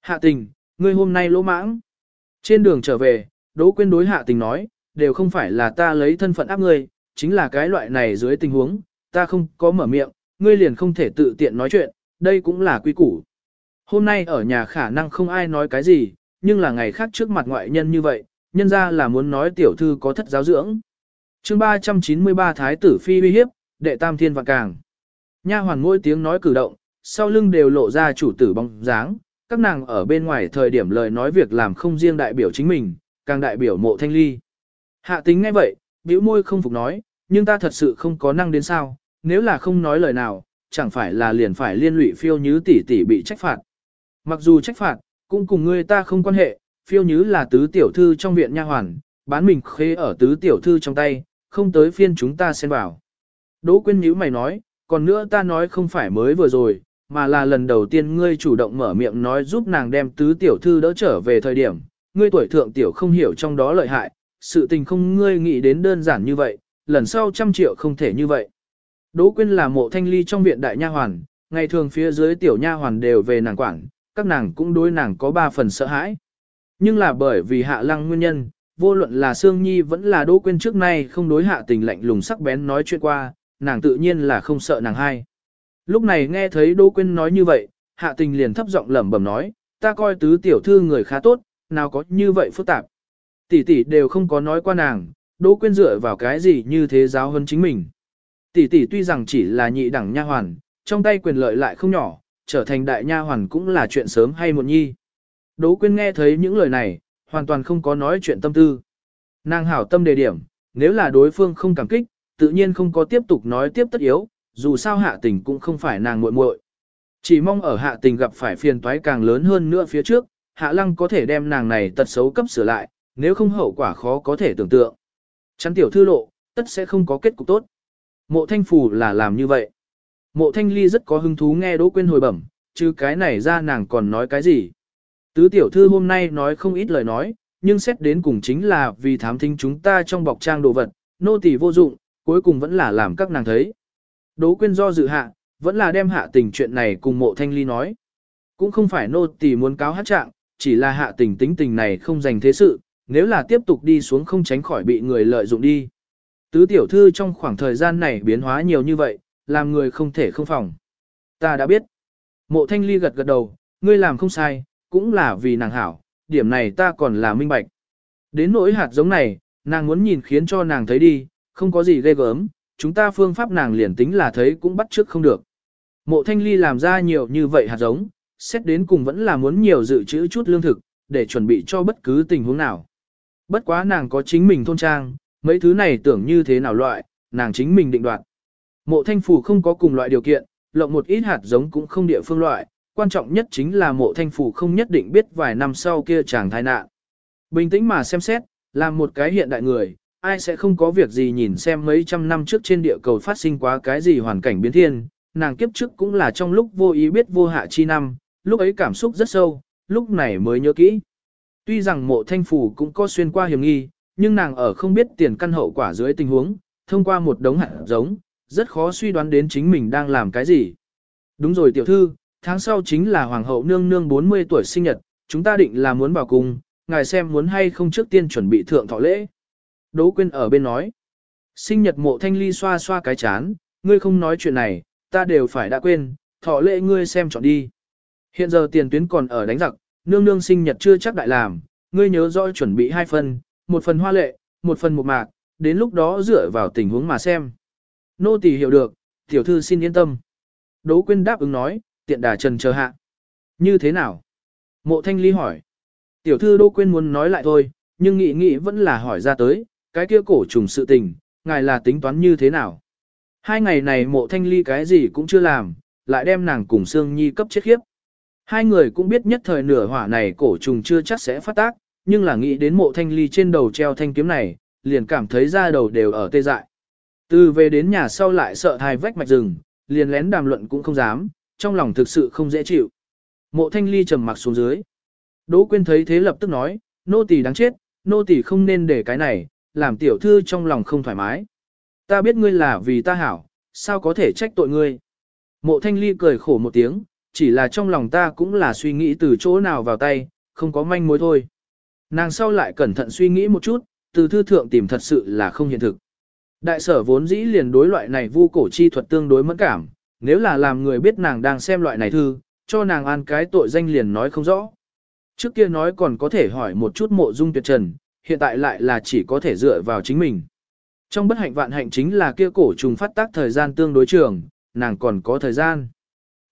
A: Hạ tình, ngươi hôm nay lỗ mãng. Trên đường trở về, Đỗ Quyên đối hạ tình nói, đều không phải là ta lấy thân phận áp ngươi, chính là cái loại này dưới tình huống, ta không có mở miệng, ngươi liền không thể tự tiện nói chuyện, đây cũng là quy củ. Hôm nay ở nhà khả năng không ai nói cái gì, nhưng là ngày khác trước mặt ngoại nhân như vậy, nhân ra là muốn nói tiểu thư có thất giáo dưỡng. chương 393 Thái tử Phi uy hiếp, đệ tam thiên vạn càng. Nha hoàn mỗi tiếng nói cử động, sau lưng đều lộ ra chủ tử bóng dáng, các nàng ở bên ngoài thời điểm lời nói việc làm không riêng đại biểu chính mình, càng đại biểu mộ thanh ly. Hạ tính ngay vậy, bĩu môi không phục nói, nhưng ta thật sự không có năng đến sao, nếu là không nói lời nào, chẳng phải là liền phải liên lụy phiêu như tỷ tỷ bị trách phạt. Mặc dù trách phạt, cũng cùng ngươi ta không quan hệ, phiêu như là tứ tiểu thư trong viện nha hoàn, bán mình khế ở tứ tiểu thư trong tay, không tới phiên chúng ta xen vào. Đỗ quyên nhữ mày nói, còn nữa ta nói không phải mới vừa rồi, mà là lần đầu tiên ngươi chủ động mở miệng nói giúp nàng đem tứ tiểu thư đỡ trở về thời điểm, ngươi tuổi thượng tiểu không hiểu trong đó lợi hại, sự tình không ngươi nghĩ đến đơn giản như vậy, lần sau trăm triệu không thể như vậy. Đỗ Quyên là mộ thanh ly trong viện đại nha hoàn, ngày thường phía dưới tiểu nha hoàn đều về nàng quản, các nàng cũng đối nàng có ba phần sợ hãi. Nhưng là bởi vì hạ lăng nguyên nhân, vô luận là Sương Nhi vẫn là Đỗ Quyên trước nay không đối hạ tình lạnh lùng sắc bén nói chuyện qua, nàng tự nhiên là không sợ nàng hai. Lúc này nghe thấy Đỗ Quyên nói như vậy, hạ tình liền thấp giọng lẩm bẩm nói, ta coi tứ tiểu thư người khá tốt, nào có như vậy phức tạp. Tỷ tỷ đều không có nói qua nàng, Đỗ Quyên dựa vào cái gì như thế giáo hơn chính mình. Tỷ tỷ tuy rằng chỉ là nhị đẳng nha hoàn, trong tay quyền lợi lại không nhỏ, trở thành đại nha hoàn cũng là chuyện sớm hay muộn nhi. Đỗ Quyên nghe thấy những lời này, hoàn toàn không có nói chuyện tâm tư. Nàng hảo tâm đề điểm, nếu là đối phương không cảm kích, tự nhiên không có tiếp tục nói tiếp tất yếu, dù sao hạ tình cũng không phải nàng muội muội. Chỉ mong ở hạ tình gặp phải phiền toái càng lớn hơn nữa phía trước, hạ lăng có thể đem nàng này tật xấu cấp sửa lại, nếu không hậu quả khó có thể tưởng tượng. Chắn tiểu thư lộ, tất sẽ không có kết cục tốt. Mộ thanh Phủ là làm như vậy. Mộ thanh ly rất có hứng thú nghe Đỗ Quyên hồi bẩm, chứ cái này ra nàng còn nói cái gì. Tứ tiểu thư hôm nay nói không ít lời nói, nhưng xét đến cùng chính là vì thám thính chúng ta trong bọc trang đồ vật, nô tỳ vô dụng, cuối cùng vẫn là làm các nàng thấy. Đỗ quyên do dự hạ, vẫn là đem hạ tình chuyện này cùng mộ thanh ly nói. Cũng không phải nô tỳ muốn cáo hát trạng, chỉ là hạ tình tính tình này không dành thế sự, nếu là tiếp tục đi xuống không tránh khỏi bị người lợi dụng đi. Tứ tiểu thư trong khoảng thời gian này biến hóa nhiều như vậy, làm người không thể không phòng. Ta đã biết. Mộ thanh ly gật gật đầu, ngươi làm không sai, cũng là vì nàng hảo, điểm này ta còn là minh bạch. Đến nỗi hạt giống này, nàng muốn nhìn khiến cho nàng thấy đi, không có gì ghê gớm, chúng ta phương pháp nàng liền tính là thấy cũng bắt trước không được. Mộ thanh ly làm ra nhiều như vậy hạt giống, xét đến cùng vẫn là muốn nhiều dự trữ chút lương thực, để chuẩn bị cho bất cứ tình huống nào. Bất quá nàng có chính mình thôn trang, mấy thứ này tưởng như thế nào loại, nàng chính mình định đoạt. Mộ thanh phủ không có cùng loại điều kiện, lộng một ít hạt giống cũng không địa phương loại, quan trọng nhất chính là mộ thanh phủ không nhất định biết vài năm sau kia chàng thai nạn. Bình tĩnh mà xem xét, là một cái hiện đại người, ai sẽ không có việc gì nhìn xem mấy trăm năm trước trên địa cầu phát sinh quá cái gì hoàn cảnh biến thiên, nàng kiếp trước cũng là trong lúc vô ý biết vô hạ chi năm, lúc ấy cảm xúc rất sâu, lúc này mới nhớ kỹ. Tuy rằng mộ thanh phủ cũng có xuyên qua hiểm nghi, nhưng nàng ở không biết tiền căn hậu quả dưới tình huống, thông qua một đống hạt giống, rất khó suy đoán đến chính mình đang làm cái gì. Đúng rồi tiểu thư, tháng sau chính là hoàng hậu nương nương 40 tuổi sinh nhật, chúng ta định là muốn vào cùng, ngài xem muốn hay không trước tiên chuẩn bị thượng thọ lễ. Đỗ Quyên ở bên nói. Sinh nhật mộ thanh ly xoa xoa cái chán, ngươi không nói chuyện này, ta đều phải đã quên, thọ lễ ngươi xem chọn đi. Hiện giờ tiền tuyến còn ở đánh giặc, nương nương sinh nhật chưa chắc đại làm, ngươi nhớ rõ chuẩn bị hai phần, một phần hoa lệ, một phần một mạc, đến lúc đó dựa vào tình huống mà xem. Nô tỳ hiểu được, tiểu thư xin yên tâm. Đỗ Quyên đáp ứng nói, tiện đà trần chờ hạ. Như thế nào? Mộ thanh ly hỏi. Tiểu thư Đỗ Quyên muốn nói lại thôi, nhưng nghĩ nghĩ vẫn là hỏi ra tới, cái kia cổ trùng sự tình, ngài là tính toán như thế nào? Hai ngày này mộ thanh ly cái gì cũng chưa làm, lại đem nàng cùng Sương Nhi cấp chết khiếp. Hai người cũng biết nhất thời nửa hỏa này cổ trùng chưa chắc sẽ phát tác, nhưng là nghĩ đến mộ thanh ly trên đầu treo thanh kiếm này, liền cảm thấy da đầu đều ở tê dại. Từ về đến nhà sau lại sợ thai vách mạch rừng, liền lén đàm luận cũng không dám, trong lòng thực sự không dễ chịu. Mộ thanh ly trầm mặc xuống dưới. Đỗ quyên thấy thế lập tức nói, nô tỳ đáng chết, nô tỳ không nên để cái này, làm tiểu thư trong lòng không thoải mái. Ta biết ngươi là vì ta hảo, sao có thể trách tội ngươi. Mộ thanh ly cười khổ một tiếng, chỉ là trong lòng ta cũng là suy nghĩ từ chỗ nào vào tay, không có manh mối thôi. Nàng sau lại cẩn thận suy nghĩ một chút, từ thư thượng tìm thật sự là không hiện thực. Đại sở vốn dĩ liền đối loại này vu cổ chi thuật tương đối mẫn cảm, nếu là làm người biết nàng đang xem loại này thư, cho nàng an cái tội danh liền nói không rõ. Trước kia nói còn có thể hỏi một chút mộ dung tuyệt trần, hiện tại lại là chỉ có thể dựa vào chính mình. Trong bất hạnh vạn hạnh chính là kia cổ trùng phát tác thời gian tương đối trường, nàng còn có thời gian.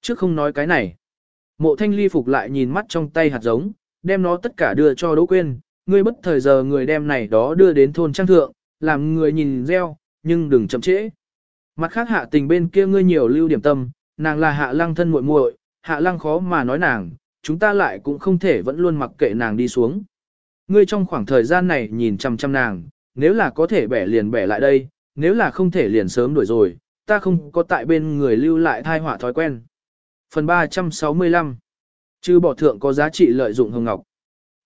A: Trước không nói cái này. Mộ thanh ly phục lại nhìn mắt trong tay hạt giống, đem nó tất cả đưa cho Đỗ Quyên, ngươi bất thời giờ người đem này đó đưa đến thôn trang thượng, làm người nhìn gieo, nhưng đừng chậm trễ. Mặt khác hạ tình bên kia ngươi nhiều lưu điểm tâm, nàng là hạ lăng thân muội muội, hạ lăng khó mà nói nàng, chúng ta lại cũng không thể vẫn luôn mặc kệ nàng đi xuống. Ngươi trong khoảng thời gian này nhìn chăm chăm nàng, nếu là có thể bẻ liền bẻ lại đây, nếu là không thể liền sớm đuổi rồi, ta không có tại bên người lưu lại thai họa thói quen. Phần 365 chứ bỏ thượng có giá trị lợi dụng hồng ngọc.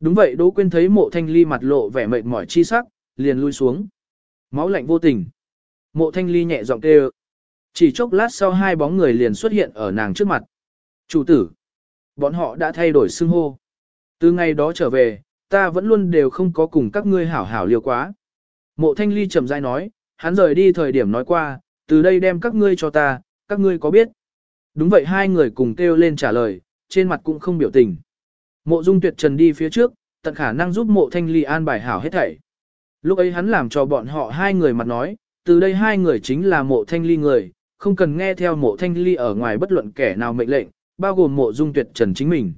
A: Đúng vậy Đỗ Quyên thấy mộ thanh ly mặt lộ vẻ mệt mỏi chi sắc, liền lui xuống. Máu lạnh vô tình. Mộ thanh ly nhẹ giọng kêu. Chỉ chốc lát sau hai bóng người liền xuất hiện ở nàng trước mặt. Chủ tử. Bọn họ đã thay đổi xưng hô. Từ ngày đó trở về, ta vẫn luôn đều không có cùng các ngươi hảo hảo liều quá. Mộ thanh ly chậm rãi nói, hắn rời đi thời điểm nói qua, từ đây đem các ngươi cho ta, các ngươi có biết. Đúng vậy hai người cùng kêu lên trả lời, trên mặt cũng không biểu tình. Mộ dung tuyệt trần đi phía trước, tận khả năng giúp mộ thanh ly an bài hảo hết thảy. Lúc ấy hắn làm cho bọn họ hai người mặt nói, từ đây hai người chính là mộ thanh ly người, không cần nghe theo mộ thanh ly ở ngoài bất luận kẻ nào mệnh lệnh, bao gồm mộ dung tuyệt trần chính mình.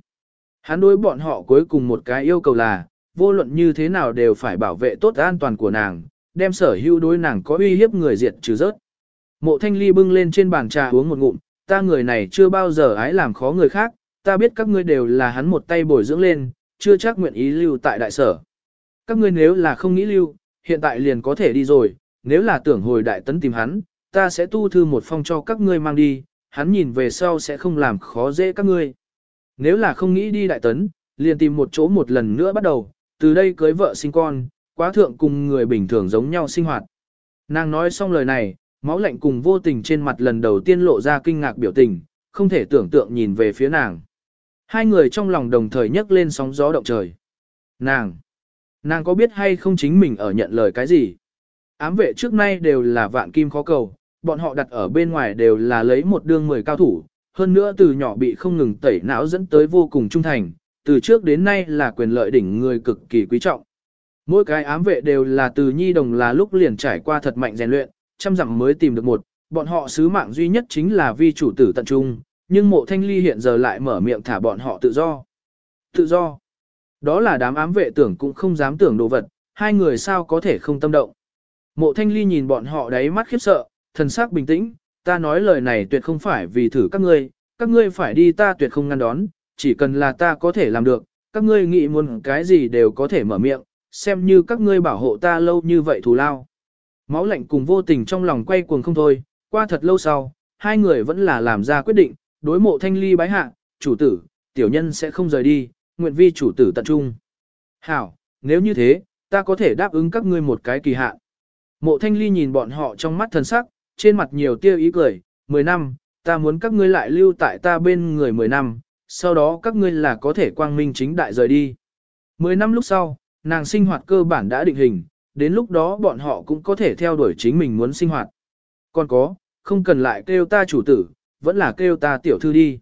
A: Hắn đối bọn họ cuối cùng một cái yêu cầu là, vô luận như thế nào đều phải bảo vệ tốt an toàn của nàng, đem sở hữu đối nàng có uy hiếp người diệt trừ rớt. Mộ thanh ly bưng lên trên bàn trà uống một ngụm, ta người này chưa bao giờ ái làm khó người khác, ta biết các ngươi đều là hắn một tay bồi dưỡng lên, chưa chắc nguyện ý lưu tại đại sở. Các ngươi nếu là không nghĩ lưu, hiện tại liền có thể đi rồi, nếu là tưởng hồi đại tấn tìm hắn, ta sẽ tu thư một phong cho các ngươi mang đi, hắn nhìn về sau sẽ không làm khó dễ các ngươi. Nếu là không nghĩ đi đại tấn, liền tìm một chỗ một lần nữa bắt đầu, từ đây cưới vợ sinh con, quá thượng cùng người bình thường giống nhau sinh hoạt. Nàng nói xong lời này, máu lạnh cùng vô tình trên mặt lần đầu tiên lộ ra kinh ngạc biểu tình, không thể tưởng tượng nhìn về phía nàng. Hai người trong lòng đồng thời nhấc lên sóng gió động trời. Nàng! Nàng có biết hay không chính mình ở nhận lời cái gì? Ám vệ trước nay đều là vạn kim khó cầu, bọn họ đặt ở bên ngoài đều là lấy một đương mười cao thủ, hơn nữa từ nhỏ bị không ngừng tẩy não dẫn tới vô cùng trung thành, từ trước đến nay là quyền lợi đỉnh người cực kỳ quý trọng. Mỗi cái ám vệ đều là từ nhi đồng là lúc liền trải qua thật mạnh rèn luyện, trăm dặm mới tìm được một, bọn họ sứ mạng duy nhất chính là vi chủ tử tận trung, nhưng mộ thanh ly hiện giờ lại mở miệng thả bọn họ tự do. Tự do. Đó là đám ám vệ tưởng cũng không dám tưởng đồ vật, hai người sao có thể không tâm động. Mộ thanh ly nhìn bọn họ đáy mắt khiếp sợ, thần sắc bình tĩnh, ta nói lời này tuyệt không phải vì thử các ngươi, các ngươi phải đi ta tuyệt không ngăn đón, chỉ cần là ta có thể làm được, các ngươi nghĩ muốn cái gì đều có thể mở miệng, xem như các ngươi bảo hộ ta lâu như vậy thù lao. Máu lạnh cùng vô tình trong lòng quay cuồng không thôi, qua thật lâu sau, hai người vẫn là làm ra quyết định, đối mộ thanh ly bái hạ, chủ tử, tiểu nhân sẽ không rời đi, nguyện vi chủ tử tận trung. Hảo, nếu như thế, ta có thể đáp ứng các ngươi một cái kỳ hạn. Mộ thanh ly nhìn bọn họ trong mắt thần sắc, trên mặt nhiều tiêu ý cười, 10 năm, ta muốn các ngươi lại lưu tại ta bên người 10 năm, sau đó các ngươi là có thể quang minh chính đại rời đi. 10 năm lúc sau, nàng sinh hoạt cơ bản đã định hình, đến lúc đó bọn họ cũng có thể theo đuổi chính mình muốn sinh hoạt. Còn có, không cần lại kêu ta chủ tử, vẫn là kêu ta tiểu thư đi.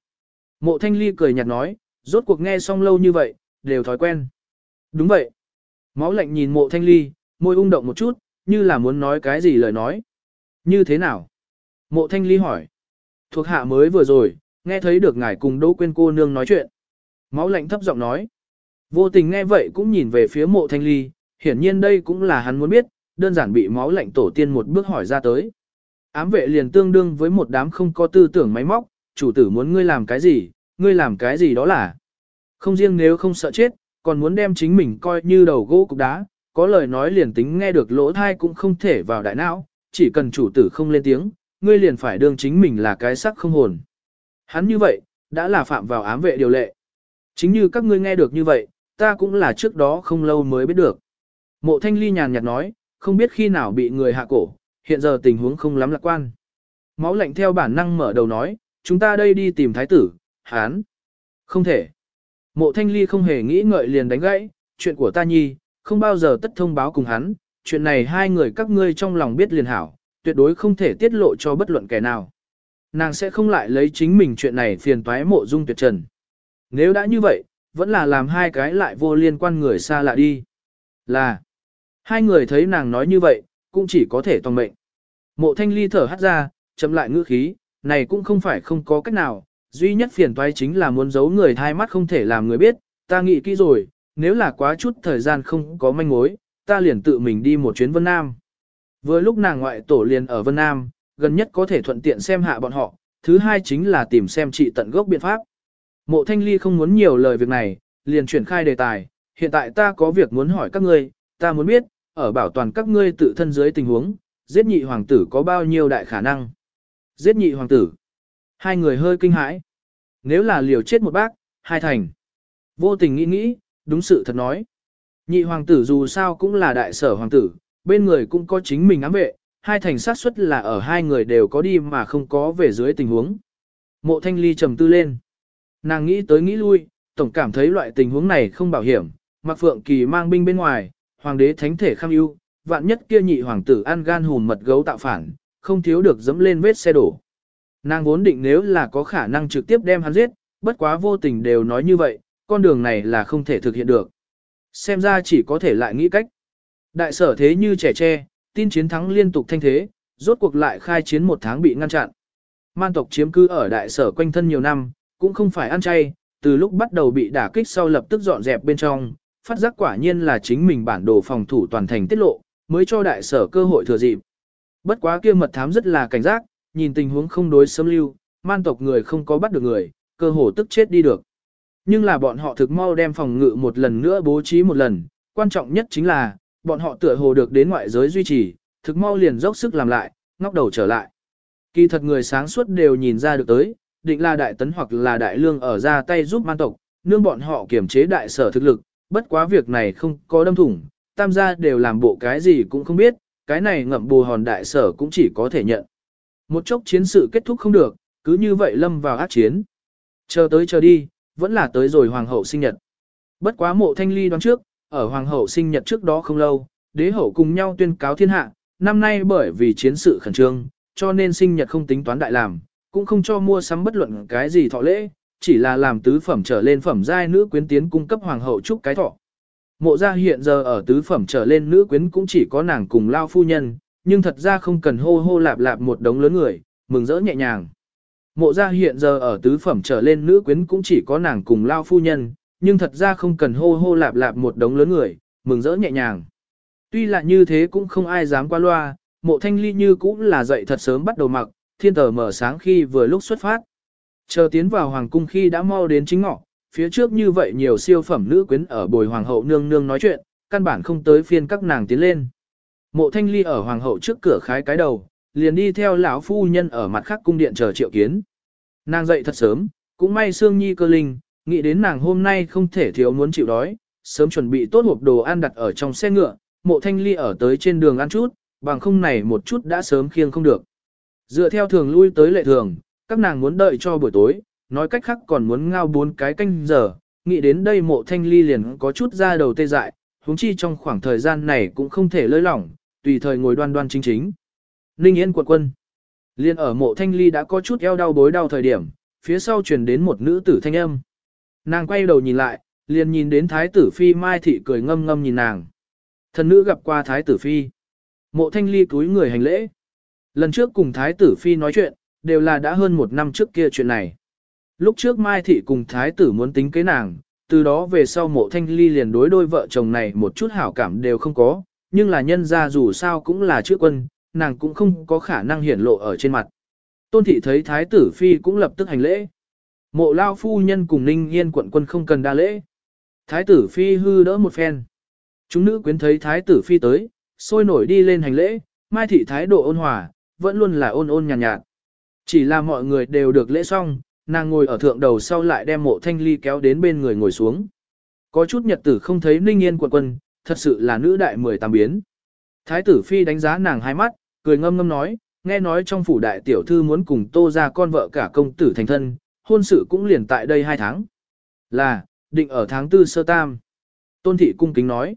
A: Mộ thanh ly cười nhạt nói, rốt cuộc nghe xong lâu như vậy, đều thói quen. Đúng vậy. Máu lạnh nhìn mộ thanh ly, môi ung động một chút, như là muốn nói cái gì lời nói. Như thế nào? Mộ thanh ly hỏi. Thuộc hạ mới vừa rồi, nghe thấy được ngài cùng Đỗ Quyên cô nương nói chuyện. Máu lạnh thấp giọng nói. Vô tình nghe vậy cũng nhìn về phía mộ thanh ly, hiển nhiên đây cũng là hắn muốn biết, đơn giản bị máu lạnh tổ tiên một bước hỏi ra tới. Ám vệ liền tương đương với một đám không có tư tưởng máy móc, chủ tử muốn ngươi làm cái gì, ngươi làm cái gì đó là. Không riêng nếu không sợ chết, còn muốn đem chính mình coi như đầu gỗ cục đá, có lời nói liền tính nghe được lỗ thai cũng không thể vào đại não, chỉ cần chủ tử không lên tiếng, ngươi liền phải đương chính mình là cái sắc không hồn. Hắn như vậy, đã là phạm vào ám vệ điều lệ. Chính như các ngươi nghe được như vậy, ta cũng là trước đó không lâu mới biết được. Mộ thanh ly nhàn nhạt nói, không biết khi nào bị người hạ cổ, hiện giờ tình huống không lắm lạc quan. Máu lạnh theo bản năng mở đầu nói, chúng ta đây đi tìm thái tử, hán. Không thể. Mộ thanh ly không hề nghĩ ngợi liền đánh gãy, chuyện của ta nhi, không bao giờ tất thông báo cùng hắn, chuyện này hai người các ngươi trong lòng biết liền hảo, tuyệt đối không thể tiết lộ cho bất luận kẻ nào. Nàng sẽ không lại lấy chính mình chuyện này phiền toái mộ dung tuyệt trần. Nếu đã như vậy, vẫn là làm hai cái lại vô liên quan người xa lạ đi. Là, hai người thấy nàng nói như vậy, cũng chỉ có thể toàn mệnh. Mộ thanh ly thở hắt ra, chậm lại ngữ khí, này cũng không phải không có cách nào, duy nhất phiền toái chính là muốn giấu người thai mắt không thể làm người biết, ta nghĩ kỹ rồi, nếu là quá chút thời gian không có manh mối, ta liền tự mình đi một chuyến Vân Nam. Vừa lúc nàng ngoại tổ liền ở Vân Nam, gần nhất có thể thuận tiện xem hạ bọn họ, thứ hai chính là tìm xem trị tận gốc biện pháp. Mộ Thanh Ly không muốn nhiều lời việc này, liền chuyển khai đề tài, hiện tại ta có việc muốn hỏi các ngươi, ta muốn biết, ở bảo toàn các ngươi tự thân dưới tình huống, giết nhị hoàng tử có bao nhiêu đại khả năng. Giết nhị hoàng tử. Hai người hơi kinh hãi. Nếu là liều chết một bác, hai thành. Vô tình nghĩ nghĩ, đúng sự thật nói. Nhị hoàng tử dù sao cũng là đại sở hoàng tử, bên người cũng có chính mình ám vệ, hai thành sát suất là ở hai người đều có đi mà không có về dưới tình huống. Mộ thanh ly trầm tư lên. Nàng nghĩ tới nghĩ lui, tổng cảm thấy loại tình huống này không bảo hiểm, mặc phượng kỳ mang binh bên ngoài, hoàng đế thánh thể kham ưu, vạn nhất kia nhị hoàng tử ăn gan hùn mật gấu tạo phản, không thiếu được dẫm lên vết xe đổ. Nàng vốn định nếu là có khả năng trực tiếp đem hắn giết, bất quá vô tình đều nói như vậy, con đường này là không thể thực hiện được. Xem ra chỉ có thể lại nghĩ cách. Đại sở thế như trẻ tre, tin chiến thắng liên tục thanh thế, rốt cuộc lại khai chiến một tháng bị ngăn chặn. Man tộc chiếm cư ở đại sở quanh thân nhiều năm, cũng không phải ăn chay, từ lúc bắt đầu bị đả kích sau lập tức dọn dẹp bên trong, phát giác quả nhiên là chính mình bản đồ phòng thủ toàn thành tiết lộ, mới cho đại sở cơ hội thừa dịp. Bất quá kia mật thám rất là cảnh giác, nhìn tình huống không đối xâm lưu, man tộc người không có bắt được người, cơ hồ tức chết đi được. Nhưng là bọn họ thực mau đem phòng ngự một lần nữa bố trí một lần, quan trọng nhất chính là, bọn họ tựa hồ được đến ngoại giới duy trì, thực mau liền dốc sức làm lại, ngóc đầu trở lại. Kỳ thật người sáng suốt đều nhìn ra được tới, định là đại tấn hoặc là đại lương ở ra tay giúp man tộc, nương bọn họ kiểm chế đại sở thực lực, bất quá việc này không có đâm thủng, tam gia đều làm bộ cái gì cũng không biết, cái này ngậm bù hòn đại sở cũng chỉ có thể nhận. Một chốc chiến sự kết thúc không được, cứ như vậy lâm vào ác chiến. Chờ tới chờ đi, vẫn là tới rồi hoàng hậu sinh nhật. Bất quá mộ thanh ly đoán trước, ở hoàng hậu sinh nhật trước đó không lâu, đế hậu cùng nhau tuyên cáo thiên hạ, năm nay bởi vì chiến sự khẩn trương, cho nên sinh nhật không tính toán đại làm, cũng không cho mua sắm bất luận cái gì thọ lễ, chỉ là làm tứ phẩm trở lên phẩm giai nữ quyến tiến cung cấp hoàng hậu chúc cái thọ. Mộ gia hiện giờ ở tứ phẩm trở lên nữ quyến cũng chỉ có nàng cùng lao phu nhân, nhưng thật ra không cần hô hô lạp lạp một đống lớn người, mừng rỡ nhẹ nhàng. Mộ gia hiện giờ ở tứ phẩm trở lên nữ quyến cũng chỉ có nàng cùng lao phu nhân, nhưng thật ra không cần hô hô lạp lạp một đống lớn người, mừng rỡ nhẹ nhàng. Tuy là như thế cũng không ai dám qua loa, mộ thanh ly như cũng là dậy thật sớm bắt đầu mặc, thiên tờ mở sáng khi vừa lúc xuất phát. Chờ tiến vào hoàng cung khi đã mau đến chính ngọ, phía trước như vậy nhiều siêu phẩm nữ quyến ở bồi hoàng hậu nương nương nói chuyện, căn bản không tới phiên các nàng tiến lên. Mộ thanh ly ở hoàng hậu trước cửa khái cái đầu, liền đi theo lão phu nhân ở mặt khác cung điện chờ triệu kiến. Nàng dậy thật sớm, cũng may Sương Nhi cơ linh, nghĩ đến nàng hôm nay không thể thiếu muốn chịu đói, sớm chuẩn bị tốt hộp đồ ăn đặt ở trong xe ngựa, mộ thanh ly ở tới trên đường ăn chút, bằng không này một chút đã sớm khiêng không được. Dựa theo thường lui tới lệ thường, các nàng muốn đợi cho buổi tối, nói cách khác còn muốn ngao bốn cái canh giờ, nghĩ đến đây mộ thanh ly liền có chút ra đầu tê dại, huống chi trong khoảng thời gian này cũng không thể lơi lỏng, tùy thời ngồi đoan đoan chính chính. Ninh Yên quận quân. Liên ở mộ thanh ly đã có chút eo đau bối đau thời điểm, phía sau truyền đến một nữ tử thanh âm. Nàng quay đầu nhìn lại, liền nhìn đến thái tử phi Mai Thị cười ngâm ngâm nhìn nàng. Thần nữ gặp qua thái tử phi. Mộ thanh ly cúi người hành lễ. Lần trước cùng thái tử phi nói chuyện, đều là đã hơn một năm trước kia chuyện này. Lúc trước Mai Thị cùng thái tử muốn tính kế nàng, từ đó về sau mộ thanh ly liền đối đôi vợ chồng này một chút hảo cảm đều không có, nhưng là nhân ra dù sao cũng là chữ quân, nàng cũng không có khả năng hiển lộ ở trên mặt. Tôn thị thấy thái tử phi cũng lập tức hành lễ. Mộ lao phu nhân cùng ninh yên quận quân không cần đa lễ. Thái tử phi hư đỡ một phen. Chúng nữ quyến thấy thái tử phi tới, sôi nổi đi lên hành lễ, mai thị thái độ ôn hòa, vẫn luôn là ôn ôn nhàn nhạt, nhạt. Chỉ là mọi người đều được lễ xong, nàng ngồi ở thượng đầu sau lại đem mộ thanh ly kéo đến bên người ngồi xuống. Có chút nhật tử không thấy ninh yên quận quân, thật sự là nữ đại mười tám biến. Thái tử phi đánh giá nàng hai mắt, cười ngâm ngâm nói, nghe nói trong phủ đại tiểu thư muốn cùng tô ra con vợ cả công tử thành thân, hôn sự cũng liền tại đây hai tháng. Là, định ở tháng tư sơ tam. Tôn thị cung kính nói.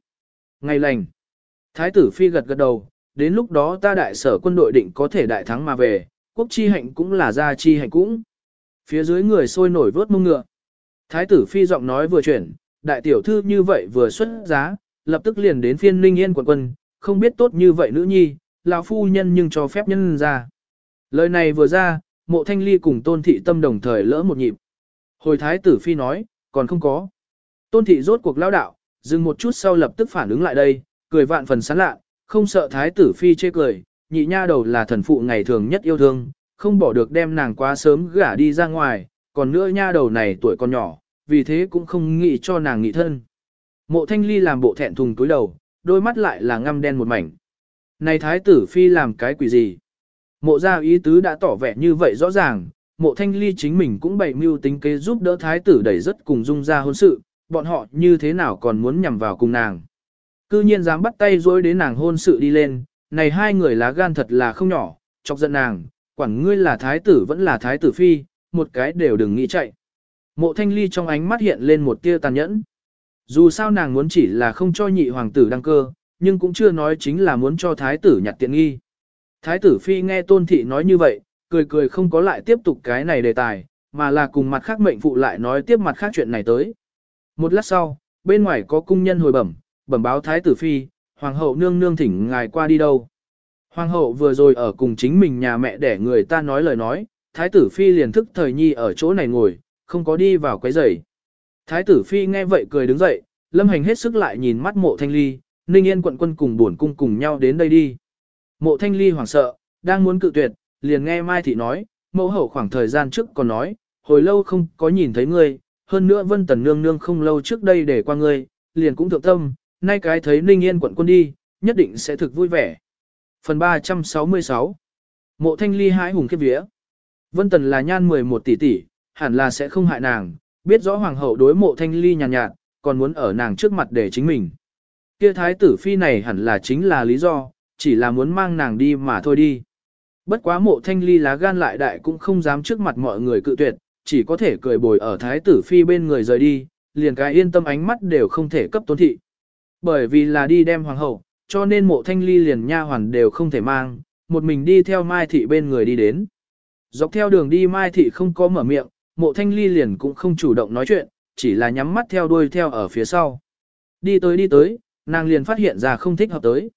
A: Ngày lành. Thái tử phi gật gật đầu, đến lúc đó ta đại sở quân đội định có thể đại thắng mà về, quốc chi hạnh cũng là gia chi hạnh cũng. Phía dưới người sôi nổi vớt mông ngựa. Thái tử phi giọng nói vừa chuyển, đại tiểu thư như vậy vừa xuất giá, lập tức liền đến phiên ninh yên quận quân, không biết tốt như vậy nữ nhi, lão phu nhân nhưng cho phép nhân ra. Lời này vừa ra, mộ thanh ly cùng tôn thị tâm đồng thời lỡ một nhịp. Hồi thái tử phi nói, còn không có. Tôn thị rốt cuộc lao đạo, dừng một chút sau lập tức phản ứng lại đây, cười vạn phần sán lạ, không sợ thái tử phi chê cười, nhị nha đầu là thần phụ ngày thường nhất yêu thương, không bỏ được đem nàng quá sớm gả đi ra ngoài, còn nữa nha đầu này tuổi còn nhỏ, vì thế cũng không nghĩ cho nàng nghị thân. Mộ thanh ly làm bộ thẹn thùng túi đầu, đôi mắt lại là ngăm đen một mảnh. Này thái tử phi làm cái quỷ gì? Mộ gia ý tứ đã tỏ vẻ như vậy rõ ràng, mộ thanh ly chính mình cũng bày mưu tính kế giúp đỡ thái tử đẩy rất cùng dung ra hôn sự, bọn họ như thế nào còn muốn nhằm vào cùng nàng. Cư nhiên dám bắt tay dối đến nàng hôn sự đi lên, này hai người lá gan thật là không nhỏ, chọc giận nàng, quản ngươi là thái tử vẫn là thái tử phi, một cái đều đừng nghĩ chạy. Mộ thanh ly trong ánh mắt hiện lên một tia tàn nhẫn. Dù sao nàng muốn chỉ là không cho nhị hoàng tử đăng cơ, nhưng cũng chưa nói chính là muốn cho thái tử nhặt tiện nghi. Thái tử phi nghe tôn thị nói như vậy, cười cười không có lại tiếp tục cái này đề tài, mà là cùng mặt khác mệnh phụ lại nói tiếp mặt khác chuyện này tới. Một lát sau, bên ngoài có cung nhân hồi bẩm, bẩm báo thái tử phi, hoàng hậu nương nương thỉnh ngài qua đi đâu. Hoàng hậu vừa rồi ở cùng chính mình nhà mẹ để người ta nói lời nói, thái tử phi liền thức thời nhi ở chỗ này ngồi, không có đi vào quấy rầy. Thái tử phi nghe vậy cười đứng dậy, lâm hành hết sức lại nhìn mắt mộ thanh ly, ninh yên quận quân cùng buồn cung cùng nhau đến đây đi. Mộ thanh ly hoảng sợ, đang muốn cự tuyệt, liền nghe Mai Thị nói, mẫu hậu khoảng thời gian trước còn nói, hồi lâu không có nhìn thấy ngươi, hơn nữa vân tần nương nương không lâu trước đây để qua ngươi, liền cũng thượng tâm, nay cái thấy ninh yên quận quân đi, nhất định sẽ thực vui vẻ. Phần 366 Mộ thanh ly hái hùng kiếp vía. Vân tần là nhan 11 tỷ tỷ, hẳn là sẽ không hại nàng, Biết rõ hoàng hậu đối mộ thanh ly nhàn nhạt, nhạt, còn muốn ở nàng trước mặt để chính mình. Kia thái tử phi này hẳn là chính là lý do, chỉ là muốn mang nàng đi mà thôi đi. Bất quá mộ thanh ly lá gan lại đại cũng không dám trước mặt mọi người cự tuyệt, chỉ có thể cười bồi ở thái tử phi bên người rời đi, liền cái yên tâm ánh mắt đều không thể cấp tôn thị. Bởi vì là đi đem hoàng hậu, cho nên mộ thanh ly liền nha hoàn đều không thể mang, một mình đi theo mai thị bên người đi đến. Dọc theo đường đi mai thị không có mở miệng, mộ thanh ly liền cũng không chủ động nói chuyện, chỉ là nhắm mắt theo đuôi theo ở phía sau. Đi tới đi tới, nàng liền phát hiện ra không thích hợp tới.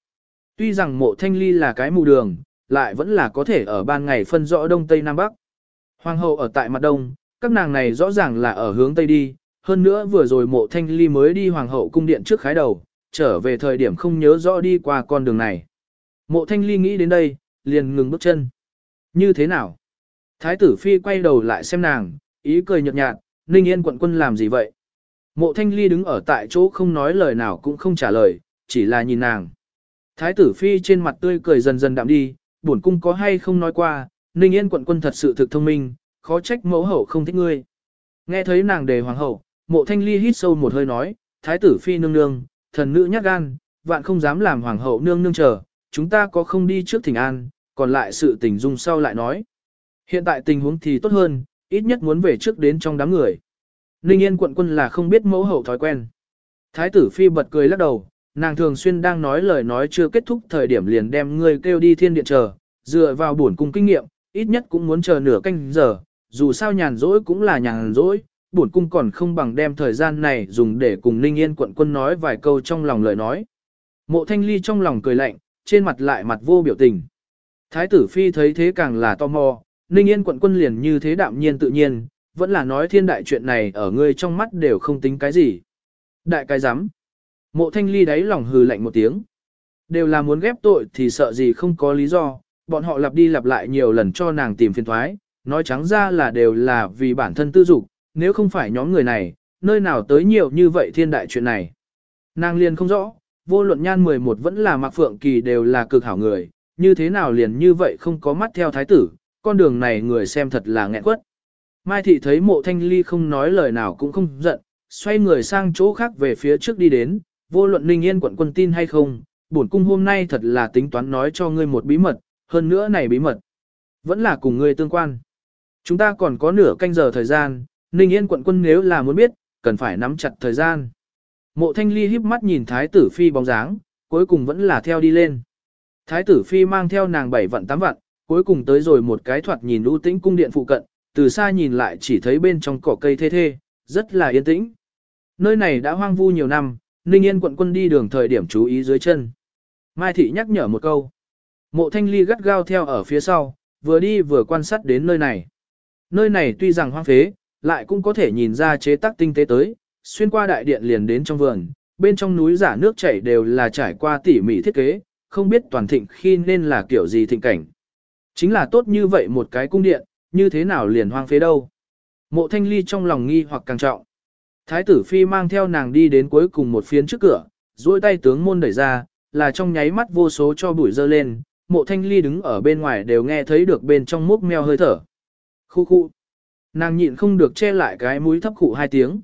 A: Tuy rằng mộ thanh ly là cái mù đường, lại vẫn là có thể ở ban ngày phân rõ đông tây nam bắc. Hoàng hậu ở tại mặt đông, các nàng này rõ ràng là ở hướng tây đi, hơn nữa vừa rồi mộ thanh ly mới đi hoàng hậu cung điện trước khái đầu, trở về thời điểm không nhớ rõ đi qua con đường này. Mộ thanh ly nghĩ đến đây, liền ngừng bước chân. Như thế nào? Thái tử phi quay đầu lại xem nàng, ý cười nhợt nhạt, ninh yên quận quân làm gì vậy? Mộ thanh ly đứng ở tại chỗ không nói lời nào cũng không trả lời, chỉ là nhìn nàng. Thái tử phi trên mặt tươi cười dần dần đạm đi, buồn cung có hay không nói qua, ninh yên quận quân thật sự thực thông minh, khó trách mẫu hậu không thích ngươi. Nghe thấy nàng đề hoàng hậu, mộ thanh ly hít sâu một hơi nói, thái tử phi nương nương, thần nữ nhát gan, vạn không dám làm hoàng hậu nương nương chờ, chúng ta có không đi trước thỉnh an, còn lại sự tình dung sau lại nói. Hiện tại tình huống thì tốt hơn, ít nhất muốn về trước đến trong đám người. Ninh Yên quận quân là không biết mẫu hậu thói quen. Thái tử phi bật cười lắc đầu, nàng thường xuyên đang nói lời nói chưa kết thúc thời điểm liền đem người kêu đi thiên điện chờ, dựa vào bổn cung kinh nghiệm, ít nhất cũng muốn chờ nửa canh giờ, dù sao nhàn rỗi cũng là nhàn rỗi, bổn cung còn không bằng đem thời gian này dùng để cùng Ninh Yên quận quân nói vài câu trong lòng lời nói. Mộ Thanh Ly trong lòng cười lạnh, trên mặt lại mặt vô biểu tình. Thái tử phi thấy thế càng là tò mò, Ninh Yên quận quân liền như thế đạm nhiên tự nhiên, vẫn là nói thiên đại chuyện này ở ngươi trong mắt đều không tính cái gì. Đại cái rắm Mộ Thanh Ly đáy lòng hừ lạnh một tiếng. Đều là muốn ghép tội thì sợ gì không có lý do, bọn họ lặp đi lặp lại nhiều lần cho nàng tìm phiền thoái, nói trắng ra là đều là vì bản thân tư dục, nếu không phải nhóm người này, nơi nào tới nhiều như vậy thiên đại chuyện này. Nàng liền không rõ, vô luận nhan 11 vẫn là Mạc Phượng Kỳ đều là cực hảo người, như thế nào liền như vậy không có mắt theo thái tử, con đường này người xem thật là nghẹn quất. Mai thị thấy mộ thanh ly không nói lời nào cũng không giận, xoay người sang chỗ khác về phía trước đi đến, vô luận ninh yên quận quân tin hay không, bổn cung hôm nay thật là tính toán nói cho ngươi một bí mật, hơn nữa này bí mật, vẫn là cùng ngươi tương quan. Chúng ta còn có nửa canh giờ thời gian, ninh yên quận quân nếu là muốn biết, cần phải nắm chặt thời gian. Mộ thanh ly híp mắt nhìn thái tử phi bóng dáng, cuối cùng vẫn là theo đi lên. Thái tử phi mang theo nàng bảy vạn tám vạn, cuối cùng tới rồi một cái thoạt nhìn u tĩnh cung điện phụ cận, từ xa nhìn lại chỉ thấy bên trong cỏ cây thê thê, rất là yên tĩnh. Nơi này đã hoang vu nhiều năm, Ninh Yên quận quân đi đường thời điểm chú ý dưới chân. Mai Thị nhắc nhở một câu. Mộ thanh ly gắt gao theo ở phía sau, vừa đi vừa quan sát đến nơi này. Nơi này tuy rằng hoang phế, lại cũng có thể nhìn ra chế tác tinh tế tới, xuyên qua đại điện liền đến trong vườn, bên trong núi giả nước chảy đều là trải qua tỉ mỉ thiết kế, không biết toàn thịnh khi nên là kiểu gì thịnh cảnh. Chính là tốt như vậy một cái cung điện, như thế nào liền hoang phế đâu. Mộ thanh ly trong lòng nghi hoặc càng trọng. Thái tử phi mang theo nàng đi đến cuối cùng một phiến trước cửa, duỗi tay tướng môn đẩy ra, là trong nháy mắt vô số cho bụi dơ lên, mộ thanh ly đứng ở bên ngoài đều nghe thấy được bên trong múc meo hơi thở. Khu khu. Nàng nhịn không được che lại cái mũi thấp khụ hai tiếng.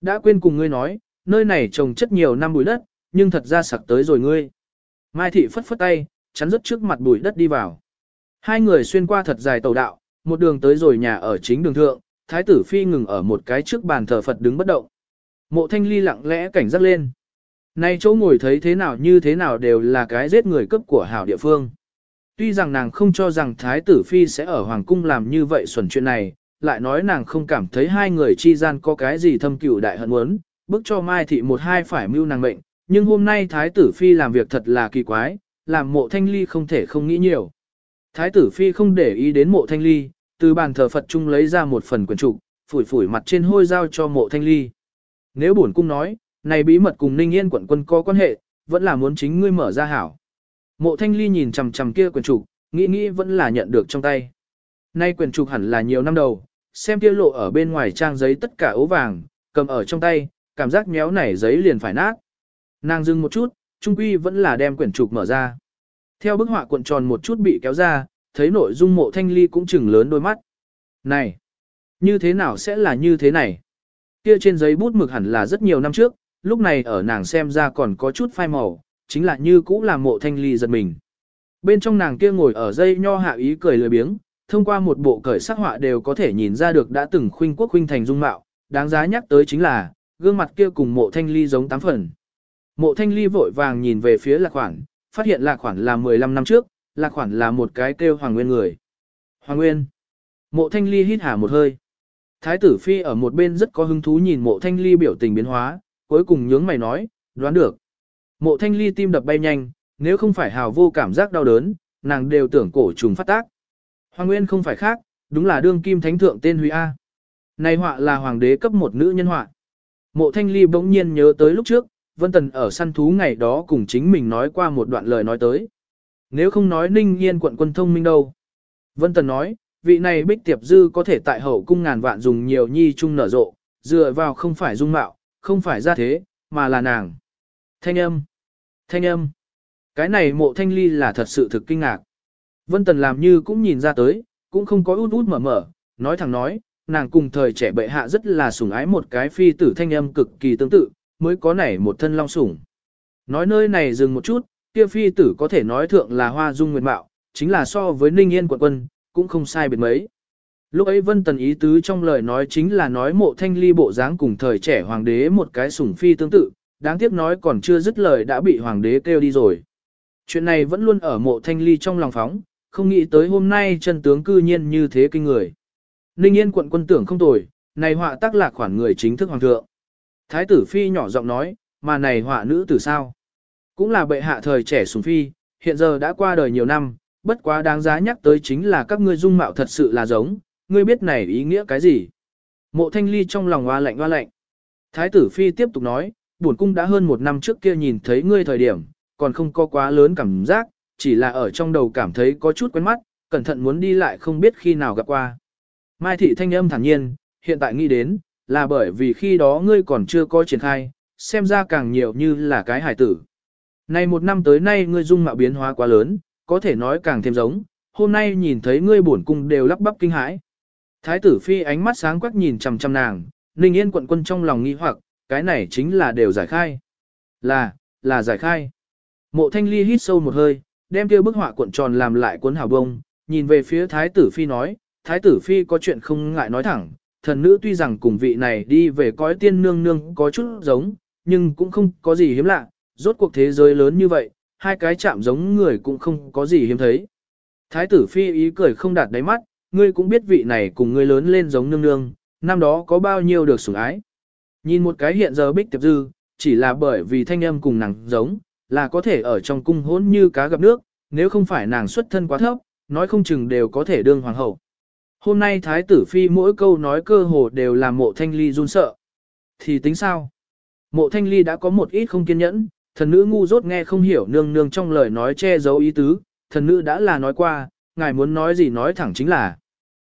A: Đã quên cùng ngươi nói, nơi này trồng chất nhiều năm bụi đất, nhưng thật ra sặc tới rồi ngươi. Mai thị phất phất tay, chắn rất trước mặt bụi đất đi vào. Hai người xuyên qua thật dài tàu đạo, một đường tới rồi nhà ở chính đường thượng, thái tử phi ngừng ở một cái trước bàn thờ Phật đứng bất động. Mộ thanh ly lặng lẽ cảnh giác lên. Nay chỗ ngồi thấy thế nào như thế nào đều là cái giết người cấp của hảo địa phương. Tuy rằng nàng không cho rằng thái tử phi sẽ ở hoàng cung làm như vậy xuẩn chuyện này, lại nói nàng không cảm thấy hai người chi gian có cái gì thâm cửu đại hận muốn, bức cho Mai Thị một hai phải mưu nàng mệnh, nhưng hôm nay Thái tử Phi làm việc thật là kỳ quái, làm mộ thanh ly không thể không nghĩ nhiều. Thái tử Phi không để ý đến mộ thanh ly, từ bàn thờ Phật chung lấy ra một phần quyển trục, phủi phủi mặt trên hôi giao cho mộ thanh ly. Nếu bổn cung nói, này bí mật cùng Ninh Yên quận quân có quan hệ, vẫn là muốn chính ngươi mở ra hảo. Mộ thanh ly nhìn chằm chằm kia quyển trục, nghĩ nghĩ vẫn là nhận được trong tay. Nay quyển trục hẳn là nhiều năm đầu, xem kia lộ ở bên ngoài trang giấy tất cả ố vàng, cầm ở trong tay, cảm giác méo nảy giấy liền phải nát. Nàng dừng một chút, trung quy vẫn là đem quyển trục mở ra. Theo bức họa cuộn tròn một chút bị kéo ra, thấy nội dung mộ thanh ly cũng chừng lớn đôi mắt. Này! Như thế nào sẽ là như thế này? Kia trên giấy bút mực hẳn là rất nhiều năm trước, lúc này ở nàng xem ra còn có chút phai màu, chính là như cũ là mộ thanh ly giật mình. Bên trong nàng kia ngồi ở dây nho hạ ý cười lười biếng, thông qua một bộ cởi sắc họa đều có thể nhìn ra được đã từng khuynh quốc khuynh thành dung mạo, đáng giá nhắc tới chính là, gương mặt kia cùng mộ thanh ly giống tám phần. Mộ thanh ly vội vàng nhìn về phía lạc khoản, phát hiện lạc khoản là 15 năm trước, lạc khoản là một cái kêu Hoàng Nguyên người. Hoàng Nguyên. Mộ thanh ly hít hả một hơi. Thái tử phi ở một bên rất có hứng thú nhìn mộ thanh ly biểu tình biến hóa, cuối cùng nhướng mày nói, đoán được. Mộ thanh ly tim đập bay nhanh, nếu không phải hào vô cảm giác đau đớn, nàng đều tưởng cổ trùng phát tác. Hoàng Nguyên không phải khác, đúng là đương kim thánh thượng tên Huy A. Này họa là hoàng đế cấp một nữ nhân họa. Mộ thanh ly bỗng nhiên nhớ tới lúc trước, Vân Tần ở săn thú ngày đó cùng chính mình nói qua một đoạn lời nói tới. Nếu không nói ninh nhiên quận quân thông minh đâu. Vân Tần nói, vị này bích tiệp dư có thể tại hậu cung ngàn vạn dùng nhiều nhi chung nở rộ, dựa vào không phải dung mạo, không phải ra thế, mà là nàng. Thanh âm. Thanh âm. Cái này mộ thanh ly là thật sự thực kinh ngạc. Vân Tần làm như cũng nhìn ra tới, cũng không có út út mở mở, nói thẳng nói, nàng cùng thời trẻ bệ hạ rất là sủng ái một cái phi tử thanh âm cực kỳ tương tự, mới có nảy một thân long sủng. Nói nơi này dừng một chút, kia phi tử có thể nói thượng là hoa dung nguyệt mạo, chính là so với ninh yên quận quân, cũng không sai biệt mấy. Lúc ấy Vân Tần ý tứ trong lời nói chính là nói mộ thanh ly bộ dáng cùng thời trẻ hoàng đế một cái sủng phi tương tự, đáng tiếc nói còn chưa dứt lời đã bị hoàng đế kêu đi rồi. Chuyện này vẫn luôn ở mộ thanh ly trong lòng phóng, không nghĩ tới hôm nay chân tướng cư nhiên như thế kinh người. Ninh Yên quận quân tưởng không tồi, này họa tác là khoản người chính thức hoàng thượng. Thái tử phi nhỏ giọng nói, mà này họa nữ tử sao? Cũng là bệ hạ thời trẻ sùng phi, hiện giờ đã qua đời nhiều năm, bất quá đáng giá nhắc tới chính là các ngươi dung mạo thật sự là giống, ngươi biết này ý nghĩa cái gì? Mộ thanh ly trong lòng hoa lạnh hoa lạnh. Thái tử phi tiếp tục nói, buồn cung đã hơn một năm trước kia nhìn thấy ngươi thời điểm, còn không có quá lớn cảm giác, chỉ là ở trong đầu cảm thấy có chút quen mắt, cẩn thận muốn đi lại không biết khi nào gặp qua. Mai thị thanh âm thản nhiên, hiện tại nghĩ đến, là bởi vì khi đó ngươi còn chưa có triển khai, xem ra càng nhiều như là cái hải tử. Này một năm tới nay ngươi dung mạo biến hóa quá lớn, có thể nói càng thêm giống, hôm nay nhìn thấy ngươi bổn cung đều lắp bắp kinh hãi. Thái tử phi ánh mắt sáng quắc nhìn chằm chằm nàng, Ninh Yên quận quân trong lòng nghi hoặc, cái này chính là đều giải khai. Là, là giải khai. Mộ thanh ly hít sâu một hơi, đem kia bức họa cuộn tròn làm lại cuốn hào bông, nhìn về phía thái tử phi nói, thái tử phi có chuyện không ngại nói thẳng, thần nữ tuy rằng cùng vị này đi về cõi tiên nương nương có chút giống, nhưng cũng không có gì hiếm lạ, rốt cuộc thế giới lớn như vậy, hai cái chạm giống người cũng không có gì hiếm thấy. Thái tử phi ý cười không đạt đáy mắt, ngươi cũng biết vị này cùng ngươi lớn lên giống nương nương, năm đó có bao nhiêu được sủng ái. Nhìn một cái hiện giờ bích tiệp dư, chỉ là bởi vì thanh âm cùng nàng giống, là có thể ở trong cung hỗn như cá gặp nước, nếu không phải nàng xuất thân quá thấp, nói không chừng đều có thể đương hoàng hậu. Hôm nay thái tử phi mỗi câu nói cơ hồ đều làm mộ thanh ly run sợ. Thì tính sao? Mộ thanh ly đã có một ít không kiên nhẫn, thần nữ ngu dốt nghe không hiểu nương nương trong lời nói che giấu ý tứ, thần nữ đã là nói qua, ngài muốn nói gì nói thẳng chính là.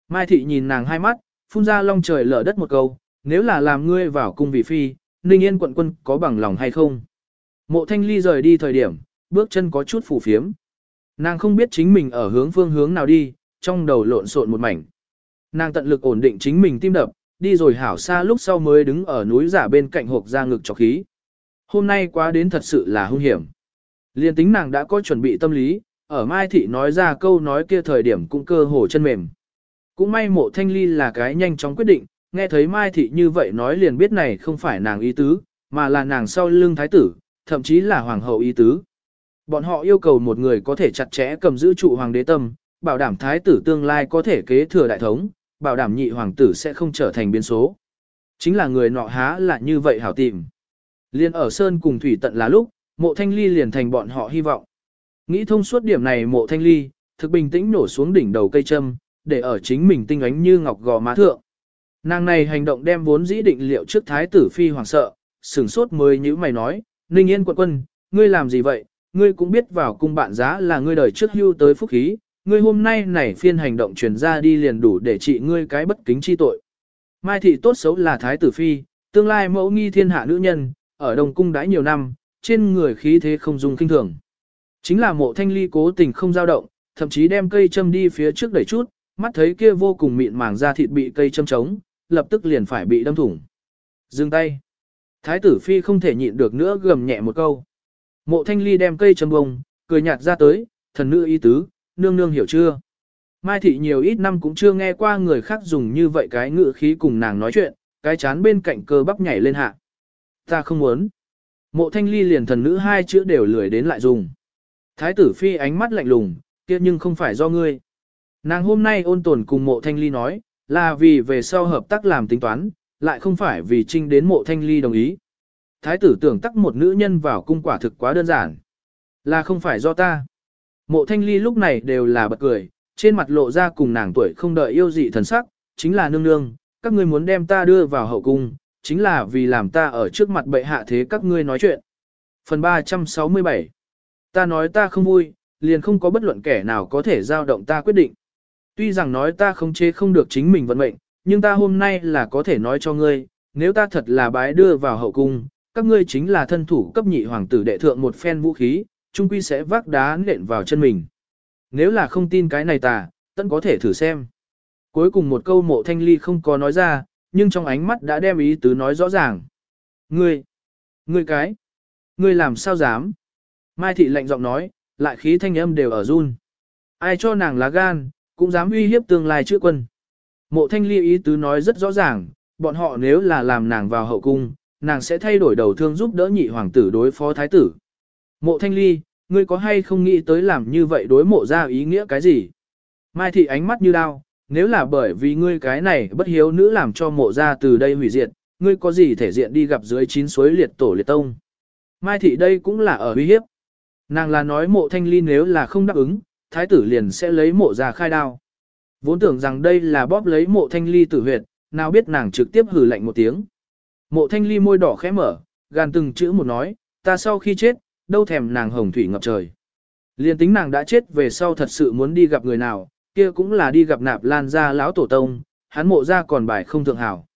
A: Mai thị nhìn nàng hai mắt, phun ra long trời lở đất một câu, nếu là làm ngươi vào cung vị phi, ninh yên quận quân có bằng lòng hay không? Mộ thanh ly rời đi thời điểm, bước chân có chút phủ phiếm. Nàng không biết chính mình ở hướng phương hướng nào đi, trong đầu lộn xộn một mảnh. Nàng tận lực ổn định chính mình tim đập, đi rồi hảo xa lúc sau mới đứng ở núi giả bên cạnh hộp ra ngực cho khí. Hôm nay quá đến thật sự là hung hiểm. Liên tính nàng đã có chuẩn bị tâm lý, ở Mai Thị nói ra câu nói kia thời điểm cũng cơ hồ chân mềm. Cũng may mộ thanh ly là cái nhanh chóng quyết định, nghe thấy Mai Thị như vậy nói liền biết này không phải nàng ý tứ, mà là nàng sau lưng thái tử, thậm chí là hoàng hậu ý tứ. Bọn họ yêu cầu một người có thể chặt chẽ cầm giữ trụ hoàng đế tâm, bảo đảm thái tử tương lai có thể kế thừa đại thống, bảo đảm nhị hoàng tử sẽ không trở thành biến số. Chính là người nọ há là như vậy hảo tìm. Liên ở Sơn cùng Thủy Tận là lúc, mộ thanh ly liền thành bọn họ hy vọng. Nghĩ thông suốt điểm này mộ thanh ly, thực bình tĩnh nổ xuống đỉnh đầu cây châm, để ở chính mình tinh ánh như ngọc gò má thượng. Nàng này hành động đem vốn dĩ định liệu trước thái tử phi hoàng sợ, sửng sốt mới như mày nói, Ninh Yên quận quân, ngươi làm gì vậy, ngươi cũng biết vào cung bạn giá là ngươi đời trước hưu tới phúc khí, ngươi hôm nay này phiên hành động truyền ra đi liền đủ để trị ngươi cái bất kính chi tội. Mai thị tốt xấu là thái tử phi, tương lai mẫu nghi thiên hạ nữ nhân, ở đồng cung đãi nhiều năm, trên người khí thế không dùng kinh thường. Chính là mộ thanh ly cố tình không dao động, thậm chí đem cây châm đi phía trước đẩy chút, mắt thấy kia vô cùng mịn màng da thịt bị cây châm trống, lập tức liền phải bị đâm thủng. Dừng tay. Thái tử phi không thể nhịn được nữa gầm nhẹ một câu. Mộ thanh ly đem cây châm bông, cười nhạt ra tới, thần nữ y tứ, nương nương hiểu chưa? Mai thị nhiều ít năm cũng chưa nghe qua người khác dùng như vậy cái ngữ khí cùng nàng nói chuyện, cái chán bên cạnh cơ bắp nhảy lên hạ. Ta không muốn. Mộ thanh ly liền thần nữ hai chữ đều lười đến lại dùng. Thái tử phi ánh mắt lạnh lùng, kia nhưng không phải do ngươi. Nàng hôm nay ôn tồn cùng mộ thanh ly nói, là vì về sau hợp tác làm tính toán, lại không phải vì trinh đến mộ thanh ly đồng ý. Thái tử tưởng tắc một nữ nhân vào cung quả thực quá đơn giản. Là không phải do ta. Mộ thanh ly lúc này đều là bật cười, trên mặt lộ ra cùng nàng tuổi không đợi yêu dị thần sắc, chính là nương nương, các ngươi muốn đem ta đưa vào hậu cung, chính là vì làm ta ở trước mặt bệ hạ thế các ngươi nói chuyện. Phần 367 Ta nói ta không vui, liền không có bất luận kẻ nào có thể giao động ta quyết định. Tuy rằng nói ta không chế không được chính mình vận mệnh, nhưng ta hôm nay là có thể nói cho ngươi, nếu ta thật là bái đưa vào hậu cung, các ngươi chính là thân thủ cấp nhị hoàng tử đệ thượng một phen vũ khí, trung quy sẽ vác đá nện vào chân mình. Nếu là không tin cái này ta, tận có thể thử xem. Cuối cùng một câu mộ thanh ly không có nói ra, nhưng trong ánh mắt đã đem ý tứ nói rõ ràng. Ngươi, ngươi cái, ngươi làm sao dám? Mai thị lạnh giọng nói, lại khí thanh âm đều ở run. Ai cho nàng lá gan, cũng dám uy hiếp tương lai chữ quân. Mộ thanh ly ý tứ nói rất rõ ràng, bọn họ nếu là làm nàng vào hậu cung, nàng sẽ thay đổi đầu thương giúp đỡ nhị hoàng tử đối phó thái tử. Mộ thanh ly, ngươi có hay không nghĩ tới làm như vậy đối mộ ra ý nghĩa cái gì? Mai thị ánh mắt như đao, nếu là bởi vì ngươi cái này bất hiếu nữ làm cho mộ ra từ đây hủy diệt, ngươi có gì thể diện đi gặp dưới chín suối liệt tổ liệt tông. Mai thị đây cũng là ở uy hiếp. Nàng là nói mộ thanh ly nếu là không đáp ứng, thái tử liền sẽ lấy mộ ra khai đao. Vốn tưởng rằng đây là bóp lấy mộ thanh ly tử huyệt, nào biết nàng trực tiếp hử lạnh một tiếng. Mộ thanh ly môi đỏ khẽ mở, gàn từng chữ một nói, ta sau khi chết, đâu thèm nàng hồng thủy ngập trời. Liên tính nàng đã chết về sau thật sự muốn đi gặp người nào, kia cũng là đi gặp nạp lan gia lão tổ tông, hắn mộ ra còn bài không thượng hảo.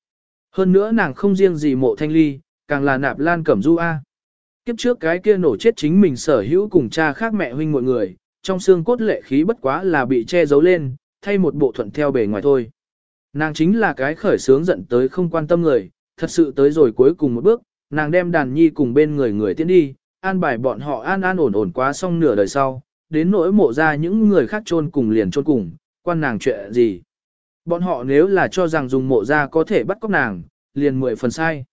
A: Hơn nữa nàng không riêng gì mộ thanh ly, càng là nạp lan cẩm du A. Kiếp trước cái kia nổ chết chính mình sở hữu cùng cha khác mẹ huynh mọi người, trong xương cốt lệ khí bất quá là bị che giấu lên, thay một bộ thuận theo bề ngoài thôi. Nàng chính là cái khởi sướng giận tới không quan tâm người, thật sự tới rồi cuối cùng một bước, nàng đem đàn nhi cùng bên người người tiến đi, an bài bọn họ an an ổn ổn quá xong nửa đời sau, đến nỗi mộ ra những người khác chôn cùng liền chôn cùng, quan nàng chuyện gì. Bọn họ nếu là cho rằng dùng mộ ra có thể bắt cóc nàng, liền mười phần sai.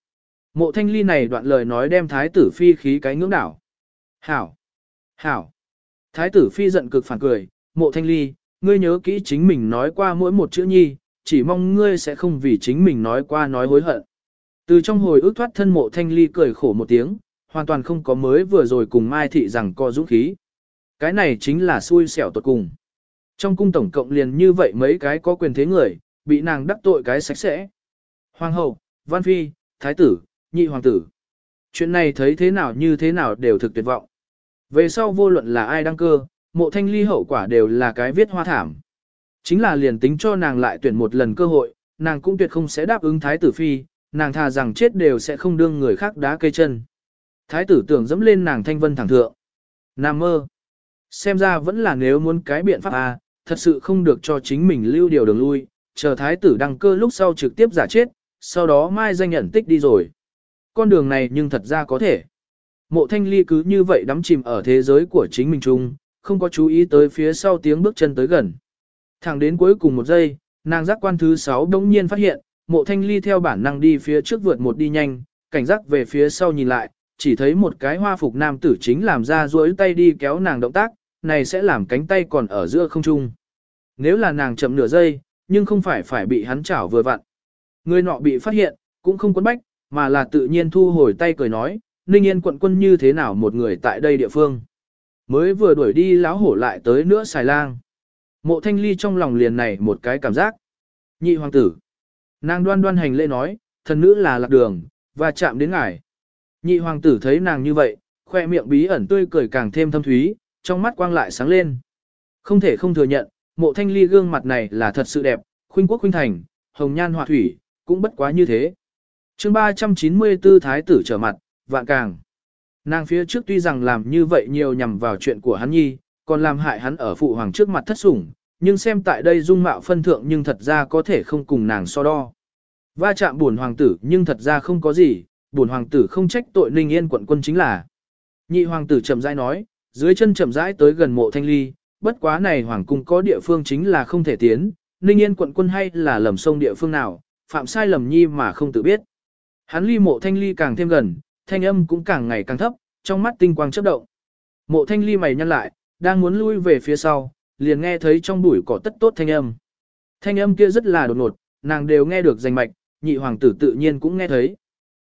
A: Mộ thanh ly này đoạn lời nói đem thái tử phi khí cái ngưỡng đảo. Hảo! Hảo! Thái tử phi giận cực phản cười, mộ thanh ly, ngươi nhớ kỹ chính mình nói qua mỗi một chữ nhi, chỉ mong ngươi sẽ không vì chính mình nói qua nói hối hận. Từ trong hồi ước thoát thân mộ thanh ly cười khổ một tiếng, hoàn toàn không có mới vừa rồi cùng Mai Thị rằng co dũng khí. Cái này chính là xui xẻo tuột cùng. Trong cung tổng cộng liền như vậy mấy cái có quyền thế người, bị nàng đắc tội cái sạch sẽ. Hoàng hậu, Văn Phi, Thái tử, Nhị Hoàng tử. Chuyện này thấy thế nào như thế nào đều thực tuyệt vọng. Về sau vô luận là ai đăng cơ, mộ thanh ly hậu quả đều là cái viết hoa thảm. Chính là liền tính cho nàng lại tuyển một lần cơ hội, nàng cũng tuyệt không sẽ đáp ứng Thái tử Phi, nàng thà rằng chết đều sẽ không đương người khác đá cây chân. Thái tử tưởng dẫm lên nàng thanh vân thẳng thượng. Nam mơ. Xem ra vẫn là nếu muốn cái biện pháp à, thật sự không được cho chính mình lưu điều đường lui, chờ thái tử đăng cơ lúc sau trực tiếp giả chết, sau đó mai danh nhận tích đi rồi. Con đường này nhưng thật ra có thể. Mộ thanh ly cứ như vậy đắm chìm ở thế giới của chính mình chung, không có chú ý tới phía sau tiếng bước chân tới gần. Thẳng đến cuối cùng một giây, nàng giác quan thứ 6 đông nhiên phát hiện, mộ thanh ly theo bản năng đi phía trước vượt một đi nhanh, cảnh giác về phía sau nhìn lại, chỉ thấy một cái hoa phục nam tử chính làm ra duỗi tay đi kéo nàng động tác, này sẽ làm cánh tay còn ở giữa không trung. Nếu là nàng chậm nửa giây, nhưng không phải phải bị hắn chảo vừa vặn. Người nọ bị phát hiện, cũng không quấn bách, mà là tự nhiên thu hồi tay cười nói, Ninh Yên quận quân như thế nào một người tại đây địa phương. Mới vừa đuổi đi láo hổ lại tới nữa xài lang. Mộ thanh ly trong lòng liền này một cái cảm giác. Nhị hoàng tử. Nàng đoan đoan hành lễ nói, thần nữ là lạc đường, và chạm đến ngài. Nhị hoàng tử thấy nàng như vậy, khoe miệng bí ẩn tươi cười càng thêm thâm thúy, trong mắt quang lại sáng lên. Không thể không thừa nhận, mộ thanh ly gương mặt này là thật sự đẹp, khuynh quốc khuynh thành, hồng nhan họa thủy, cũng bất quá như thế. chương 394 thái tử trở mặt, vạn càng. Nàng phía trước tuy rằng làm như vậy nhiều nhằm vào chuyện của hắn nhi, còn làm hại hắn ở phụ hoàng trước mặt thất sủng, nhưng xem tại đây dung mạo phân thượng nhưng thật ra có thể không cùng nàng so đo. Va chạm buồn hoàng tử nhưng thật ra không có gì, buồn hoàng tử không trách tội Ninh Yên quận quân chính là. Nhị hoàng tử chậm rãi nói, dưới chân chậm rãi tới gần mộ thanh ly, bất quá này hoàng cung có địa phương chính là không thể tiến, Ninh Yên quận quân hay là lầm sông địa phương nào, phạm sai lầm nhi mà không tự biết. Hắn ly mộ thanh ly càng thêm gần, thanh âm cũng càng ngày càng thấp, trong mắt tinh quang chớp động. Mộ thanh ly mày nhăn lại, đang muốn lui về phía sau, liền nghe thấy trong bụi cỏ tất tốt thanh âm. Thanh âm kia rất là đột ngột, nàng đều nghe được danh mạch, nhị hoàng tử tự nhiên cũng nghe thấy.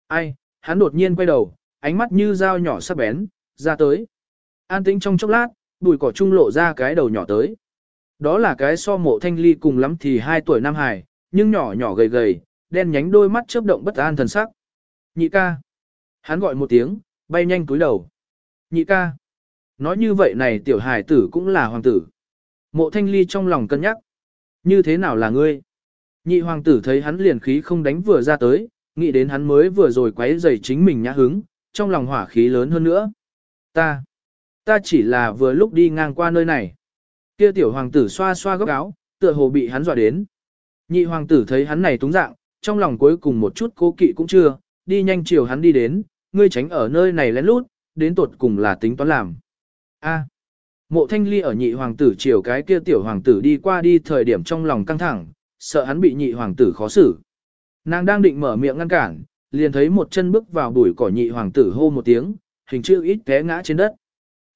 A: Ai, hắn đột nhiên quay đầu, ánh mắt như dao nhỏ sắc bén, ra tới. An tĩnh trong chốc lát, bụi cỏ trung lộ ra cái đầu nhỏ tới. Đó là cái so mộ thanh ly cùng lắm thì 2 tuổi Nam Hải, nhưng nhỏ nhỏ gầy gầy, đen nhánh đôi mắt chớp động bất an thần sắc. Nhị ca. Hắn gọi một tiếng, bay nhanh túi đầu. Nhị ca. Nói như vậy này tiểu hải tử cũng là hoàng tử. Mộ thanh ly trong lòng cân nhắc. Như thế nào là ngươi? Nhị hoàng tử thấy hắn liền khí không đánh vừa ra tới, nghĩ đến hắn mới vừa rồi quấy rầy chính mình nhã hứng, trong lòng hỏa khí lớn hơn nữa. Ta, ta chỉ là vừa lúc đi ngang qua nơi này. Kia tiểu hoàng tử xoa xoa góc áo, tựa hồ bị hắn dọa đến. Nhị hoàng tử thấy hắn này túng dạng, trong lòng cuối cùng một chút cố kỵ cũng chưa, đi nhanh chiều hắn đi đến, ngươi tránh ở nơi này lén lút, đến tột cùng là tính toán làm. A. À, mộ thanh ly ở nhị hoàng tử chiều cái kia tiểu hoàng tử đi qua đi thời điểm trong lòng căng thẳng, sợ hắn bị nhị hoàng tử khó xử. Nàng đang định mở miệng ngăn cản, liền thấy một chân bước vào bụi cỏ nhị hoàng tử hô một tiếng, hình chữ ít té ngã trên đất.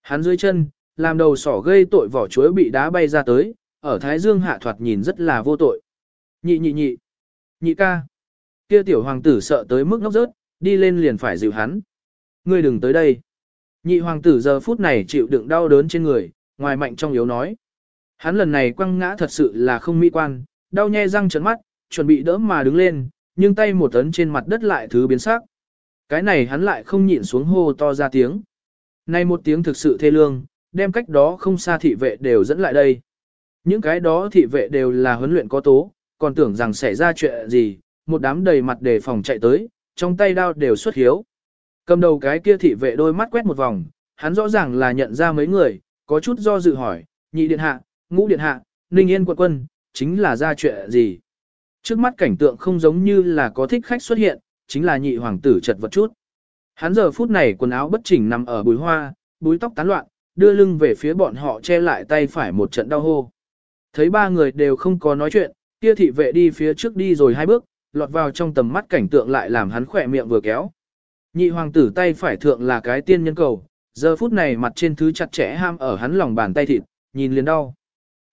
A: Hắn dưới chân, làm đầu sỏ gây tội vỏ chuối bị đá bay ra tới, ở thái dương hạ thoạt nhìn rất là vô tội. Nhị nhị nhị, nhị ca. Kia tiểu hoàng tử sợ tới mức ngốc rớt, đi lên liền phải dịu hắn. Ngươi đừng tới đây. Nhị hoàng tử giờ phút này chịu đựng đau đớn trên người, ngoài mạnh trong yếu nói. Hắn lần này quăng ngã thật sự là không mỹ quan, đau nhe răng trấn mắt, chuẩn bị đỡ mà đứng lên, nhưng tay một tấn trên mặt đất lại thứ biến sắc. Cái này hắn lại không nhịn xuống hô to ra tiếng. Này một tiếng thực sự thê lương, đem cách đó không xa thị vệ đều dẫn lại đây. Những cái đó thị vệ đều là huấn luyện có tố, còn tưởng rằng xảy ra chuyện gì, một đám đầy mặt đề phòng chạy tới, trong tay đao đều xuất hiếu. Cầm đầu cái kia thị vệ đôi mắt quét một vòng, hắn rõ ràng là nhận ra mấy người, có chút do dự hỏi, nhị điện hạ, ngũ điện hạ, ninh yên quận quân, chính là ra chuyện gì. Trước mắt cảnh tượng không giống như là có thích khách xuất hiện, chính là nhị hoàng tử chật vật chút. Hắn giờ phút này quần áo bất chỉnh nằm ở bùi hoa, búi tóc tán loạn, đưa lưng về phía bọn họ che lại tay phải một trận đau hô. Thấy ba người đều không có nói chuyện, kia thị vệ đi phía trước đi rồi hai bước, lọt vào trong tầm mắt cảnh tượng lại làm hắn khỏe miệng vừa kéo. Nhị hoàng tử tay phải thượng là cái tiên nhân cầu, giờ phút này mặt trên thứ chặt chẽ ham ở hắn lòng bàn tay thịt, nhìn liền đau.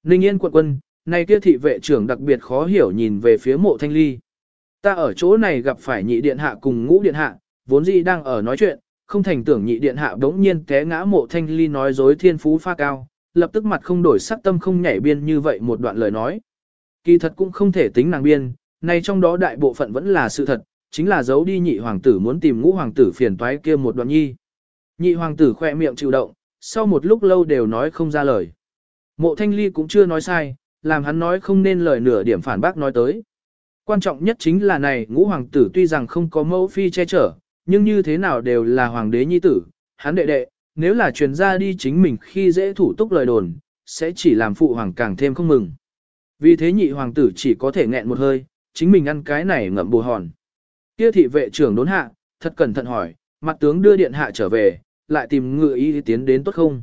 A: Ninh yên quận quân, nay kia thị vệ trưởng đặc biệt khó hiểu nhìn về phía mộ thanh ly. Ta ở chỗ này gặp phải nhị điện hạ cùng ngũ điện hạ, vốn dĩ đang ở nói chuyện, không thành tưởng nhị điện hạ đống nhiên té ngã mộ thanh ly nói dối thiên phú pha cao, lập tức mặt không đổi sắc tâm không nhảy biên như vậy một đoạn lời nói. Kỳ thật cũng không thể tính nàng biên, này trong đó đại bộ phận vẫn là sự thật, chính là giấu đi nhị hoàng tử muốn tìm ngũ hoàng tử phiền toái kia một đoạn nhi. Nhị hoàng tử khoe miệng chịu động, sau một lúc lâu đều nói không ra lời. Mộ thanh ly cũng chưa nói sai, làm hắn nói không nên lời nửa điểm phản bác nói tới. Quan trọng nhất chính là này ngũ hoàng tử tuy rằng không có mẫu phi che chở, nhưng như thế nào đều là hoàng đế nhi tử, hắn đệ đệ, nếu là truyền ra đi chính mình khi dễ thủ túc lời đồn, sẽ chỉ làm phụ hoàng càng thêm không mừng. Vì thế nhị hoàng tử chỉ có thể nghẹn một hơi, chính mình ăn cái này ngậm bù hòn. Kia thị vệ trưởng đốn hạ, thật cẩn thận hỏi, mặt tướng đưa điện hạ trở về, lại tìm ngựa y tiến đến tốt không?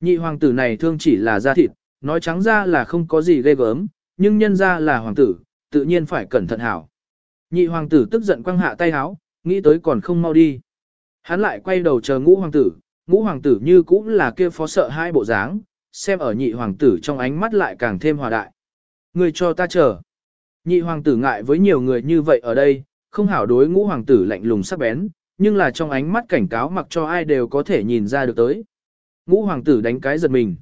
A: Nhị hoàng tử này thương chỉ là da thịt, nói trắng ra là không có gì ghê gớm, nhưng nhân ra là hoàng tử, tự nhiên phải cẩn thận hảo. Nhị hoàng tử tức giận quăng hạ tay háo, nghĩ tới còn không mau đi. Hắn lại quay đầu chờ ngũ hoàng tử, ngũ hoàng tử như cũng là kia phó sợ hai bộ dáng, xem ở nhị hoàng tử trong ánh mắt lại càng thêm hòa đại. Người cho ta chờ. Nhị hoàng tử ngại với nhiều người như vậy ở đây, không hảo đối ngũ hoàng tử lạnh lùng sắc bén, nhưng là trong ánh mắt cảnh cáo mặc cho ai đều có thể nhìn ra được tới. Ngũ hoàng tử đánh cái giật mình.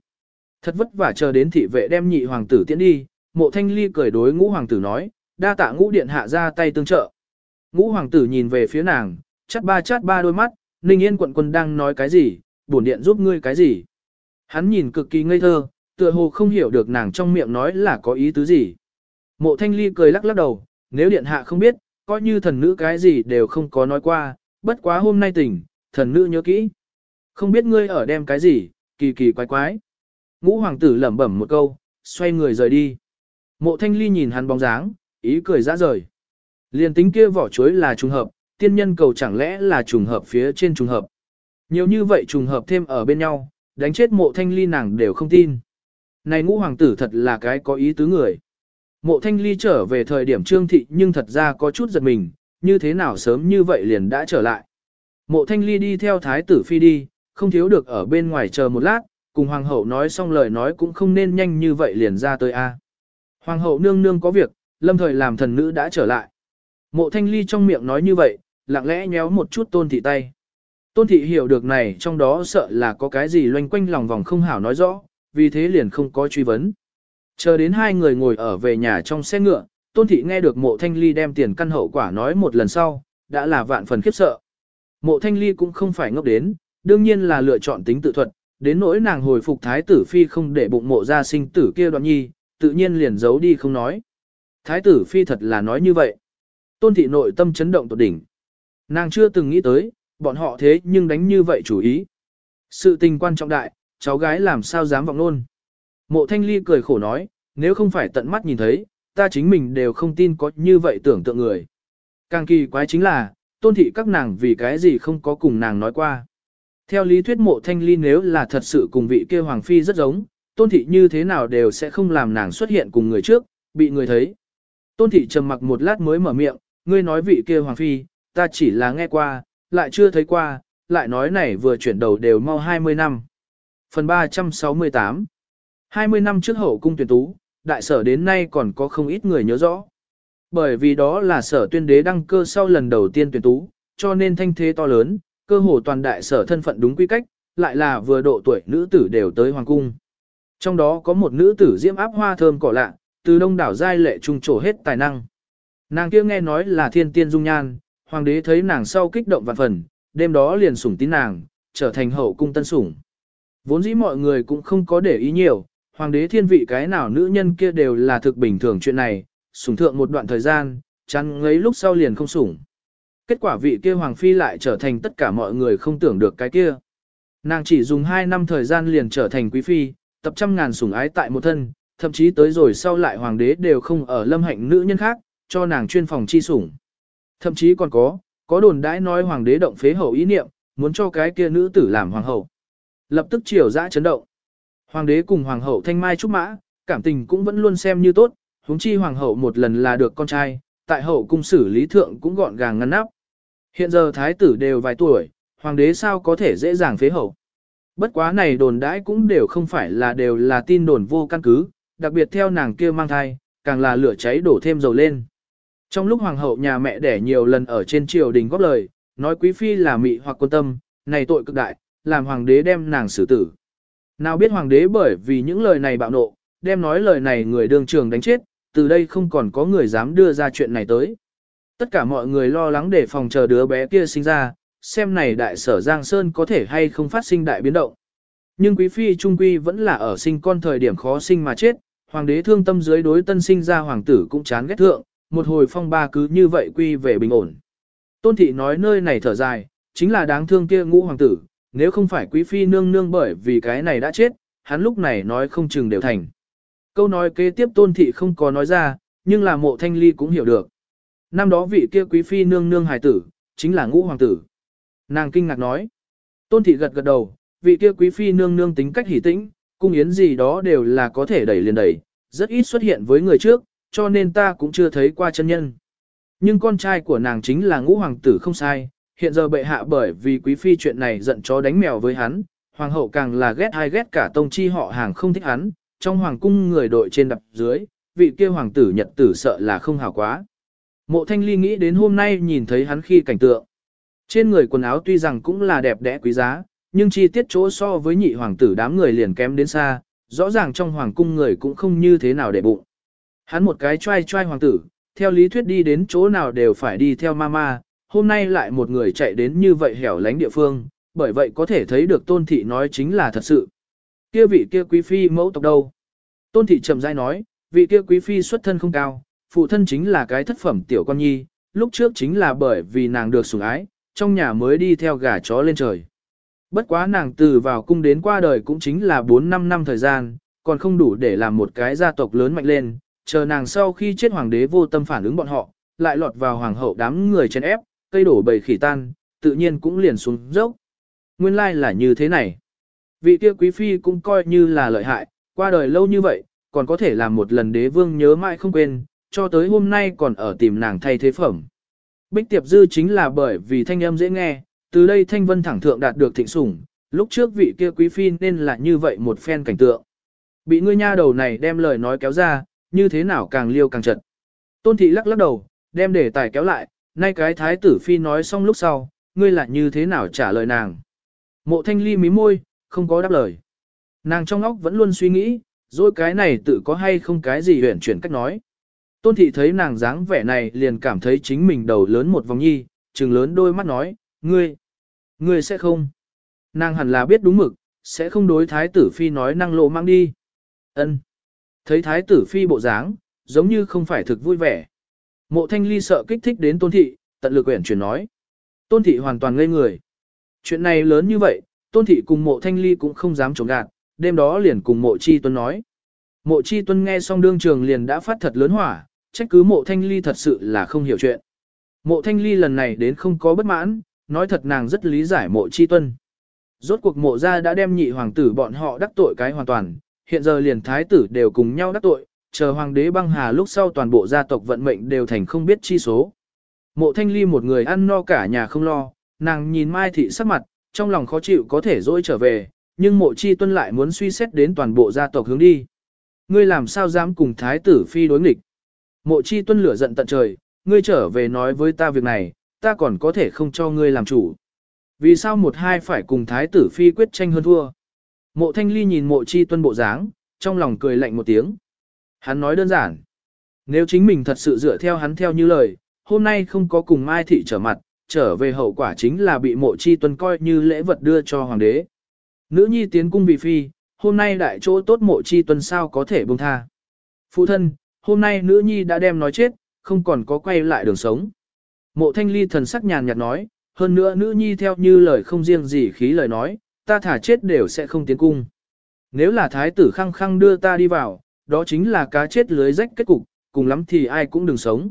A: Thật vất vả chờ đến thị vệ đem nhị hoàng tử tiễn đi, mộ thanh ly cười đối ngũ hoàng tử nói, đa tạ ngũ điện hạ ra tay tương trợ. Ngũ hoàng tử nhìn về phía nàng, chắt ba chát ba đôi mắt, ninh yên quận quân đang nói cái gì, bổn điện giúp ngươi cái gì. Hắn nhìn cực kỳ ngây thơ, tựa hồ không hiểu được nàng trong miệng nói là có ý tứ gì. Mộ thanh ly cười lắc lắc đầu, nếu điện hạ không biết, coi như thần nữ cái gì đều không có nói qua, bất quá hôm nay tỉnh, thần nữ nhớ kỹ. Không biết ngươi ở đem cái gì, kỳ kỳ quái quái. Ngũ hoàng tử lẩm bẩm một câu, xoay người rời đi. Mộ thanh ly nhìn hắn bóng dáng, ý cười ra rời. Liên tính kia vỏ chuối là trùng hợp, tiên nhân cầu chẳng lẽ là trùng hợp phía trên trùng hợp. Nhiều như vậy trùng hợp thêm ở bên nhau, đánh chết mộ thanh ly nàng đều không tin. Này ngũ hoàng tử thật là cái có ý tứ người. Mộ thanh ly trở về thời điểm trương thị nhưng thật ra có chút giật mình, như thế nào sớm như vậy liền đã trở lại. Mộ thanh ly đi theo thái tử phi đi, không thiếu được ở bên ngoài chờ một lát, cùng hoàng hậu nói xong lời nói cũng không nên nhanh như vậy liền ra tới a. Hoàng hậu nương nương có việc, lâm thời làm thần nữ đã trở lại. Mộ thanh ly trong miệng nói như vậy, lặng lẽ nhéo một chút tôn thị tay. Tôn thị hiểu được này trong đó sợ là có cái gì loanh quanh lòng vòng không hảo nói rõ, vì thế liền không có truy vấn. Chờ đến hai người ngồi ở về nhà trong xe ngựa, tôn thị nghe được mộ thanh ly đem tiền căn hậu quả nói một lần sau, đã là vạn phần khiếp sợ. Mộ thanh ly cũng không phải ngốc đến, đương nhiên là lựa chọn tính tự thuật, đến nỗi nàng hồi phục thái tử phi không để bụng mộ ra sinh tử kia đoạn nhi, tự nhiên liền giấu đi không nói. Thái tử phi thật là nói như vậy. Tôn thị nội tâm chấn động tột đỉnh. Nàng chưa từng nghĩ tới, bọn họ thế nhưng đánh như vậy chủ ý. Sự tình quan trọng đại, cháu gái làm sao dám vọng luôn. Mộ thanh ly cười khổ nói, nếu không phải tận mắt nhìn thấy, ta chính mình đều không tin có như vậy tưởng tượng người. Càng kỳ quái chính là, tôn thị các nàng vì cái gì không có cùng nàng nói qua. Theo lý thuyết mộ thanh ly nếu là thật sự cùng vị kia hoàng phi rất giống, tôn thị như thế nào đều sẽ không làm nàng xuất hiện cùng người trước, bị người thấy. Tôn thị trầm mặc một lát mới mở miệng, ngươi nói vị kia hoàng phi, ta chỉ là nghe qua, lại chưa thấy qua, lại nói này vừa chuyển đầu đều mau 20 năm. Phần 368 20 năm trước hậu cung tuyển tú, đại sở đến nay còn có không ít người nhớ rõ. Bởi vì đó là sở tuyên đế đăng cơ sau lần đầu tiên tuyển tú, cho nên thanh thế to lớn, cơ hồ toàn đại sở thân phận đúng quy cách, lại là vừa độ tuổi nữ tử đều tới hoàng cung. Trong đó có một nữ tử diễm áp hoa thơm cỏ lạ, từ đông đảo giai lệ trung trổ hết tài năng. Nàng kia nghe nói là thiên tiên dung nhan, hoàng đế thấy nàng sau kích động vạn phần, đêm đó liền sủng tín nàng, trở thành hậu cung tân sủng. Vốn dĩ mọi người cũng không có để ý nhiều, hoàng đế thiên vị cái nào nữ nhân kia đều là thực bình thường chuyện này, sủng thượng một đoạn thời gian, chắn ngấy lúc sau liền không sủng. Kết quả vị kia hoàng phi lại trở thành tất cả mọi người không tưởng được cái kia. Nàng chỉ dùng 2 năm thời gian liền trở thành quý phi, tập trăm ngàn sủng ái tại một thân, thậm chí tới rồi sau lại hoàng đế đều không ở lâm hạnh nữ nhân khác, cho nàng chuyên phòng chi sủng. Thậm chí còn có, có đồn đãi nói hoàng đế động phế hậu ý niệm, muốn cho cái kia nữ tử làm hoàng hậu. Lập tức triều dã chấn động. Hoàng đế cùng hoàng hậu thanh mai trúc mã, cảm tình cũng vẫn luôn xem như tốt, huống chi hoàng hậu một lần là được con trai, tại hậu cung xử lý thượng cũng gọn gàng ngăn nắp. Hiện giờ thái tử đều vài tuổi, hoàng đế sao có thể dễ dàng phế hậu. Bất quá này đồn đãi cũng đều không phải là đều là tin đồn vô căn cứ, đặc biệt theo nàng kia mang thai, càng là lửa cháy đổ thêm dầu lên. Trong lúc hoàng hậu nhà mẹ đẻ nhiều lần ở trên triều đình góp lời, nói quý phi là mị hoặc quân tâm, này tội cực đại, làm hoàng đế đem nàng xử tử. Nào biết hoàng đế bởi vì những lời này bạo nộ, đem nói lời này người đương trường đánh chết, từ đây không còn có người dám đưa ra chuyện này tới. Tất cả mọi người lo lắng để phòng chờ đứa bé kia sinh ra, xem này đại sở Giang Sơn có thể hay không phát sinh đại biến động. Nhưng quý phi trung quy vẫn là ở sinh con thời điểm khó sinh mà chết, hoàng đế thương tâm dưới đối tân sinh ra hoàng tử cũng chán ghét thượng, một hồi phong ba cứ như vậy quy về bình ổn. Tôn thị nói nơi này thở dài, chính là đáng thương kia ngũ hoàng tử, nếu không phải quý phi nương nương bởi vì cái này đã chết, hắn lúc này nói không chừng đều thành. Câu nói kế tiếp tôn thị không có nói ra, nhưng là mộ thanh ly cũng hiểu được. Năm đó vị kia quý phi nương nương hài tử, chính là ngũ hoàng tử. Nàng kinh ngạc nói. Tôn thị gật gật đầu, vị kia quý phi nương nương tính cách hỉ tĩnh, cung yến gì đó đều là có thể đẩy liền đẩy, rất ít xuất hiện với người trước, cho nên ta cũng chưa thấy qua chân nhân. Nhưng con trai của nàng chính là ngũ hoàng tử không sai, hiện giờ bệ hạ bởi vì quý phi chuyện này giận chó đánh mèo với hắn, hoàng hậu càng là ghét hay ghét cả tông chi họ hàng không thích hắn, trong hoàng cung người đội trên đập dưới, vị kia hoàng tử nhật tử sợ là không hảo quá. Mộ thanh ly nghĩ đến hôm nay nhìn thấy hắn khi cảnh tượng. Trên người quần áo tuy rằng cũng là đẹp đẽ quý giá, nhưng chi tiết chỗ so với nhị hoàng tử đám người liền kém đến xa, rõ ràng trong hoàng cung người cũng không như thế nào để bụng. Hắn một cái trai trai hoàng tử, theo lý thuyết đi đến chỗ nào đều phải đi theo mama, hôm nay lại một người chạy đến như vậy hẻo lánh địa phương, bởi vậy có thể thấy được tôn thị nói chính là thật sự. Kia vị kia quý phi mẫu tộc đâu? Tôn thị trầm rãi nói, vị kia quý phi xuất thân không cao, phụ thân chính là cái thất phẩm tiểu con nhi, lúc trước chính là bởi vì nàng được sủng ái, trong nhà mới đi theo gà chó lên trời. Bất quá nàng từ vào cung đến qua đời cũng chính là 4-5 năm thời gian, còn không đủ để làm một cái gia tộc lớn mạnh lên, chờ nàng sau khi chết hoàng đế vô tâm phản ứng bọn họ, lại lọt vào hoàng hậu đám người chèn ép, cây đổ bầy khỉ tan, tự nhiên cũng liền xuống dốc. Nguyên lai like là như thế này. Vị kia quý phi cũng coi như là lợi hại, qua đời lâu như vậy, còn có thể làm một lần đế vương nhớ mãi không quên, cho tới hôm nay còn ở tìm nàng thay thế phẩm. Bích tiệp dư chính là bởi vì thanh âm dễ nghe, từ đây thanh vân thẳng thượng đạt được thịnh sủng, lúc trước vị kia quý phi nên là như vậy một phen cảnh tượng. Bị ngươi nha đầu này đem lời nói kéo ra, như thế nào càng liêu càng chật. Tôn thị lắc lắc đầu, đem đề tài kéo lại, nay cái thái tử phi nói xong lúc sau, ngươi lại như thế nào trả lời nàng. Mộ thanh ly mí môi, không có đáp lời. Nàng trong óc vẫn luôn suy nghĩ, rồi cái này tự có hay không cái gì huyển chuyển cách nói. Tôn thị thấy nàng dáng vẻ này liền cảm thấy chính mình đầu lớn một vòng nhi, trừng lớn đôi mắt nói, ngươi, ngươi sẽ không. Nàng hẳn là biết đúng mực, sẽ không đối thái tử phi nói năng lộ mang đi. ân Thấy thái tử phi bộ dáng, giống như không phải thực vui vẻ. Mộ thanh ly sợ kích thích đến tôn thị, tận lực quyển chuyển nói. Tôn thị hoàn toàn ngây người. Chuyện này lớn như vậy, tôn thị cùng mộ thanh ly cũng không dám chống gạt, đêm đó liền cùng mộ chi tuân nói. Mộ chi tuân nghe xong đương trường liền đã phát thật lớn hỏa, trách cứ mộ thanh ly thật sự là không hiểu chuyện. Mộ thanh ly lần này đến không có bất mãn, nói thật nàng rất lý giải mộ chi tuân. Rốt cuộc mộ ra đã đem nhị hoàng tử bọn họ đắc tội cái hoàn toàn, hiện giờ liền thái tử đều cùng nhau đắc tội, chờ hoàng đế băng hà lúc sau toàn bộ gia tộc vận mệnh đều thành không biết chi số. Mộ thanh ly một người ăn no cả nhà không lo, nàng nhìn Mai Thị sắc mặt, trong lòng khó chịu có thể dỗi trở về, nhưng mộ chi tuân lại muốn suy xét đến toàn bộ gia tộc hướng đi. Ngươi làm sao dám cùng thái tử phi đối nghịch? Mộ chi tuân lửa giận tận trời, ngươi trở về nói với ta việc này, ta còn có thể không cho ngươi làm chủ. Vì sao một hai phải cùng thái tử phi quyết tranh hơn thua? Mộ thanh ly nhìn mộ chi tuân bộ dáng, trong lòng cười lạnh một tiếng. Hắn nói đơn giản. Nếu chính mình thật sự dựa theo hắn theo như lời, hôm nay không có cùng Mai Thị trở mặt, trở về hậu quả chính là bị mộ chi tuân coi như lễ vật đưa cho hoàng đế. Nữ nhi tiến cung vì phi, hôm nay đại chỗ tốt mộ chi tuân sao có thể buông tha. Phụ thân, hôm nay nữ nhi đã đem nói chết, không còn có quay lại đường sống. Mộ thanh ly thần sắc nhàn nhạt nói, hơn nữa nữ nhi theo như lời không riêng gì khí lời nói, ta thả chết đều sẽ không tiến cung. Nếu là thái tử khăng khăng đưa ta đi vào, đó chính là cá chết lưới rách kết cục, cùng lắm thì ai cũng đừng sống.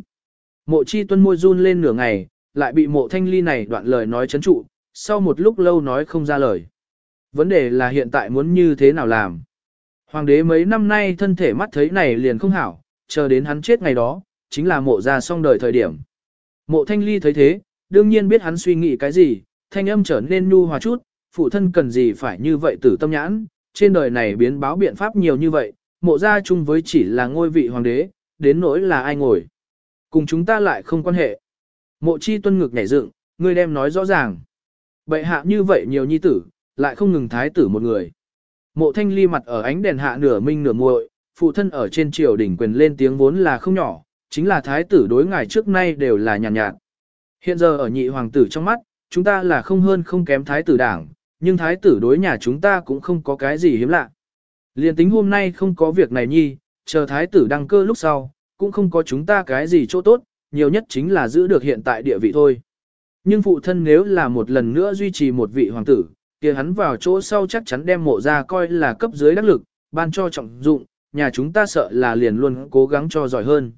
A: Mộ chi tuân môi run lên nửa ngày, lại bị mộ thanh ly này đoạn lời nói chấn trụ, sau một lúc lâu nói không ra lời. Vấn đề là hiện tại muốn như thế nào làm. Hoàng đế mấy năm nay thân thể mắt thấy này liền không hảo, chờ đến hắn chết ngày đó, chính là mộ ra xong đời thời điểm. Mộ thanh ly thấy thế, đương nhiên biết hắn suy nghĩ cái gì, thanh âm trở nên nu hòa chút, phụ thân cần gì phải như vậy tử tâm nhãn, trên đời này biến báo biện pháp nhiều như vậy, mộ ra chung với chỉ là ngôi vị hoàng đế, đến nỗi là ai ngồi. Cùng chúng ta lại không quan hệ. Mộ chi tuân ngực nhảy dựng, ngươi đem nói rõ ràng. Bệ hạ như vậy nhiều nhi tử, lại không ngừng thái tử một người. Mộ thanh ly mặt ở ánh đèn hạ nửa minh nửa muội, phụ thân ở trên triều đỉnh quyền lên tiếng vốn là không nhỏ, chính là thái tử đối ngài trước nay đều là nhàn nhạt, nhạt. Hiện giờ ở nhị hoàng tử trong mắt, chúng ta là không hơn không kém thái tử đảng, nhưng thái tử đối nhà chúng ta cũng không có cái gì hiếm lạ. Liên tính hôm nay không có việc này nhi, chờ thái tử đăng cơ lúc sau, cũng không có chúng ta cái gì chỗ tốt, nhiều nhất chính là giữ được hiện tại địa vị thôi. Nhưng phụ thân nếu là một lần nữa duy trì một vị hoàng tử, kia hắn vào chỗ sau chắc chắn đem mộ ra coi là cấp dưới đắc lực, ban cho trọng dụng, nhà chúng ta sợ là liền luôn cố gắng cho giỏi hơn.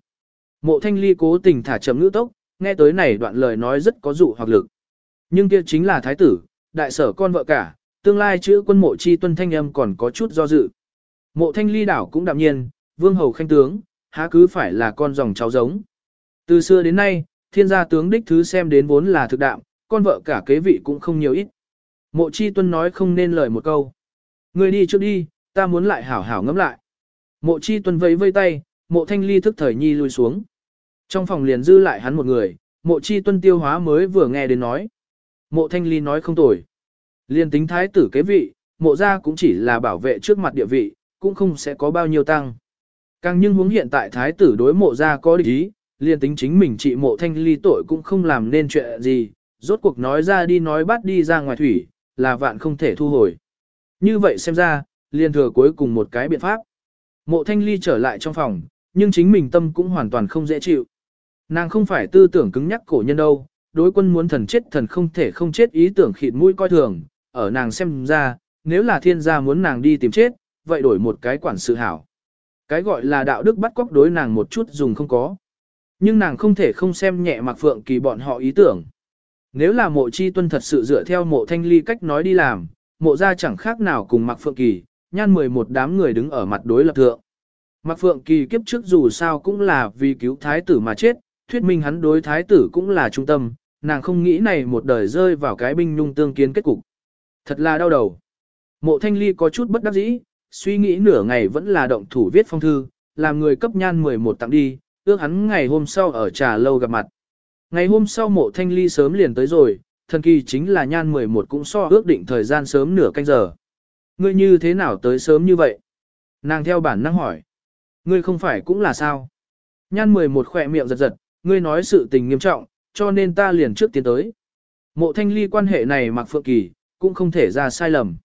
A: Mộ thanh ly cố tình thả chấm ngữ tốc, nghe tới này đoạn lời nói rất có dụ hoặc lực. Nhưng kia chính là thái tử, đại sở con vợ cả, tương lai chữ quân mộ chi tuân thanh âm còn có chút do dự. Mộ thanh ly đảo cũng đạm nhiên, vương hầu khanh tướng, há cứ phải là con dòng cháu giống. Từ xưa đến nay, thiên gia tướng đích thứ xem đến vốn là thực đạm, con vợ cả kế vị cũng không nhiều ít. Mộ chi tuân nói không nên lời một câu. Người đi trước đi, ta muốn lại hảo hảo ngẫm lại. Mộ chi tuân vẫy vây tay, mộ thanh ly thức thời nhi lui xuống. Trong phòng liền dư lại hắn một người, mộ chi tuân tiêu hóa mới vừa nghe đến nói. Mộ thanh ly nói không tồi. Liên tính thái tử kế vị, mộ ra cũng chỉ là bảo vệ trước mặt địa vị, cũng không sẽ có bao nhiêu tăng. Càng nhưng hướng hiện tại thái tử đối mộ ra có địch ý, liên tính chính mình trị mộ thanh ly tội cũng không làm nên chuyện gì, rốt cuộc nói ra đi nói bắt đi ra ngoài thủy, là vạn không thể thu hồi. Như vậy xem ra, liên thừa cuối cùng một cái biện pháp. Mộ thanh ly trở lại trong phòng, nhưng chính mình tâm cũng hoàn toàn không dễ chịu. Nàng không phải tư tưởng cứng nhắc cổ nhân đâu, đối quân muốn thần chết thần không thể không chết ý tưởng khịt mũi coi thường, ở nàng xem ra, nếu là thiên gia muốn nàng đi tìm chết, vậy đổi một cái quản sự hảo. Cái gọi là đạo đức bắt cóc đối nàng một chút dùng không có. Nhưng nàng không thể không xem nhẹ Mạc Phượng Kỳ bọn họ ý tưởng. Nếu là mộ chi tuân thật sự dựa theo mộ thanh ly cách nói đi làm, mộ ra chẳng khác nào cùng Mạc Phượng Kỳ, nhan 11 đám người đứng ở mặt đối lập thượng. Mạc Phượng Kỳ kiếp trước dù sao cũng là vì cứu thái tử mà chết, thuyết minh hắn đối thái tử cũng là trung tâm, nàng không nghĩ này một đời rơi vào cái binh nhung tương kiến kết cục. Thật là đau đầu. Mộ thanh ly có chút bất đắc dĩ, suy nghĩ nửa ngày vẫn là động thủ viết phong thư, làm người cấp nhan 11 tặng đi, ước hắn ngày hôm sau ở trà lâu gặp mặt. Ngày hôm sau mộ thanh ly sớm liền tới rồi, thần kỳ chính là nhan 11 cũng so ước định thời gian sớm nửa canh giờ. Ngươi như thế nào tới sớm như vậy? Nàng theo bản năng hỏi. Ngươi không phải cũng là sao? Nhan 11 khỏe miệng giật giật, ngươi nói sự tình nghiêm trọng, cho nên ta liền trước tiến tới. Mộ thanh ly quan hệ này mặc phượng kỳ, cũng không thể ra sai lầm.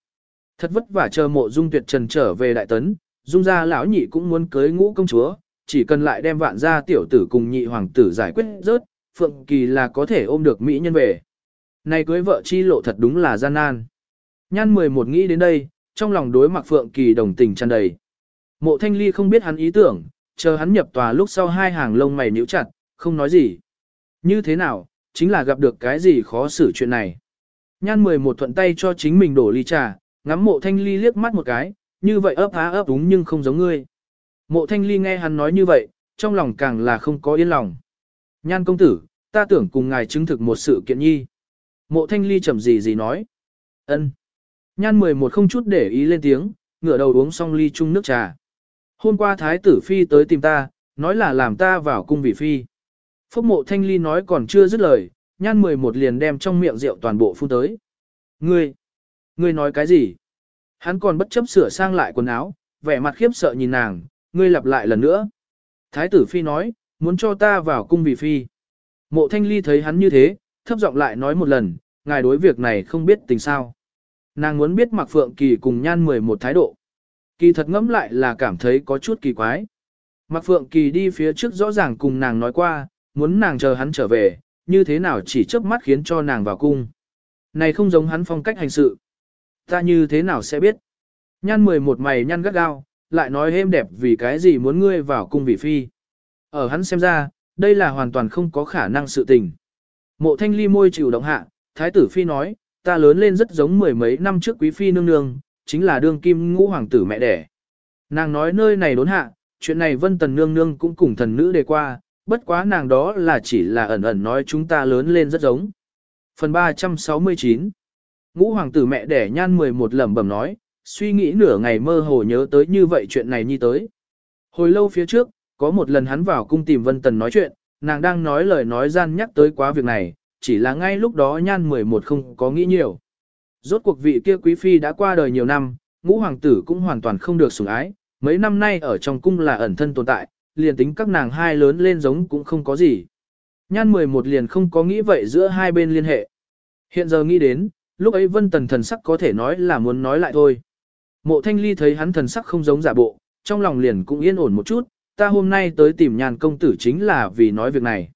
A: Thật vất vả chờ mộ dung tuyệt trần trở về đại tấn, dung gia lão nhị cũng muốn cưới ngũ công chúa, chỉ cần lại đem vạn gia tiểu tử cùng nhị hoàng tử giải quyết rớt, phượng kỳ là có thể ôm được mỹ nhân về. Này cưới vợ chi lộ thật đúng là gian nan. Nhan 11 nghĩ đến đây, trong lòng đối mặc phượng kỳ đồng tình tràn đầy. Mộ thanh ly không biết hắn ý tưởng, chờ hắn nhập tòa lúc sau hai hàng lông mày nhíu chặt, không nói gì. Như thế nào, chính là gặp được cái gì khó xử chuyện này. Nhan 11 thuận tay cho chính mình đổ ly trà, ngắm mộ thanh ly liếc mắt một cái, như vậy ấp á ấp đúng nhưng không giống ngươi. Mộ thanh ly nghe hắn nói như vậy, trong lòng càng là không có yên lòng. Nhan công tử, ta tưởng cùng ngài chứng thực một sự kiện nhi. Mộ thanh ly chậm gì gì nói. ân Nhan 11 không chút để ý lên tiếng, ngửa đầu uống xong ly chung nước trà. Hôm qua thái tử phi tới tìm ta, nói là làm ta vào cung vị phi. Phúc mộ thanh ly nói còn chưa dứt lời, nhan 11 liền đem trong miệng rượu toàn bộ phun tới. Ngươi, ngươi nói cái gì? Hắn còn bất chấp sửa sang lại quần áo, vẻ mặt khiếp sợ nhìn nàng, ngươi lặp lại lần nữa. Thái tử phi nói, muốn cho ta vào cung vì phi. Mộ thanh ly thấy hắn như thế, thấp giọng lại nói một lần, ngài đối việc này không biết tình sao. Nàng muốn biết Mặc Phượng Kỳ cùng nhan 11 thái độ. Kỳ thật ngẫm lại là cảm thấy có chút kỳ quái. Mặc Phượng Kỳ đi phía trước rõ ràng cùng nàng nói qua, muốn nàng chờ hắn trở về, như thế nào chỉ chớp mắt khiến cho nàng vào cung. Này không giống hắn phong cách hành sự. Ta như thế nào sẽ biết? Nhan 11 mày nhăn gắt gao, lại nói êm đẹp vì cái gì muốn ngươi vào cung vị phi. Ở hắn xem ra, đây là hoàn toàn không có khả năng sự tình. Mộ thanh ly môi chịu động hạ, thái tử phi nói, ta lớn lên rất giống mười mấy năm trước quý phi nương nương, chính là đương kim ngũ hoàng tử mẹ đẻ. Nàng nói nơi này đốn hạ, chuyện này vân tần nương nương cũng cùng thần nữ đề qua, bất quá nàng đó là chỉ là ẩn ẩn nói chúng ta lớn lên rất giống. Phần 369 Ngũ hoàng tử mẹ đẻ nhan 11 lẩm bẩm nói, suy nghĩ nửa ngày mơ hồ nhớ tới như vậy chuyện này như tới. Hồi lâu phía trước, có một lần hắn vào cung tìm Vân Tần nói chuyện, nàng đang nói lời nói gian nhắc tới quá việc này, chỉ là ngay lúc đó nhan 11 không có nghĩ nhiều. Rốt cuộc vị kia quý phi đã qua đời nhiều năm, ngũ hoàng tử cũng hoàn toàn không được sủng ái, mấy năm nay ở trong cung là ẩn thân tồn tại, liền tính các nàng hai lớn lên giống cũng không có gì. Nhan 11 liền không có nghĩ vậy giữa hai bên liên hệ. Hiện giờ nghĩ đến, lúc ấy vân tần thần sắc có thể nói là muốn nói lại thôi. Mộ thanh ly thấy hắn thần sắc không giống giả bộ, trong lòng liền cũng yên ổn một chút, ta hôm nay tới tìm nhàn công tử chính là vì nói việc này.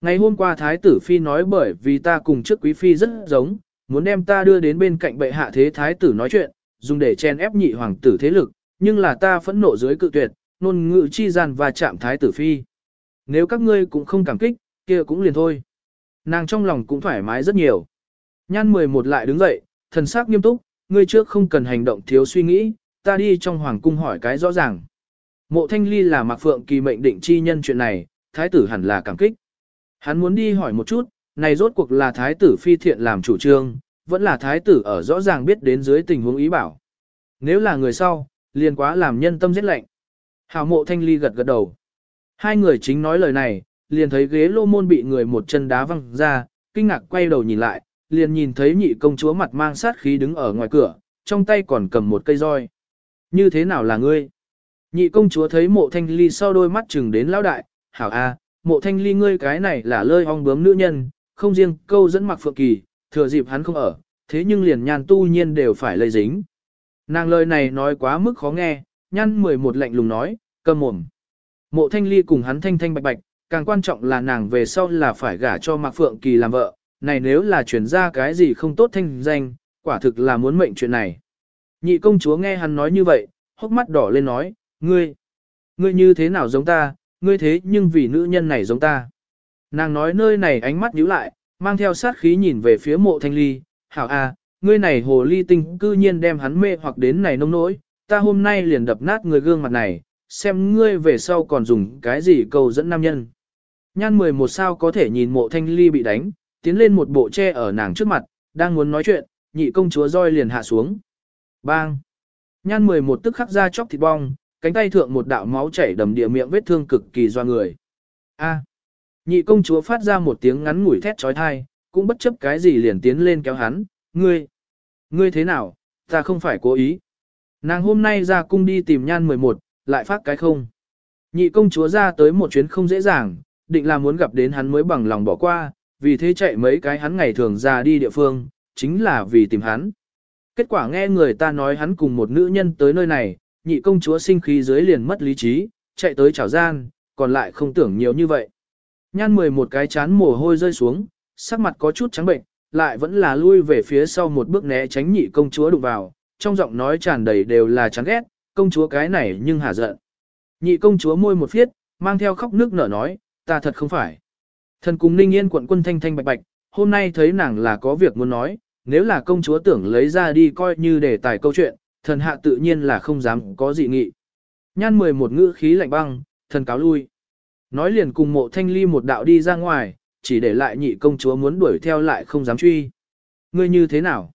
A: Ngày hôm qua Thái tử Phi nói bởi vì ta cùng trước quý Phi rất giống, muốn đem ta đưa đến bên cạnh bệ hạ thế Thái tử nói chuyện, dùng để chen ép nhị hoàng tử thế lực, nhưng là ta phẫn nộ dưới cự tuyệt, nôn ngự chi gian và chạm Thái tử Phi. Nếu các ngươi cũng không cảm kích, kia cũng liền thôi. Nàng trong lòng cũng thoải mái rất nhiều. Nhan 11 lại đứng dậy, thần sắc nghiêm túc, ngươi trước không cần hành động thiếu suy nghĩ, ta đi trong hoàng cung hỏi cái rõ ràng. Mộ thanh ly là mạc phượng kỳ mệnh định chi nhân chuyện này, thái tử hẳn là cảm kích. Hắn muốn đi hỏi một chút, này rốt cuộc là thái tử phi thiện làm chủ trương, vẫn là thái tử ở rõ ràng biết đến dưới tình huống ý bảo. Nếu là người sau, liền quá làm nhân tâm giết lạnh. Hào mộ thanh ly gật gật đầu. Hai người chính nói lời này, liền thấy ghế lô môn bị người một chân đá văng ra, kinh ngạc quay đầu nhìn lại, liền nhìn thấy nhị công chúa mặt mang sát khí đứng ở ngoài cửa, trong tay còn cầm một cây roi. Như thế nào là ngươi? Nhị công chúa thấy mộ thanh ly sau đôi mắt chừng đến lão đại, hảo a, mộ thanh ly ngươi cái này là lơi hong bướm nữ nhân, không riêng câu dẫn mặc phượng kỳ, thừa dịp hắn không ở, thế nhưng liền nhan tu nhiên đều phải lây dính. Nàng lời này nói quá mức khó nghe, nhăn 11 lạnh lùng nói, cầm mồm. Mộ thanh ly cùng hắn thanh thanh bạch bạch, càng quan trọng là nàng về sau là phải gả cho Mạc Phượng Kỳ làm vợ, này nếu là chuyển ra cái gì không tốt thanh danh, quả thực là muốn mệnh chuyện này. Nhị công chúa nghe hắn nói như vậy, hốc mắt đỏ lên nói, ngươi, ngươi như thế nào giống ta, ngươi thế nhưng vì nữ nhân này giống ta. Nàng nói nơi này ánh mắt nhíu lại, mang theo sát khí nhìn về phía mộ thanh ly, hảo a, ngươi này hồ ly tinh cư nhiên đem hắn mê hoặc đến này nông nỗi, ta hôm nay liền đập nát người gương mặt này, xem ngươi về sau còn dùng cái gì cầu dẫn nam nhân. Nhan 11 sao có thể nhìn mộ thanh ly bị đánh, tiến lên một bộ che ở nàng trước mặt, đang muốn nói chuyện, nhị công chúa roi liền hạ xuống. Bang! Nhan 11 tức khắc ra chóc thịt bong, cánh tay thượng một đạo máu chảy đầm địa miệng vết thương cực kỳ doa người. A! À, nhị công chúa phát ra một tiếng ngắn ngủi thét trói thai, cũng bất chấp cái gì liền tiến lên kéo hắn, ngươi! Ngươi thế nào, ta không phải cố ý. Nàng hôm nay ra cung đi tìm nhan 11, lại phát cái không. Nhị công chúa ra tới một chuyến không dễ dàng, định là muốn gặp đến hắn mới bằng lòng bỏ qua, vì thế chạy mấy cái hắn ngày thường ra đi địa phương, chính là vì tìm hắn. Kết quả nghe người ta nói hắn cùng một nữ nhân tới nơi này, nhị công chúa sinh khí dưới liền mất lý trí, chạy tới chảo gian, còn lại không tưởng nhiều như vậy. Nhan mười một cái chán mồ hôi rơi xuống, sắc mặt có chút trắng bệnh, lại vẫn là lui về phía sau một bước né tránh nhị công chúa đụng vào, trong giọng nói tràn đầy đều là chán ghét, công chúa cái này nhưng hả giận. Nhị công chúa môi một phiết, mang theo khóc nước nở nói, ta thật không phải. Thần cùng ninh yên quận quân thanh thanh bạch bạch, hôm nay thấy nàng là có việc muốn nói, nếu là công chúa tưởng lấy ra đi coi như đề tài câu chuyện, thần hạ tự nhiên là không dám có dị nghị. Nhan 11 ngữ khí lạnh băng, thần cáo lui. Nói liền cùng mộ thanh ly một đạo đi ra ngoài, chỉ để lại nhị công chúa muốn đuổi theo lại không dám truy. Ngươi như thế nào?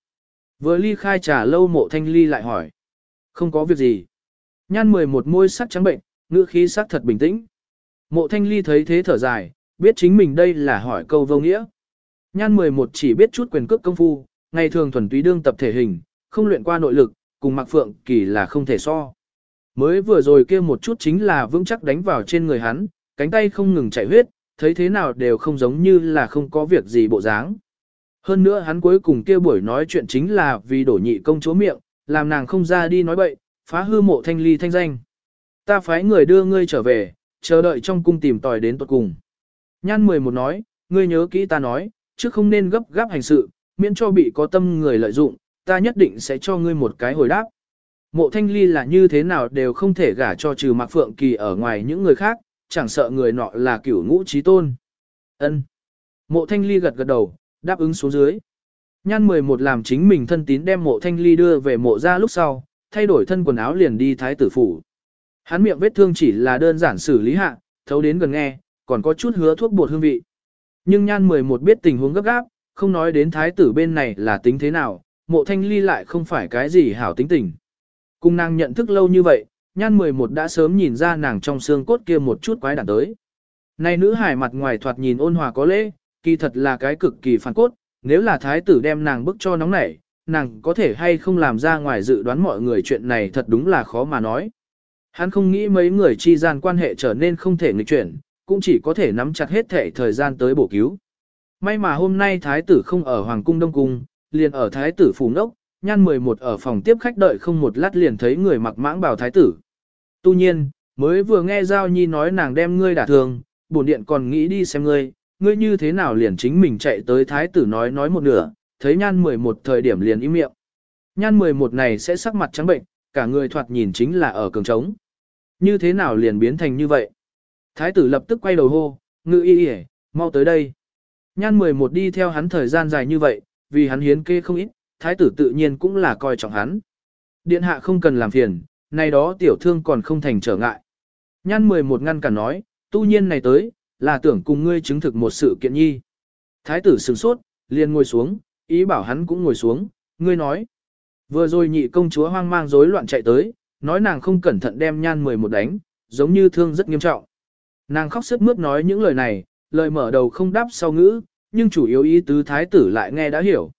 A: Vừa ly khai trà lâu mộ thanh ly lại hỏi. Không có việc gì. Nhan 11 môi sắc trắng bệnh, ngữ khí sắc thật bình tĩnh. Mộ thanh ly thấy thế thở dài, biết chính mình đây là hỏi câu vô nghĩa. Nhan 11 chỉ biết chút quyền cước công phu, ngày thường thuần túy đương tập thể hình, không luyện qua nội lực, cùng Mạc Phượng Kỳ là không thể so. Mới vừa rồi kia một chút chính là vững chắc đánh vào trên người hắn, cánh tay không ngừng chảy huyết, thấy thế nào đều không giống như là không có việc gì bộ dáng. Hơn nữa hắn cuối cùng kia buổi nói chuyện chính là vì đổ nhị công chúa miệng, làm nàng không ra đi nói bậy, phá hư mộ thanh ly thanh danh. Ta phái người đưa ngươi trở về, chờ đợi trong cung tìm tòi đến tuật cùng. Nhan 11 nói, ngươi nhớ kỹ ta nói, chứ không nên gấp gáp hành sự, miễn cho bị có tâm người lợi dụng, ta nhất định sẽ cho ngươi một cái hồi đáp. Mộ thanh ly là như thế nào đều không thể gả cho trừ Mạc Phượng Kỳ ở ngoài những người khác, chẳng sợ người nọ là cửu ngũ trí tôn. ân Mộ thanh ly gật gật đầu, đáp ứng xuống dưới. Nhan 11 làm chính mình thân tín đem mộ thanh ly đưa về mộ ra lúc sau, thay đổi thân quần áo liền đi thái tử phủ. Hắn miệng vết thương chỉ là đơn giản xử lý hạ, thấu đến gần nghe, còn có chút hứa thuốc bột hương vị. Nhưng nhan 11 biết tình huống gấp gáp, không nói đến thái tử bên này là tính thế nào, mộ thanh ly lại không phải cái gì hảo tính tình. Cùng nàng nhận thức lâu như vậy, nhan 11 đã sớm nhìn ra nàng trong xương cốt kia một chút quái đản tới. Này nữ hải mặt ngoài thoạt nhìn ôn hòa có lễ, kỳ thật là cái cực kỳ phản cốt, nếu là thái tử đem nàng bức cho nóng nảy, nàng có thể hay không làm ra ngoài dự đoán mọi người chuyện này thật đúng là khó mà nói. Hắn không nghĩ mấy người chi gian quan hệ trở nên không thể nghịch chuyển, cũng chỉ có thể nắm chặt hết thể thời gian tới bổ cứu. May mà hôm nay thái tử không ở Hoàng cung Đông Cung, liền ở thái tử phủ nốc, nhan 11 ở phòng tiếp khách đợi không một lát liền thấy người mặc mãng bào thái tử. Tu nhiên, mới vừa nghe Giao Nhi nói nàng đem ngươi đả thương, bổn điện còn nghĩ đi xem ngươi, ngươi như thế nào liền chính mình chạy tới thái tử nói nói một nửa, thấy nhan 11 thời điểm liền im miệng. Nhan 11 này sẽ sắc mặt trắng bệnh, cả người thoạt nhìn chính là ở cường trống. Như thế nào liền biến thành như vậy? Thái tử lập tức quay đầu hô, ngự y y, mau tới đây. Nhan 11 đi theo hắn thời gian dài như vậy, vì hắn hiến kê không ít, thái tử tự nhiên cũng là coi trọng hắn. Điện hạ không cần làm phiền, này đó tiểu thương còn không thành trở ngại. Nhan 11 ngăn cả nói, tu nhiên này tới, là tưởng cùng ngươi chứng thực một sự kiện nhi. Thái tử sửng sốt, liền ngồi xuống, ý bảo hắn cũng ngồi xuống, ngươi nói. Vừa rồi nhị công chúa hoang mang rối loạn chạy tới, nói nàng không cẩn thận đem nhan 11 đánh, giống như thương rất nghiêm trọng. Nàng khóc sức mướt nói những lời này, lời mở đầu không đáp sau ngữ, nhưng chủ yếu ý tứ thái tử lại nghe đã hiểu.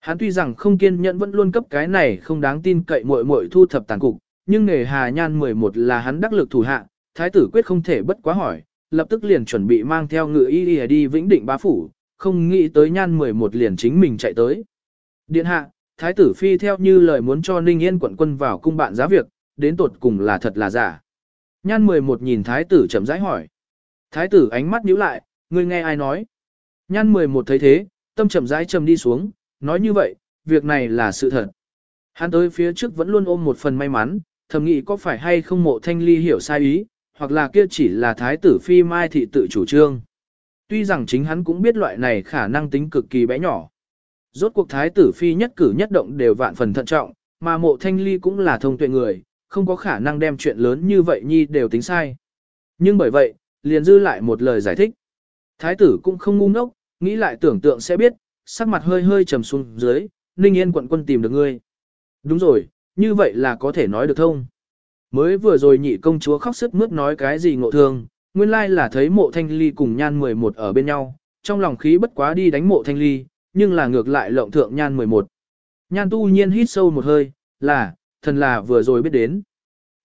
A: Hắn tuy rằng không kiên nhẫn vẫn luôn cấp cái này không đáng tin cậy muội muội thu thập tàn cục, nhưng nghề hà nhan 11 là hắn đắc lực thủ hạ, thái tử quyết không thể bất quá hỏi, lập tức liền chuẩn bị mang theo ngựa y đi, đi vĩnh định bá phủ, không nghĩ tới nhan 11 liền chính mình chạy tới. Điện hạ, thái tử phi theo như lời muốn cho Ninh Yên quận quân vào cung bạn giá việc, đến tột cùng là thật là giả. Nhan 11 nhìn thái tử chậm rãi hỏi. Thái tử ánh mắt nhíu lại, ngươi nghe ai nói? Nhan 11 thấy thế, tâm chậm rãi trầm đi xuống, nói như vậy, việc này là sự thật. Hắn tới phía trước vẫn luôn ôm một phần may mắn, thầm nghĩ có phải hay không mộ thanh ly hiểu sai ý, hoặc là kia chỉ là thái tử phi mai thị tự chủ trương. Tuy rằng chính hắn cũng biết loại này khả năng tính cực kỳ bé nhỏ. Rốt cuộc thái tử phi nhất cử nhất động đều vạn phần thận trọng, mà mộ thanh ly cũng là thông tuệ người, không có khả năng đem chuyện lớn như vậy nhi đều tính sai. Nhưng bởi vậy, liền dư lại một lời giải thích. Thái tử cũng không ngu ngốc, nghĩ lại tưởng tượng sẽ biết, sắc mặt hơi hơi trầm xuống dưới, ninh yên quận quân tìm được ngươi. Đúng rồi, như vậy là có thể nói được thông. Mới vừa rồi nhị công chúa khóc sức mướt nói cái gì ngộ thương, nguyên lai là thấy mộ thanh ly cùng nhan 11 ở bên nhau, trong lòng khí bất quá đi đánh mộ thanh ly, nhưng là ngược lại lộng thượng nhan 11. Nhan tu nhiên hít sâu một hơi, là, thần là vừa rồi biết đến.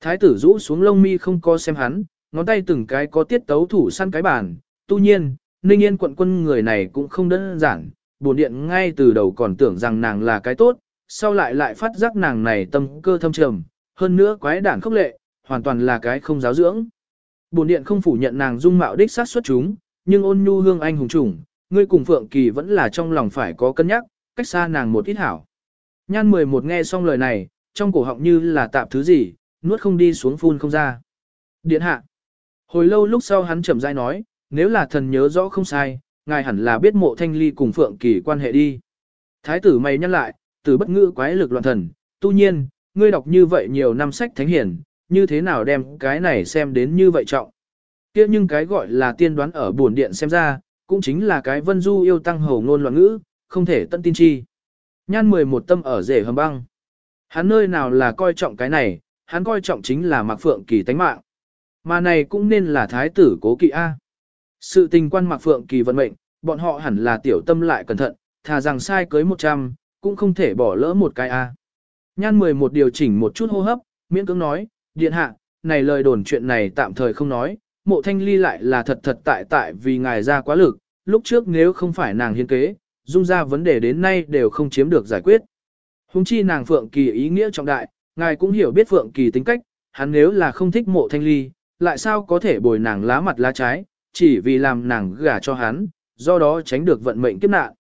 A: Thái tử rũ xuống lông mi không co xem hắn, ngón tay từng cái có tiết tấu thủ săn cái bàn, tu nhiên, ninh yên quận quân người này cũng không đơn giản, bổn điện ngay từ đầu còn tưởng rằng nàng là cái tốt, sau lại lại phát giác nàng này tâm cơ thâm trầm, hơn nữa quái đản khốc lệ, hoàn toàn là cái không giáo dưỡng. Bổn điện không phủ nhận nàng dung mạo đích sát xuất chúng, nhưng ôn nhu hương anh hùng chủng, ngươi cùng Phượng Kỳ vẫn là trong lòng phải có cân nhắc, cách xa nàng một ít hảo. Nhan 11 nghe xong lời này, trong cổ họng như là tạp thứ gì, nuốt không đi xuống phun không ra. Điện hạ. Hồi lâu lúc sau hắn chậm rãi nói, nếu là thần nhớ rõ không sai, ngài hẳn là biết mộ thanh ly cùng Phượng Kỳ quan hệ đi. Thái tử mày nhắc lại, từ bất ngữ quái lực loạn thần, tu nhiên, ngươi đọc như vậy nhiều năm sách thánh hiển, như thế nào đem cái này xem đến như vậy trọng. kia nhưng cái gọi là tiên đoán ở buồn điện xem ra, cũng chính là cái vân du yêu tăng hầu ngôn loạn ngữ, không thể tận tin chi. Nhan 11 tâm ở rể hầm băng. Hắn nơi nào là coi trọng cái này, hắn coi trọng chính là Mạc Phượng Kỳ tánh mạng. Mà này cũng nên là thái tử cố kỵ A. Sự tình quan Mạc Phượng Kỳ vận mệnh, bọn họ hẳn là tiểu tâm lại cẩn thận, thà rằng sai cưới 100, cũng không thể bỏ lỡ một cái A. Nhan 11 điều chỉnh một chút hô hấp, miễn cưỡng nói, điện hạ, này lời đồn chuyện này tạm thời không nói, mộ thanh ly lại là thật thật tại tại vì ngài ra quá lực, lúc trước nếu không phải nàng hiến kế, dung ra vấn đề đến nay đều không chiếm được giải quyết. Hùng chi nàng Phượng Kỳ ý nghĩa trọng đại, ngài cũng hiểu biết Phượng Kỳ tính cách, hắn nếu là không thích mộ thanh ly, lại sao có thể bồi nàng lá mặt lá trái, chỉ vì làm nàng gả cho hắn, do đó tránh được vận mệnh kiếp nạn.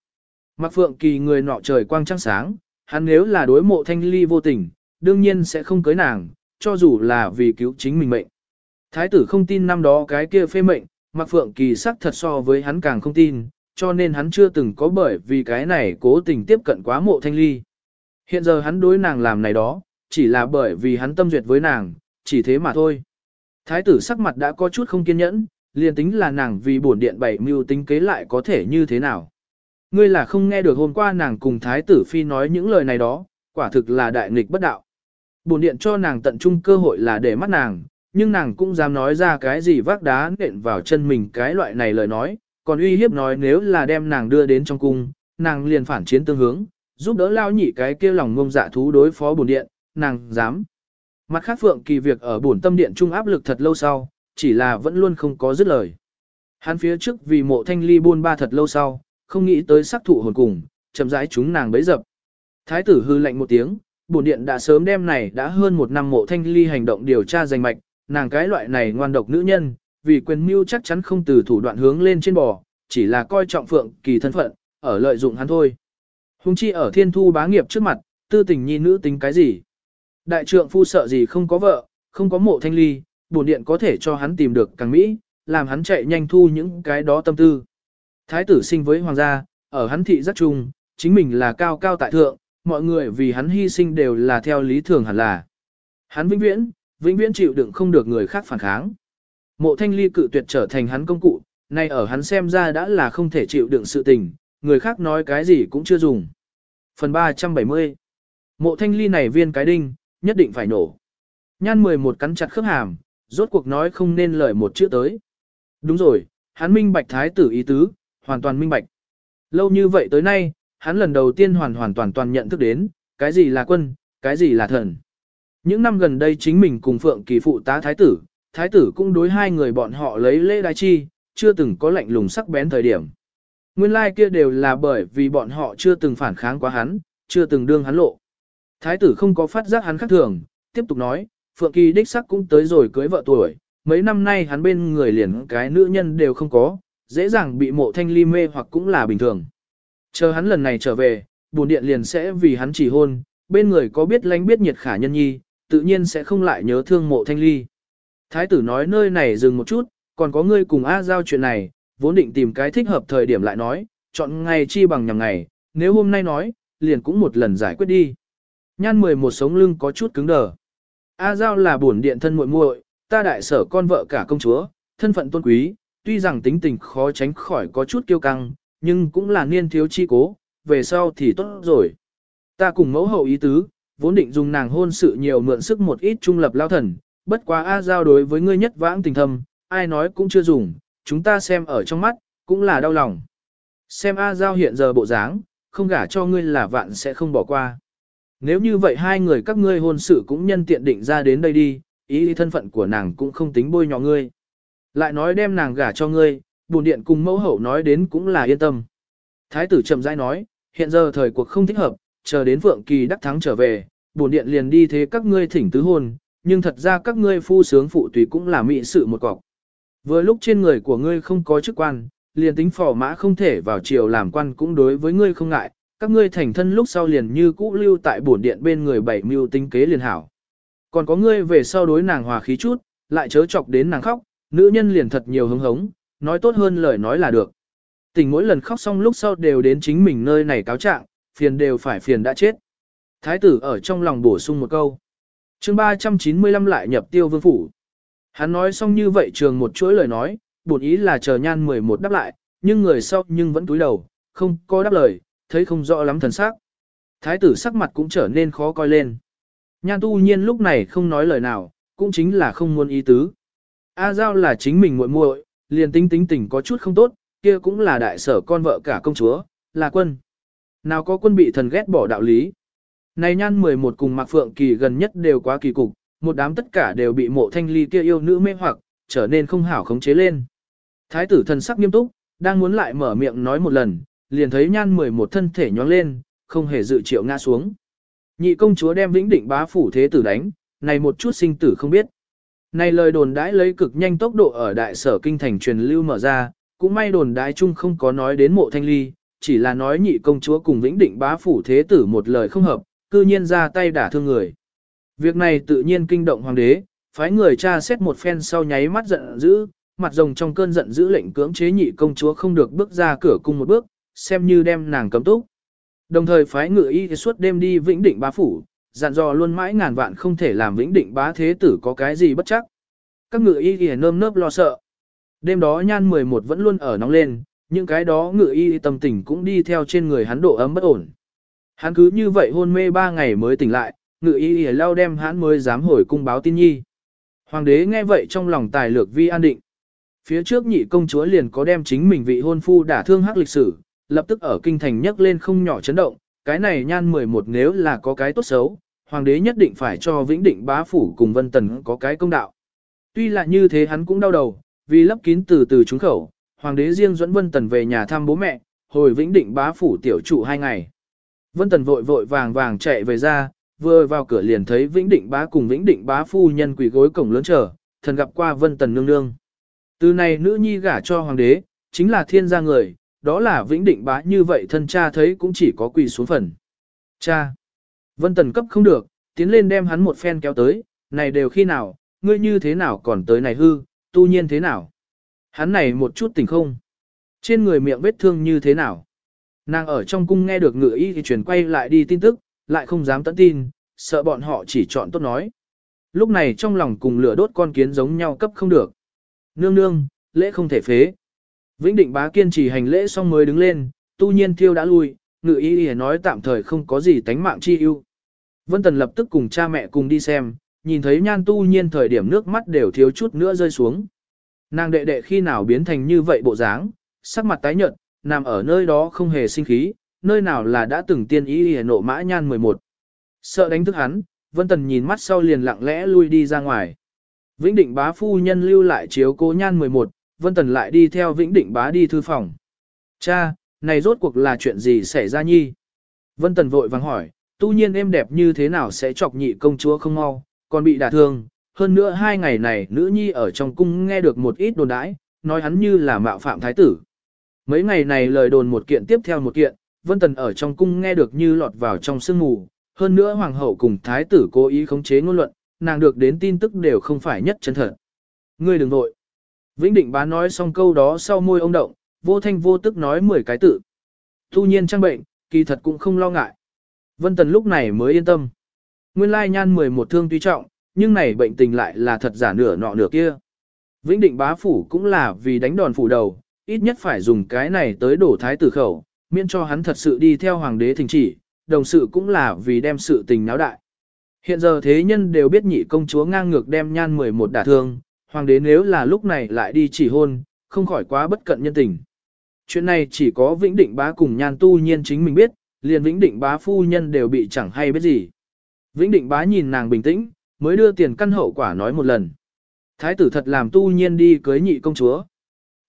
A: Mặc Phượng Kỳ người nọ trời quang trăng sáng, hắn nếu là đối mộ thanh ly vô tình, đương nhiên sẽ không cưới nàng, cho dù là vì cứu chính mình mệnh. Thái tử không tin năm đó cái kia phê mệnh, Mạc Phượng Kỳ sắc thật so với hắn càng không tin, cho nên hắn chưa từng có bởi vì cái này cố tình tiếp cận quá mộ thanh ly. Hiện giờ hắn đối nàng làm này đó, chỉ là bởi vì hắn tâm duyệt với nàng, chỉ thế mà thôi. Thái tử sắc mặt đã có chút không kiên nhẫn, liền tính là nàng vì bổn điện bảy mưu tính kế lại có thể như thế nào. Ngươi là không nghe được hôm qua nàng cùng thái tử phi nói những lời này đó, quả thực là đại nghịch bất đạo. Bổn điện cho nàng tận trung cơ hội là để mắt nàng, nhưng nàng cũng dám nói ra cái gì vác đá nện vào chân mình cái loại này lời nói, còn uy hiếp nói nếu là đem nàng đưa đến trong cung, nàng liền phản chiến tương hướng, giúp đỡ lao nhị cái kia lòng ngông dạ thú đối phó bổn điện, nàng dám. Mặt khác Phượng Kỳ việc ở bổn tâm điện trung áp lực thật lâu sau, chỉ là vẫn luôn không có dứt lời. Hắn phía trước vì mộ thanh ly buôn ba thật lâu sau, không nghĩ tới sắc thụ hồn cùng, chậm rãi chúng nàng bấy dập. Thái tử hư lạnh một tiếng, bổn điện đã sớm đêm này đã hơn một năm mộ thanh ly hành động điều tra danh mạch, nàng cái loại này ngoan độc nữ nhân, vì quyền mưu chắc chắn không từ thủ đoạn hướng lên trên bò, chỉ là coi trọng phượng kỳ thân phận, ở lợi dụng hắn thôi. Hùng chi ở thiên thu bá nghiệp trước mặt, tư tình nhi nữ tính cái gì? Đại trượng phu sợ gì không có vợ, không có mộ thanh ly, bổn điện có thể cho hắn tìm được càng mỹ, làm hắn chạy nhanh thu những cái đó tâm tư. Thái tử sinh với hoàng gia, ở hắn thị rất trung, chính mình là cao cao tại thượng, mọi người vì hắn hy sinh đều là theo lý thường hẳn là. Hắn vĩnh viễn, vĩnh viễn chịu đựng không được người khác phản kháng. Mộ thanh ly cự tuyệt trở thành hắn công cụ, nay ở hắn xem ra đã là không thể chịu đựng sự tình, người khác nói cái gì cũng chưa dùng. Phần 370 Mộ thanh ly này viên cái đinh, nhất định phải nổ. Nhan 11 cắn chặt khớp hàm, rốt cuộc nói không nên lời một chữ tới. Đúng rồi, hắn minh bạch thái tử ý tứ, hoàn toàn minh bạch. Lâu như vậy tới nay, hắn lần đầu tiên hoàn hoàn toàn toàn nhận thức đến, cái gì là quân, cái gì là thần. Những năm gần đây chính mình cùng Phượng Kỳ phụ tá thái tử, thái tử cũng đối hai người bọn họ lấy lễ đái chi, chưa từng có lạnh lùng sắc bén thời điểm. Nguyên lai like kia đều là bởi vì bọn họ chưa từng phản kháng quá hắn, chưa từng đương hắn lộ. Thái tử không có phát giác hắn khác thường, tiếp tục nói, Phượng Kỳ đích sắc cũng tới rồi cưới vợ tuổi, mấy năm nay hắn bên người liền cái nữ nhân đều không có, dễ dàng bị mộ thanh ly mê hoặc cũng là bình thường. Chờ hắn lần này trở về, buồn điện liền sẽ vì hắn chỉ hôn, bên người có biết lánh biết nhiệt khả nhân nhi, tự nhiên sẽ không lại nhớ thương mộ thanh ly. Thái tử nói nơi này dừng một chút, còn có ngươi cùng A giao chuyện này, vốn định tìm cái thích hợp thời điểm lại nói, chọn ngày chi bằng nhằm ngày, nếu hôm nay nói, liền cũng một lần giải quyết đi. Nhan 11 sống lưng có chút cứng đờ. A Giao là bổn điện thân muội muội, ta đại sở con vợ cả công chúa, thân phận tôn quý, tuy rằng tính tình khó tránh khỏi có chút kiêu căng, nhưng cũng là niên thiếu chi cố, về sau thì tốt rồi. Ta cùng mẫu hậu ý tứ, vốn định dùng nàng hôn sự nhiều mượn sức một ít trung lập lao thần, bất quá A Giao đối với ngươi nhất vãng tình thâm, ai nói cũng chưa dùng, chúng ta xem ở trong mắt, cũng là đau lòng. Xem A Giao hiện giờ bộ dáng, không gả cho ngươi là vạn sẽ không bỏ qua. Nếu như vậy hai người các ngươi hôn sự cũng nhân tiện định ra đến đây đi, ý thân phận của nàng cũng không tính bôi nhọ ngươi. Lại nói đem nàng gả cho ngươi, bổn điện cùng mẫu hậu nói đến cũng là yên tâm. Thái tử chậm rãi nói, hiện giờ thời cuộc không thích hợp, chờ đến vượng kỳ đắc thắng trở về, bổn điện liền đi thế các ngươi thỉnh tứ hôn, nhưng thật ra các ngươi phu sướng phụ tùy cũng là mỹ sự một cọc. Vừa lúc trên người của ngươi không có chức quan, liền tính phò mã không thể vào triều làm quan cũng đối với ngươi không ngại, các ngươi thành thân lúc sau liền như cũ lưu tại bổn điện bên người bảy mưu tính kế liền hảo. Còn có ngươi về sau đối nàng hòa khí chút, lại chớ chọc đến nàng khóc, nữ nhân liền thật nhiều hứng hống, nói tốt hơn lời nói là được. Tình mỗi lần khóc xong lúc sau đều đến chính mình nơi này cáo trạng, phiền đều phải phiền đã chết. Thái tử ở trong lòng bổ sung một câu. chương 395 lại nhập tiêu vương phủ. Hắn nói xong như vậy trường một chuỗi lời nói, bổn ý là chờ nhan 11 đáp lại, nhưng người sau nhưng vẫn túi đầu, không có đáp lời, thấy không rõ lắm thần sắc. Thái tử sắc mặt cũng trở nên khó coi lên. Nhan tu nhiên lúc này không nói lời nào, cũng chính là không muốn ý tứ. A Giao là chính mình muội muội, liền tính tính tình có chút không tốt, kia cũng là đại sở con vợ cả công chúa, là quân. Nào có quân bị thần ghét bỏ đạo lý. Này nhan 11 cùng Mạc Phượng Kỳ gần nhất đều quá kỳ cục, một đám tất cả đều bị mộ thanh ly kia yêu nữ mê hoặc, trở nên không hảo khống chế lên. Thái tử thần sắc nghiêm túc, đang muốn lại mở miệng nói một lần, liền thấy nhan 11 thân thể nhóng lên, không hề dự triệu ngã xuống. Nhị công chúa đem vĩnh định bá phủ thế tử đánh, này một chút sinh tử không biết. Này lời đồn đãi lấy cực nhanh tốc độ ở đại sở kinh thành truyền lưu mở ra, cũng may đồn đãi chung không có nói đến mộ thanh ly, chỉ là nói nhị công chúa cùng vĩnh định bá phủ thế tử một lời không hợp, cư nhiên ra tay đả thương người. Việc này tự nhiên kinh động hoàng đế, phái người tra xét một phen sau nháy mắt giận dữ, mặt rồng trong cơn giận dữ lệnh cưỡng chế nhị công chúa không được bước ra cửa cung một bước, xem như đem nàng cấm túc. Đồng thời phái ngự y suốt đêm đi vĩnh định bá phủ, dặn dò luôn mãi ngàn vạn không thể làm vĩnh định bá thế tử có cái gì bất chắc. Các ngự y thì nơm nớp lo sợ. Đêm đó nhan 11 vẫn luôn ở nóng lên, những cái đó ngự y tâm tình cũng đi theo trên người hắn độ ấm bất ổn. Hắn cứ như vậy hôn mê ba ngày mới tỉnh lại, ngự y y lao đem hắn mới dám hồi cung báo tin nhi. Hoàng đế nghe vậy trong lòng tài lược vi an định. Phía trước nhị công chúa liền có đem chính mình vị hôn phu đả thương hắc lịch sử, lập tức ở kinh thành nhấc lên không nhỏ chấn động, cái này nhan 11 nếu là có cái tốt xấu, hoàng đế nhất định phải cho vĩnh định bá phủ cùng vân tần có cái công đạo. Tuy là như thế hắn cũng đau đầu, vì lấp kín từ từ trúng khẩu, hoàng đế riêng dẫn vân tần về nhà thăm bố mẹ, hồi vĩnh định bá phủ tiểu trụ hai ngày. Vân tần vội vội vàng vàng chạy về ra, vừa vào cửa liền thấy vĩnh định bá cùng vĩnh định bá phu nhân quỳ gối cổng lớn chờ, thần gặp qua vân tần nương nương. Từ này nữ nhi gả cho hoàng đế, chính là thiên gia người, đó là vĩnh định bá như vậy thân cha thấy cũng chỉ có quỳ xuống phần. Cha! Vân Tần cấp không được, tiến lên đem hắn một phen kéo tới, này đều khi nào, ngươi như thế nào còn tới này hư, tu nhiên thế nào. Hắn này một chút tình không. Trên người miệng vết thương như thế nào. Nàng ở trong cung nghe được ngựa y thì chuyển quay lại đi tin tức, lại không dám tận tin, sợ bọn họ chỉ chọn tốt nói. Lúc này trong lòng cùng lửa đốt con kiến giống nhau cấp không được. Nương nương, lễ không thể phế. Vĩnh định bá kiên trì hành lễ xong mới đứng lên, tu nhiên thiêu đã lui, ngự ý ý nói tạm thời không có gì tánh mạng chi ưu. Vân Tần lập tức cùng cha mẹ cùng đi xem, nhìn thấy nhan tu nhiên thời điểm nước mắt đều thiếu chút nữa rơi xuống. Nàng đệ đệ khi nào biến thành như vậy bộ dáng, sắc mặt tái nhợt, nằm ở nơi đó không hề sinh khí, nơi nào là đã từng tiên ý hề nộ mã nhan 11. Sợ đánh thức hắn, Vân Tần nhìn mắt sau liền lặng lẽ lui đi ra ngoài. Vĩnh định bá phu nhân lưu lại chiếu cố nhan 11, Vân Tần lại đi theo Vĩnh Định bá đi thư phòng. Cha, này rốt cuộc là chuyện gì xảy ra nhi? Vân Tần vội vàng hỏi, tu nhiên em đẹp như thế nào sẽ chọc nhị công chúa không mau, còn bị đả thương. Hơn nữa hai ngày này nữ nhi ở trong cung nghe được một ít đồn đãi, nói hắn như là mạo phạm thái tử. Mấy ngày này lời đồn một kiện tiếp theo một kiện, Vân Tần ở trong cung nghe được như lọt vào trong sương mù. Hơn nữa hoàng hậu cùng thái tử cố ý khống chế ngôn luận, nàng được đến tin tức đều không phải nhất chân thật. Ngươi đừng vội. Vĩnh định bá nói xong câu đó sau môi ông động, vô thanh vô tức nói 10 cái tự. Tu nhiên trang bệnh, kỳ thật cũng không lo ngại. Vân Tần lúc này mới yên tâm. Nguyên lai nhan 11 thương tuy trọng, nhưng này bệnh tình lại là thật giả nửa nọ nửa kia. Vĩnh định bá phủ cũng là vì đánh đòn phủ đầu, ít nhất phải dùng cái này tới đổ thái tử khẩu, miễn cho hắn thật sự đi theo hoàng đế thỉnh chỉ, đồng sự cũng là vì đem sự tình náo đại. Hiện giờ thế nhân đều biết nhị công chúa ngang ngược đem nhan 11 đả thương, hoàng đế nếu là lúc này lại đi chỉ hôn, không khỏi quá bất cận nhân tình. Chuyện này chỉ có vĩnh định bá cùng nhan tu nhiên chính mình biết, liền vĩnh định bá phu nhân đều bị chẳng hay biết gì. Vĩnh định bá nhìn nàng bình tĩnh, mới đưa tiền căn hậu quả nói một lần. Thái tử thật làm tu nhiên đi cưới nhị công chúa.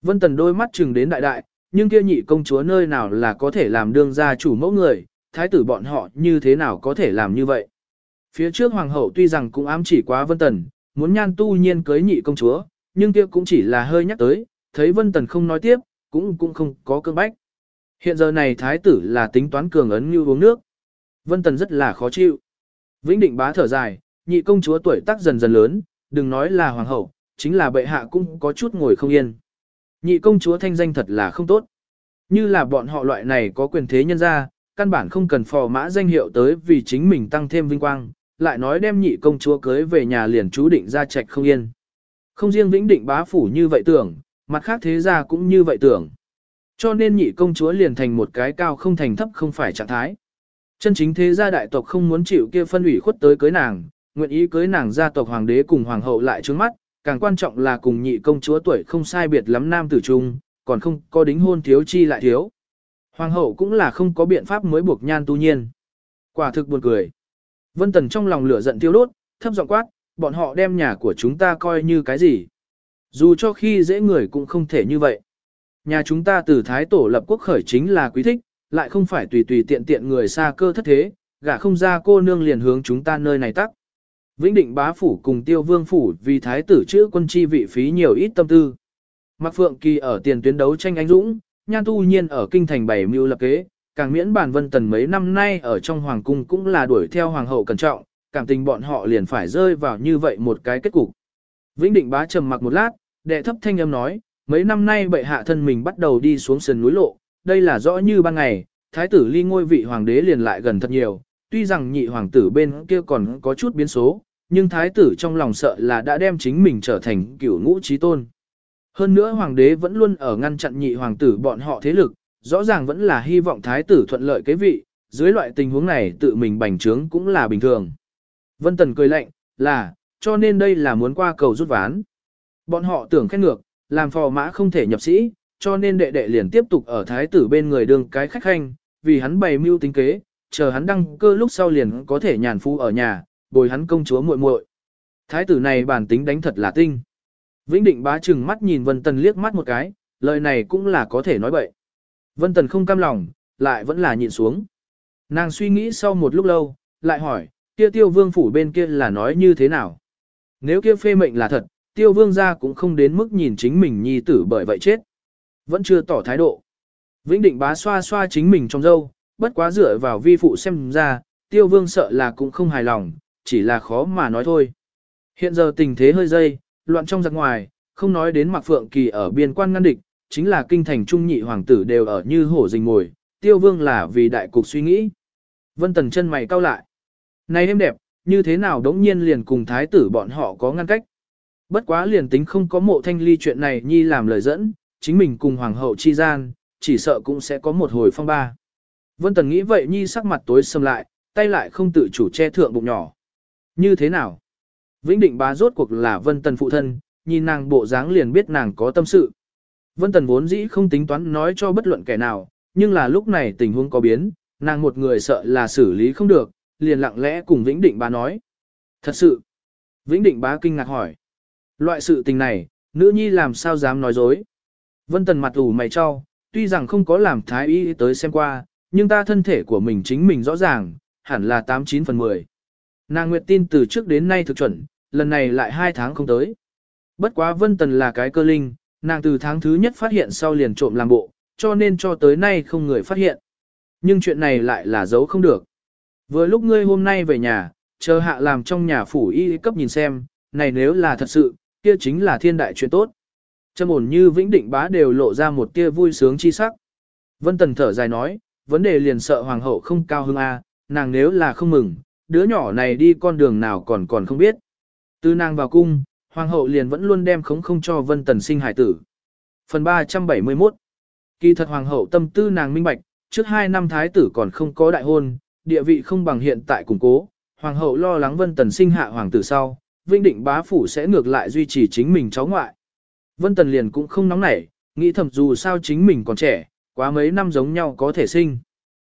A: Vân Tần đôi mắt chừng đến đại đại, nhưng kia nhị công chúa nơi nào là có thể làm đương gia chủ mẫu người, thái tử bọn họ như thế nào có thể làm như vậy. Phía trước hoàng hậu tuy rằng cũng ám chỉ quá Vân Tần, muốn nhan tu nhiên cưới nhị công chúa, nhưng kia cũng chỉ là hơi nhắc tới, thấy Vân Tần không nói tiếp, cũng cũng không có cương bách. Hiện giờ này thái tử là tính toán cường ấn như uống nước. Vân Tần rất là khó chịu. Vĩnh định bá thở dài, nhị công chúa tuổi tác dần dần lớn, đừng nói là hoàng hậu, chính là bệ hạ cũng có chút ngồi không yên. Nhị công chúa thanh danh thật là không tốt. Như là bọn họ loại này có quyền thế nhân ra, căn bản không cần phò mã danh hiệu tới vì chính mình tăng thêm vinh quang, lại nói đem nhị công chúa cưới về nhà liền chú định ra trạch không yên. Không riêng vĩnh định bá phủ như vậy tưởng, mặt khác thế gia cũng như vậy tưởng. Cho nên nhị công chúa liền thành một cái cao không thành thấp không phải trạng thái. Chân chính thế gia đại tộc không muốn chịu kia phân ủy khuất tới cưới nàng, nguyện ý cưới nàng gia tộc hoàng đế cùng hoàng hậu lại trước mắt, càng quan trọng là cùng nhị công chúa tuổi không sai biệt lắm nam tử trung, còn không có đính hôn thiếu chi lại thiếu. Hoàng hậu cũng là không có biện pháp mới buộc nhan tu nhiên. Quả thực buồn cười. Vân Tần trong lòng lửa giận tiêu đốt, thấp giọng quát, bọn họ đem nhà của chúng ta coi như cái gì. Dù cho khi dễ người cũng không thể như vậy. Nhà chúng ta từ Thái Tổ lập quốc khởi chính là quý thích, lại không phải tùy tùy tiện tiện người xa cơ thất thế, gả không ra cô nương liền hướng chúng ta nơi này tắc. Vĩnh định bá phủ cùng tiêu vương phủ vì thái tử chữ quân chi vị phí nhiều ít tâm tư. Mạc Phượng Kỳ ở tiền tuyến đấu tranh anh dũng, nhan tu nhiên ở kinh thành bảy mưu lập kế, càng miễn bản vân tần mấy năm nay ở trong hoàng cung cũng là đuổi theo hoàng hậu cẩn trọng, cảm tình bọn họ liền phải rơi vào như vậy một cái kết cục. Vĩnh định bá trầm mặc một lát, đệ thấp thanh âm nói, mấy năm nay bệ hạ thân mình bắt đầu đi xuống sườn núi lộ, đây là rõ như ban ngày, thái tử ly ngôi vị hoàng đế liền lại gần thật nhiều, tuy rằng nhị hoàng tử bên kia còn có chút biến số, nhưng thái tử trong lòng sợ là đã đem chính mình trở thành cửu ngũ trí tôn. Hơn nữa hoàng đế vẫn luôn ở ngăn chặn nhị hoàng tử bọn họ thế lực, rõ ràng vẫn là hy vọng thái tử thuận lợi kế vị, dưới loại tình huống này tự mình bành trướng cũng là bình thường. Vân Tần cười lạnh, là, cho nên đây là muốn qua cầu rút ván. Bọn họ tưởng khét ngược, làm phò mã không thể nhập sĩ, cho nên đệ đệ liền tiếp tục ở thái tử bên người đường cái khách khanh, vì hắn bày mưu tính kế, chờ hắn đăng cơ lúc sau liền có thể nhàn phu ở nhà, bồi hắn công chúa muội muội. Thái tử này bản tính đánh thật là tinh. Vĩnh định bá chừng mắt nhìn Vân Tần liếc mắt một cái, lời này cũng là có thể nói bậy. Vân Tần không cam lòng, lại vẫn là nhịn xuống. Nàng suy nghĩ sau một lúc lâu, lại hỏi, kia tiêu vương phủ bên kia là nói như thế nào? Nếu kia phê mệnh là thật, tiêu vương gia cũng không đến mức nhìn chính mình nhi tử bởi vậy chết. Vẫn chưa tỏ thái độ. Vĩnh định bá xoa xoa chính mình trong dâu, bất quá dựa vào vi phụ xem ra, tiêu vương sợ là cũng không hài lòng, chỉ là khó mà nói thôi. Hiện giờ tình thế hơi dây, loạn trong giặc ngoài, không nói đến Mạc Phượng Kỳ ở biên quan ngăn địch, chính là kinh thành trung nhị hoàng tử đều ở như hổ rình ngồi, tiêu vương là vì đại cục suy nghĩ. Vân Tần chân mày cau lại. Này em đẹp, như thế nào đống nhiên liền cùng thái tử bọn họ có ngăn cách. Bất quá liền tính không có mộ thanh ly chuyện này nhi làm lời dẫn, chính mình cùng hoàng hậu chi gian, chỉ sợ cũng sẽ có một hồi phong ba. Vân Tần nghĩ vậy nhi sắc mặt tối sầm lại, tay lại không tự chủ che thượng bụng nhỏ. Như thế nào? Vĩnh định bá rốt cuộc là Vân Tần phụ thân, nhìn nàng bộ dáng liền biết nàng có tâm sự. Vân Tần vốn dĩ không tính toán nói cho bất luận kẻ nào, nhưng là lúc này tình huống có biến, nàng một người sợ là xử lý không được, liền lặng lẽ cùng Vĩnh Định bá nói. Thật sự. Vĩnh Định bá kinh ngạc hỏi. Loại sự tình này, nữ nhi làm sao dám nói dối. Vân Tần mặt ủ mày cho, tuy rằng không có làm thái y tới xem qua, nhưng ta thân thể của mình chính mình rõ ràng, hẳn là 89 phần 10. Nàng Nguyệt tin từ trước đến nay thực chuẩn, lần này lại hai tháng không tới. Bất quá Vân Tần là cái cơ linh, nàng từ tháng thứ nhất phát hiện sau liền trộm làm bộ, cho nên cho tới nay không người phát hiện. Nhưng chuyện này lại là giấu không được. Vừa lúc ngươi hôm nay về nhà, chờ hạ làm trong nhà phủ y cấp nhìn xem, này nếu là thật sự, kia chính là thiên đại chuyện tốt. Trâm ổn như vĩnh định bá đều lộ ra một tia vui sướng chi sắc. Vân Tần thở dài nói, vấn đề liền sợ hoàng hậu không cao hứng a, nàng nếu là không mừng, đứa nhỏ này đi con đường nào còn còn không biết. Từ nàng vào cung, hoàng hậu liền vẫn luôn đem khống không cho Vân Tần sinh hải tử. Phần 371 Kỳ thật hoàng hậu tâm tư nàng minh bạch, trước hai năm thái tử còn không có đại hôn, địa vị không bằng hiện tại củng cố, hoàng hậu lo lắng Vân Tần sinh hạ hoàng tử sau, Vinh Định bá phủ sẽ ngược lại duy trì chính mình cháu ngoại. Vân Tần liền cũng không nóng nảy, nghĩ thầm dù sao chính mình còn trẻ, quá mấy năm giống nhau có thể sinh.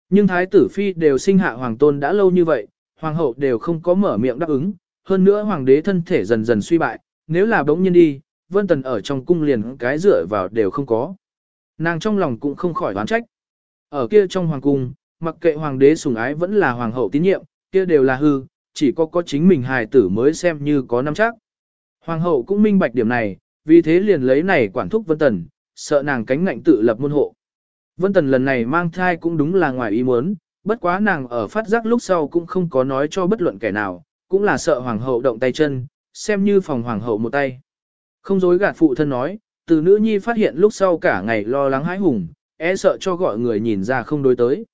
A: Nhưng thái tử phi đều sinh hạ hoàng tôn đã lâu như vậy, hoàng hậu đều không có mở miệng đáp ứng, hơn nữa hoàng đế thân thể dần dần suy bại, nếu là bỗng nhiên đi, Vân Tần ở trong cung liền cái dựa vào đều không có. Nàng trong lòng cũng không khỏi oán trách. Ở kia trong hoàng cung, mặc kệ hoàng đế sủng ái vẫn là hoàng hậu tín nhiệm, kia đều là hư, chỉ có có chính mình hài tử mới xem như có năm chắc. Hoàng hậu cũng minh bạch điểm này, vì thế liền lấy này quản thúc Vân Tần, sợ nàng cánh ngạnh tự lập môn hộ. Vân Tần lần này mang thai cũng đúng là ngoài ý muốn, bất quá nàng ở phát giác lúc sau cũng không có nói cho bất luận kẻ nào, cũng là sợ hoàng hậu động tay chân, xem như phòng hoàng hậu một tay. Không dối gạt phụ thân nói, từ nữ nhi phát hiện lúc sau cả ngày lo lắng hãi hùng, e sợ cho gọi người nhìn ra không đối tới.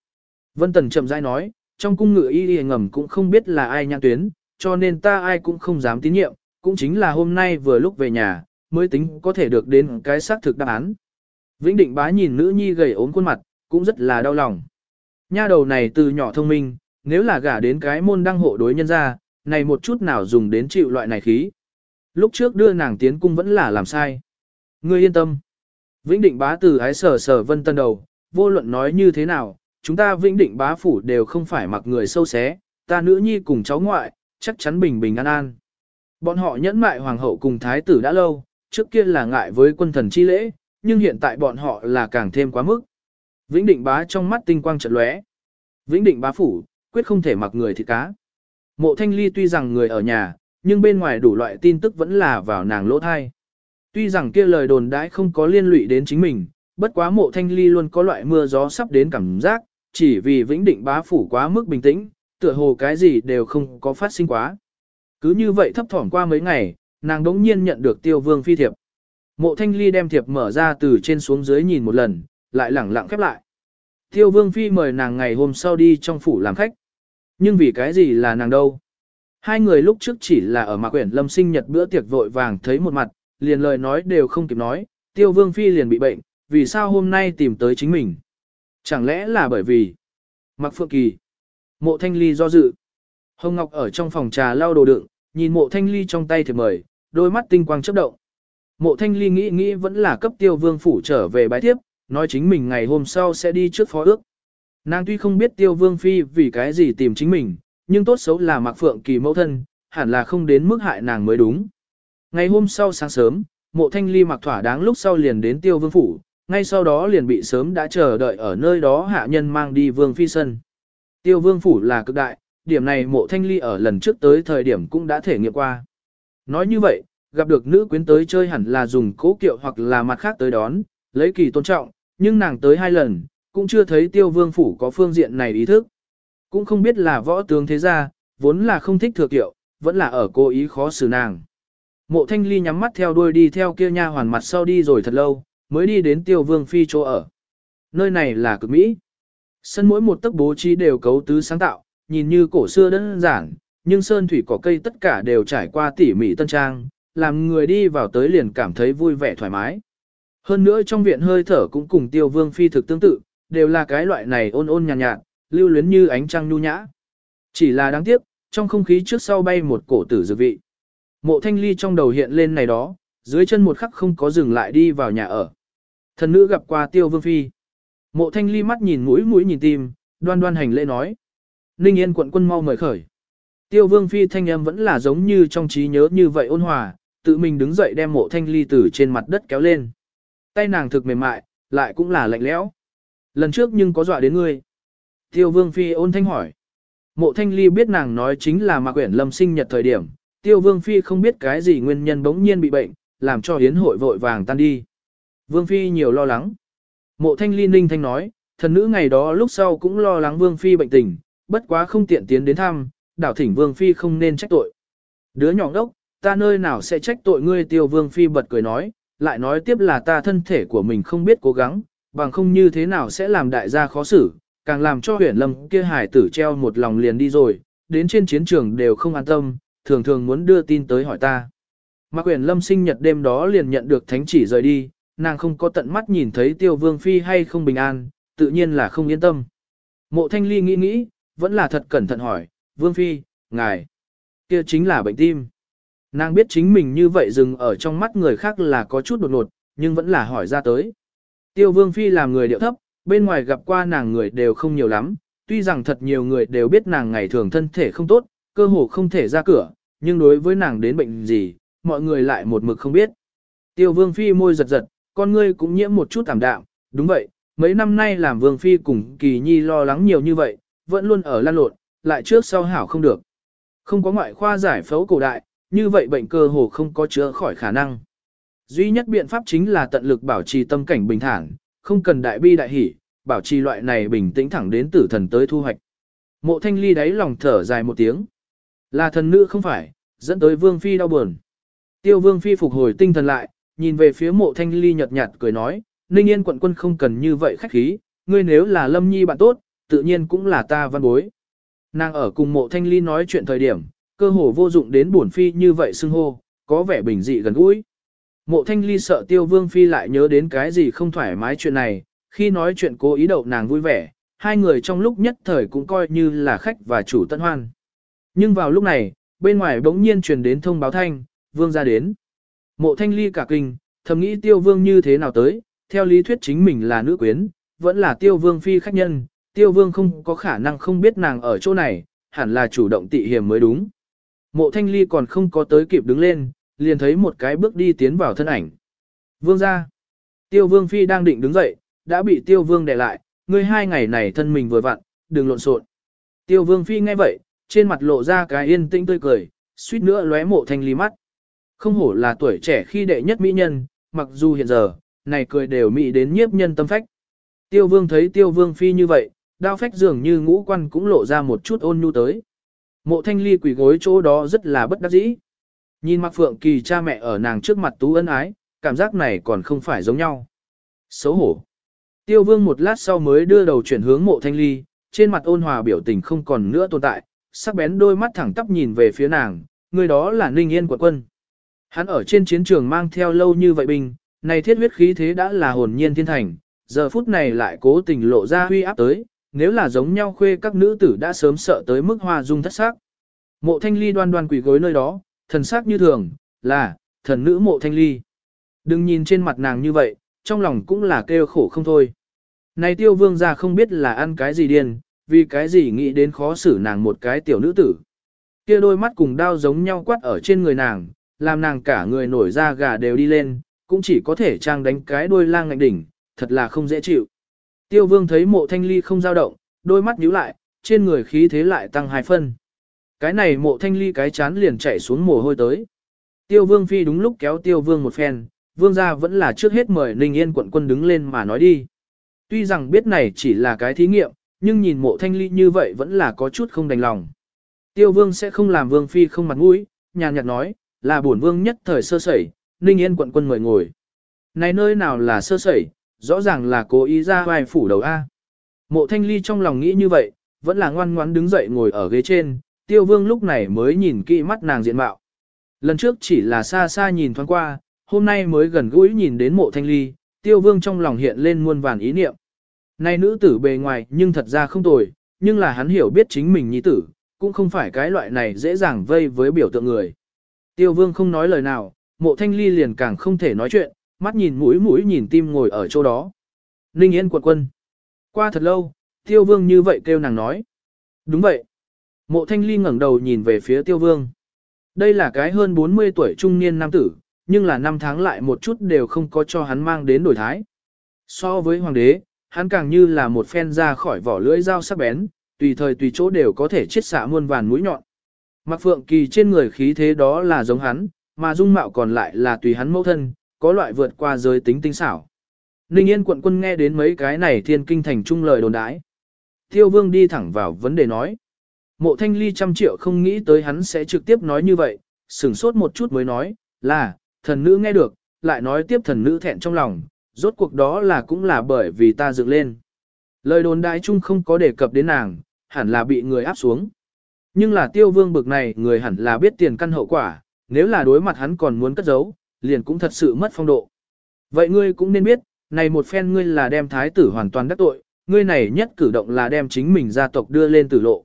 A: Vân Tần chậm rãi nói, trong cung ngựa y y ngầm cũng không biết là ai nhãn tuyến, cho nên ta ai cũng không dám tín nhiệm, cũng chính là hôm nay vừa lúc về nhà, mới tính có thể được đến cái xác thực đáp án. Vĩnh định bá nhìn nữ nhi gầy ốm khuôn mặt, cũng rất là đau lòng. Nha đầu này từ nhỏ thông minh, nếu là gả đến cái môn đăng hộ đối nhân ra, này một chút nào dùng đến chịu loại này khí. Lúc trước đưa nàng tiến cung vẫn là làm sai. Ngươi yên tâm. Vĩnh định bá từ ái sở sở vân tân đầu, vô luận nói như thế nào, chúng ta vĩnh định bá phủ đều không phải mặc người sâu xé, ta nữ nhi cùng cháu ngoại, chắc chắn bình bình an an. Bọn họ nhẫn mại hoàng hậu cùng thái tử đã lâu, trước kia là ngại với quân thần chi lễ, nhưng hiện tại bọn họ là càng thêm quá mức. Vĩnh định bá trong mắt tinh quang trận lóe. Vĩnh định bá phủ, quyết không thể mặc người thịt cá. Mộ thanh ly tuy rằng người ở nhà, nhưng bên ngoài đủ loại tin tức vẫn là vào nàng lỗ thai. Tuy rằng kia lời đồn đãi không có liên lụy đến chính mình, bất quá mộ thanh ly luôn có loại mưa gió sắp đến cảm giác, chỉ vì vĩnh định bá phủ quá mức bình tĩnh, tựa hồ cái gì đều không có phát sinh quá. Cứ như vậy thấp thỏm qua mấy ngày, nàng đống nhiên nhận được tiêu vương phi thiệp. Mộ thanh ly đem thiệp mở ra từ trên xuống dưới nhìn một lần, lại lẳng lặng khép lại. Tiêu vương phi mời nàng ngày hôm sau đi trong phủ làm khách. Nhưng vì cái gì là nàng đâu? Hai người lúc trước chỉ là ở mạc quyển lâm sinh nhật bữa tiệc vội vàng thấy một mặt, liền lời nói đều không kịp nói, tiêu vương phi liền bị bệnh, vì sao hôm nay tìm tới chính mình? Chẳng lẽ là bởi vì Mạc Phượng Kỳ Mộ Thanh Ly do dự Hồng Ngọc ở trong phòng trà lau đồ đựng, nhìn mộ Thanh Ly trong tay thì mời, đôi mắt tinh quang chớp động. Mộ Thanh Ly nghĩ nghĩ vẫn là cấp tiêu vương phủ trở về bái tiếp, nói chính mình ngày hôm sau sẽ đi trước phó ước. Nàng tuy không biết tiêu vương phi vì cái gì tìm chính mình, nhưng tốt xấu là Mạc Phượng Kỳ mẫu thân, hẳn là không đến mức hại nàng mới đúng. Ngày hôm sau sáng sớm, mộ thanh ly mặc thỏa đáng lúc sau liền đến tiêu vương phủ, ngay sau đó liền bị sớm đã chờ đợi ở nơi đó hạ nhân mang đi vương phi sân. Tiêu vương phủ là cực đại, điểm này mộ thanh ly ở lần trước tới thời điểm cũng đã thể nghiệm qua. Nói như vậy, gặp được nữ quyến tới chơi hẳn là dùng cố kiệu hoặc là mặt khác tới đón, lấy kỳ tôn trọng, nhưng nàng tới hai lần, cũng chưa thấy tiêu vương phủ có phương diện này ý thức. Cũng không biết là võ tướng thế gia, vốn là không thích thừa kiệu, vẫn là ở cố ý khó xử nàng. Mộ thanh ly nhắm mắt theo đuôi đi theo kia nha hoàn mặt sau đi rồi thật lâu, mới đi đến tiêu vương phi chỗ ở. Nơi này là cực Mỹ. Sân mỗi một tấc bố trí đều cấu tứ sáng tạo, nhìn như cổ xưa đơn giản, nhưng sơn thủy cỏ cây tất cả đều trải qua tỉ mỉ tân trang, làm người đi vào tới liền cảm thấy vui vẻ thoải mái. Hơn nữa trong viện hơi thở cũng cùng tiêu vương phi thực tương tự, đều là cái loại này ôn ôn nhàn nhạt, nhạt, lưu luyến như ánh trăng nhu nhã. Chỉ là đáng tiếc, trong không khí trước sau bay một cổ tử dược vị. Mộ thanh ly trong đầu hiện lên này đó, dưới chân một khắc không có dừng lại đi vào nhà ở. Thần nữ gặp qua tiêu vương phi. Mộ thanh ly mắt nhìn mũi mũi nhìn tim, đoan đoan hành lễ nói. Ninh yên quận quân mau mời khởi. Tiêu vương phi thanh em vẫn là giống như trong trí nhớ như vậy ôn hòa, tự mình đứng dậy đem mộ thanh ly từ trên mặt đất kéo lên. Tay nàng thực mềm mại, lại cũng là lạnh lẽo. Lần trước nhưng có dọa đến ngươi. Tiêu vương phi ôn thanh hỏi. Mộ thanh ly biết nàng nói chính là mạc quyển lâm sinh nhật thời điểm. Tiêu vương phi không biết cái gì nguyên nhân bỗng nhiên bị bệnh, làm cho hiến hội vội vàng tan đi. Vương phi nhiều lo lắng. Mộ thanh ly ninh thanh nói, thần nữ ngày đó lúc sau cũng lo lắng vương phi bệnh tình, bất quá không tiện tiến đến thăm, đảo thỉnh vương phi không nên trách tội. Đứa nhỏ đốc, ta nơi nào sẽ trách tội ngươi tiêu vương phi bật cười nói, lại nói tiếp là ta thân thể của mình không biết cố gắng, bằng không như thế nào sẽ làm đại gia khó xử, càng làm cho huyện lâm kia hải tử treo một lòng liền đi rồi, đến trên chiến trường đều không an tâm, thường thường muốn đưa tin tới hỏi ta. Mạc Huyền Lâm sinh nhật đêm đó liền nhận được thánh chỉ rời đi, nàng không có tận mắt nhìn thấy Tiêu Vương Phi hay không bình an, tự nhiên là không yên tâm. Mộ Thanh Ly nghĩ nghĩ, vẫn là thật cẩn thận hỏi, Vương Phi, ngài, kia chính là bệnh tim. Nàng biết chính mình như vậy dừng ở trong mắt người khác là có chút đột ngột, nhưng vẫn là hỏi ra tới. Tiêu Vương Phi làm người điệu thấp, bên ngoài gặp qua nàng người đều không nhiều lắm, tuy rằng thật nhiều người đều biết nàng ngày thường thân thể không tốt, cơ hồ không thể ra cửa, nhưng đối với nàng đến bệnh gì, mọi người lại một mực không biết. Tiêu Vương Phi môi giật giật, con ngươi cũng nhiễm một chút tạm đạm, đúng vậy, mấy năm nay làm Vương Phi cùng Kỳ Nhi lo lắng nhiều như vậy, vẫn luôn ở lan lộn, lại trước sau hảo không được. Không có ngoại khoa giải phẫu cổ đại, như vậy bệnh cơ hồ không có chữa khỏi khả năng. Duy nhất biện pháp chính là tận lực bảo trì tâm cảnh bình thản, không cần đại bi đại hỷ, bảo trì loại này bình tĩnh thẳng đến tử thần tới thu hoạch. Mộ thanh ly đáy lòng thở dài một tiếng. Là thần nữ không phải, dẫn tới vương phi đau buồn. Tiêu vương phi phục hồi tinh thần lại, nhìn về phía mộ thanh ly nhợt nhạt cười nói, ninh yên quận quân không cần như vậy khách khí, ngươi nếu là lâm nhi bạn tốt, tự nhiên cũng là ta văn bối. Nàng ở cùng mộ thanh ly nói chuyện thời điểm, cơ hồ vô dụng đến bổn phi như vậy xưng hô, có vẻ bình dị gần gũi. Mộ thanh ly sợ tiêu vương phi lại nhớ đến cái gì không thoải mái chuyện này, khi nói chuyện cố ý đậu nàng vui vẻ, hai người trong lúc nhất thời cũng coi như là khách và chủ tân hoan. Nhưng vào lúc này, bên ngoài bỗng nhiên truyền đến thông báo thanh, vương ra đến. Mộ thanh ly cả kinh, thầm nghĩ tiêu vương như thế nào tới, theo lý thuyết chính mình là nữ quyến, vẫn là tiêu vương phi khách nhân, tiêu vương không có khả năng không biết nàng ở chỗ này, hẳn là chủ động tị hiểm mới đúng. Mộ thanh ly còn không có tới kịp đứng lên, liền thấy một cái bước đi tiến vào thân ảnh. Vương ra. Tiêu vương phi đang định đứng dậy, đã bị tiêu vương đè lại, ngươi hai ngày này thân mình vừa vặn, đừng lộn xộn. Tiêu vương phi nghe vậy, trên mặt lộ ra cái yên tĩnh tươi cười, suýt nữa lóe mộ thanh ly mắt. Không hổ là tuổi trẻ khi đệ nhất mỹ nhân, mặc dù hiện giờ, này cười đều mỹ đến nhiếp nhân tâm phách. Tiêu vương thấy tiêu vương phi như vậy, đao phách dường như ngũ quan cũng lộ ra một chút ôn nhu tới. Mộ thanh ly quỷ gối chỗ đó rất là bất đắc dĩ. Nhìn mặc phượng kỳ cha mẹ ở nàng trước mặt tú ân ái, cảm giác này còn không phải giống nhau. Xấu hổ. Tiêu vương một lát sau mới đưa đầu chuyển hướng mộ thanh ly, trên mặt ôn hòa biểu tình không còn nữa tồn tại, sắc bén đôi mắt thẳng tắp nhìn về phía nàng, người đó là Ninh Yên quận quân. Hắn ở trên chiến trường mang theo lâu như vậy binh, này thiết huyết khí thế đã là hồn nhiên thiên thành, giờ phút này lại cố tình lộ ra huy áp tới, nếu là giống nhau khuê các nữ tử đã sớm sợ tới mức hoa dung thất sắc. Mộ thanh ly đoan đoan quỷ gối nơi đó, thần sắc như thường, là, thần nữ mộ thanh ly. Đừng nhìn trên mặt nàng như vậy, trong lòng cũng là kêu khổ không thôi. Này tiêu vương ra không biết là ăn cái gì điên, vì cái gì nghĩ đến khó xử nàng một cái tiểu nữ tử. Kia đôi mắt cùng đao giống nhau quát ở trên người nàng, làm nàng cả người nổi da gà đều đi lên, cũng chỉ có thể trang đánh cái đôi lang ngạnh đỉnh, thật là không dễ chịu. Tiêu vương thấy mộ thanh ly không dao động, đôi mắt nhíu lại, trên người khí thế lại tăng hai phân. Cái này mộ thanh ly cái chán liền chạy xuống mồ hôi tới. Tiêu vương phi đúng lúc kéo tiêu vương một phen, vương gia vẫn là trước hết mời Ninh Yên quận quân đứng lên mà nói đi. Tuy rằng biết này chỉ là cái thí nghiệm, nhưng nhìn mộ thanh ly như vậy vẫn là có chút không đành lòng. Tiêu vương sẽ không làm vương phi không mặt mũi, nhàn nhạt nói, là bổn vương nhất thời sơ sẩy, Ninh Yên quận quân mời ngồi. Này nơi nào là sơ sẩy, rõ ràng là cố ý ra vai phủ đầu A. Mộ thanh ly trong lòng nghĩ như vậy, vẫn là ngoan ngoãn đứng dậy ngồi ở ghế trên, tiêu vương lúc này mới nhìn kỹ mắt nàng diện mạo. Lần trước chỉ là xa xa nhìn thoáng qua, hôm nay mới gần gũi nhìn đến mộ thanh ly, tiêu vương trong lòng hiện lên muôn vàn ý niệm. Này nữ tử bề ngoài nhưng thật ra không tồi, nhưng là hắn hiểu biết chính mình nhi tử, cũng không phải cái loại này dễ dàng vây với biểu tượng người. Tiêu vương không nói lời nào, mộ thanh ly liền càng không thể nói chuyện, mắt nhìn mũi mũi nhìn tim ngồi ở chỗ đó. Ninh Yên quận quân. Qua thật lâu, tiêu vương như vậy kêu nàng nói. Đúng vậy. Mộ thanh ly ngẩng đầu nhìn về phía tiêu vương. Đây là cái hơn 40 tuổi trung niên nam tử, nhưng là năm tháng lại một chút đều không có cho hắn mang đến đổi thái. So với hoàng đế, hắn càng như là một phen ra khỏi vỏ lưỡi dao sắc bén, tùy thời tùy chỗ đều có thể chiết xạ muôn vàn mũi nhọn. Mặc phượng kỳ trên người khí thế đó là giống hắn, mà dung mạo còn lại là tùy hắn mẫu thân, có loại vượt qua giới tính tinh xảo. Ninh Yên quận quân nghe đến mấy cái này thiên kinh thành trung lời đồn đãi. Tiêu vương đi thẳng vào vấn đề nói. Mộ thanh ly trăm triệu không nghĩ tới hắn sẽ trực tiếp nói như vậy, sửng sốt một chút mới nói, là, thần nữ nghe được, lại nói tiếp thần nữ thẹn trong lòng, rốt cuộc đó là cũng là bởi vì ta dựng lên. Lời đồn đại chung không có đề cập đến nàng, hẳn là bị người áp xuống. Nhưng là tiêu vương bực này người hẳn là biết tiền căn hậu quả, nếu là đối mặt hắn còn muốn cất giấu, liền cũng thật sự mất phong độ. Vậy ngươi cũng nên biết, này một phen ngươi là đem thái tử hoàn toàn đắc tội, ngươi này nhất cử động là đem chính mình gia tộc đưa lên tử lộ.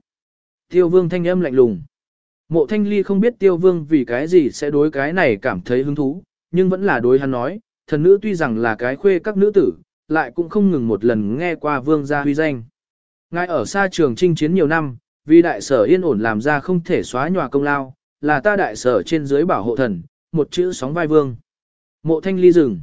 A: Tiêu vương thanh âm lạnh lùng. Mộ thanh ly không biết tiêu vương vì cái gì sẽ đối cái này cảm thấy hứng thú, nhưng vẫn là đối hắn nói, thần nữ tuy rằng là cái khuê các nữ tử, lại cũng không ngừng một lần nghe qua vương gia huy danh. Ngài ở xa trường chinh chiến nhiều năm, vì đại sở yên ổn làm ra không thể xóa nhòa công lao, là ta đại sở trên dưới bảo hộ thần, một chữ sóng vai vương. Mộ thanh ly rừng.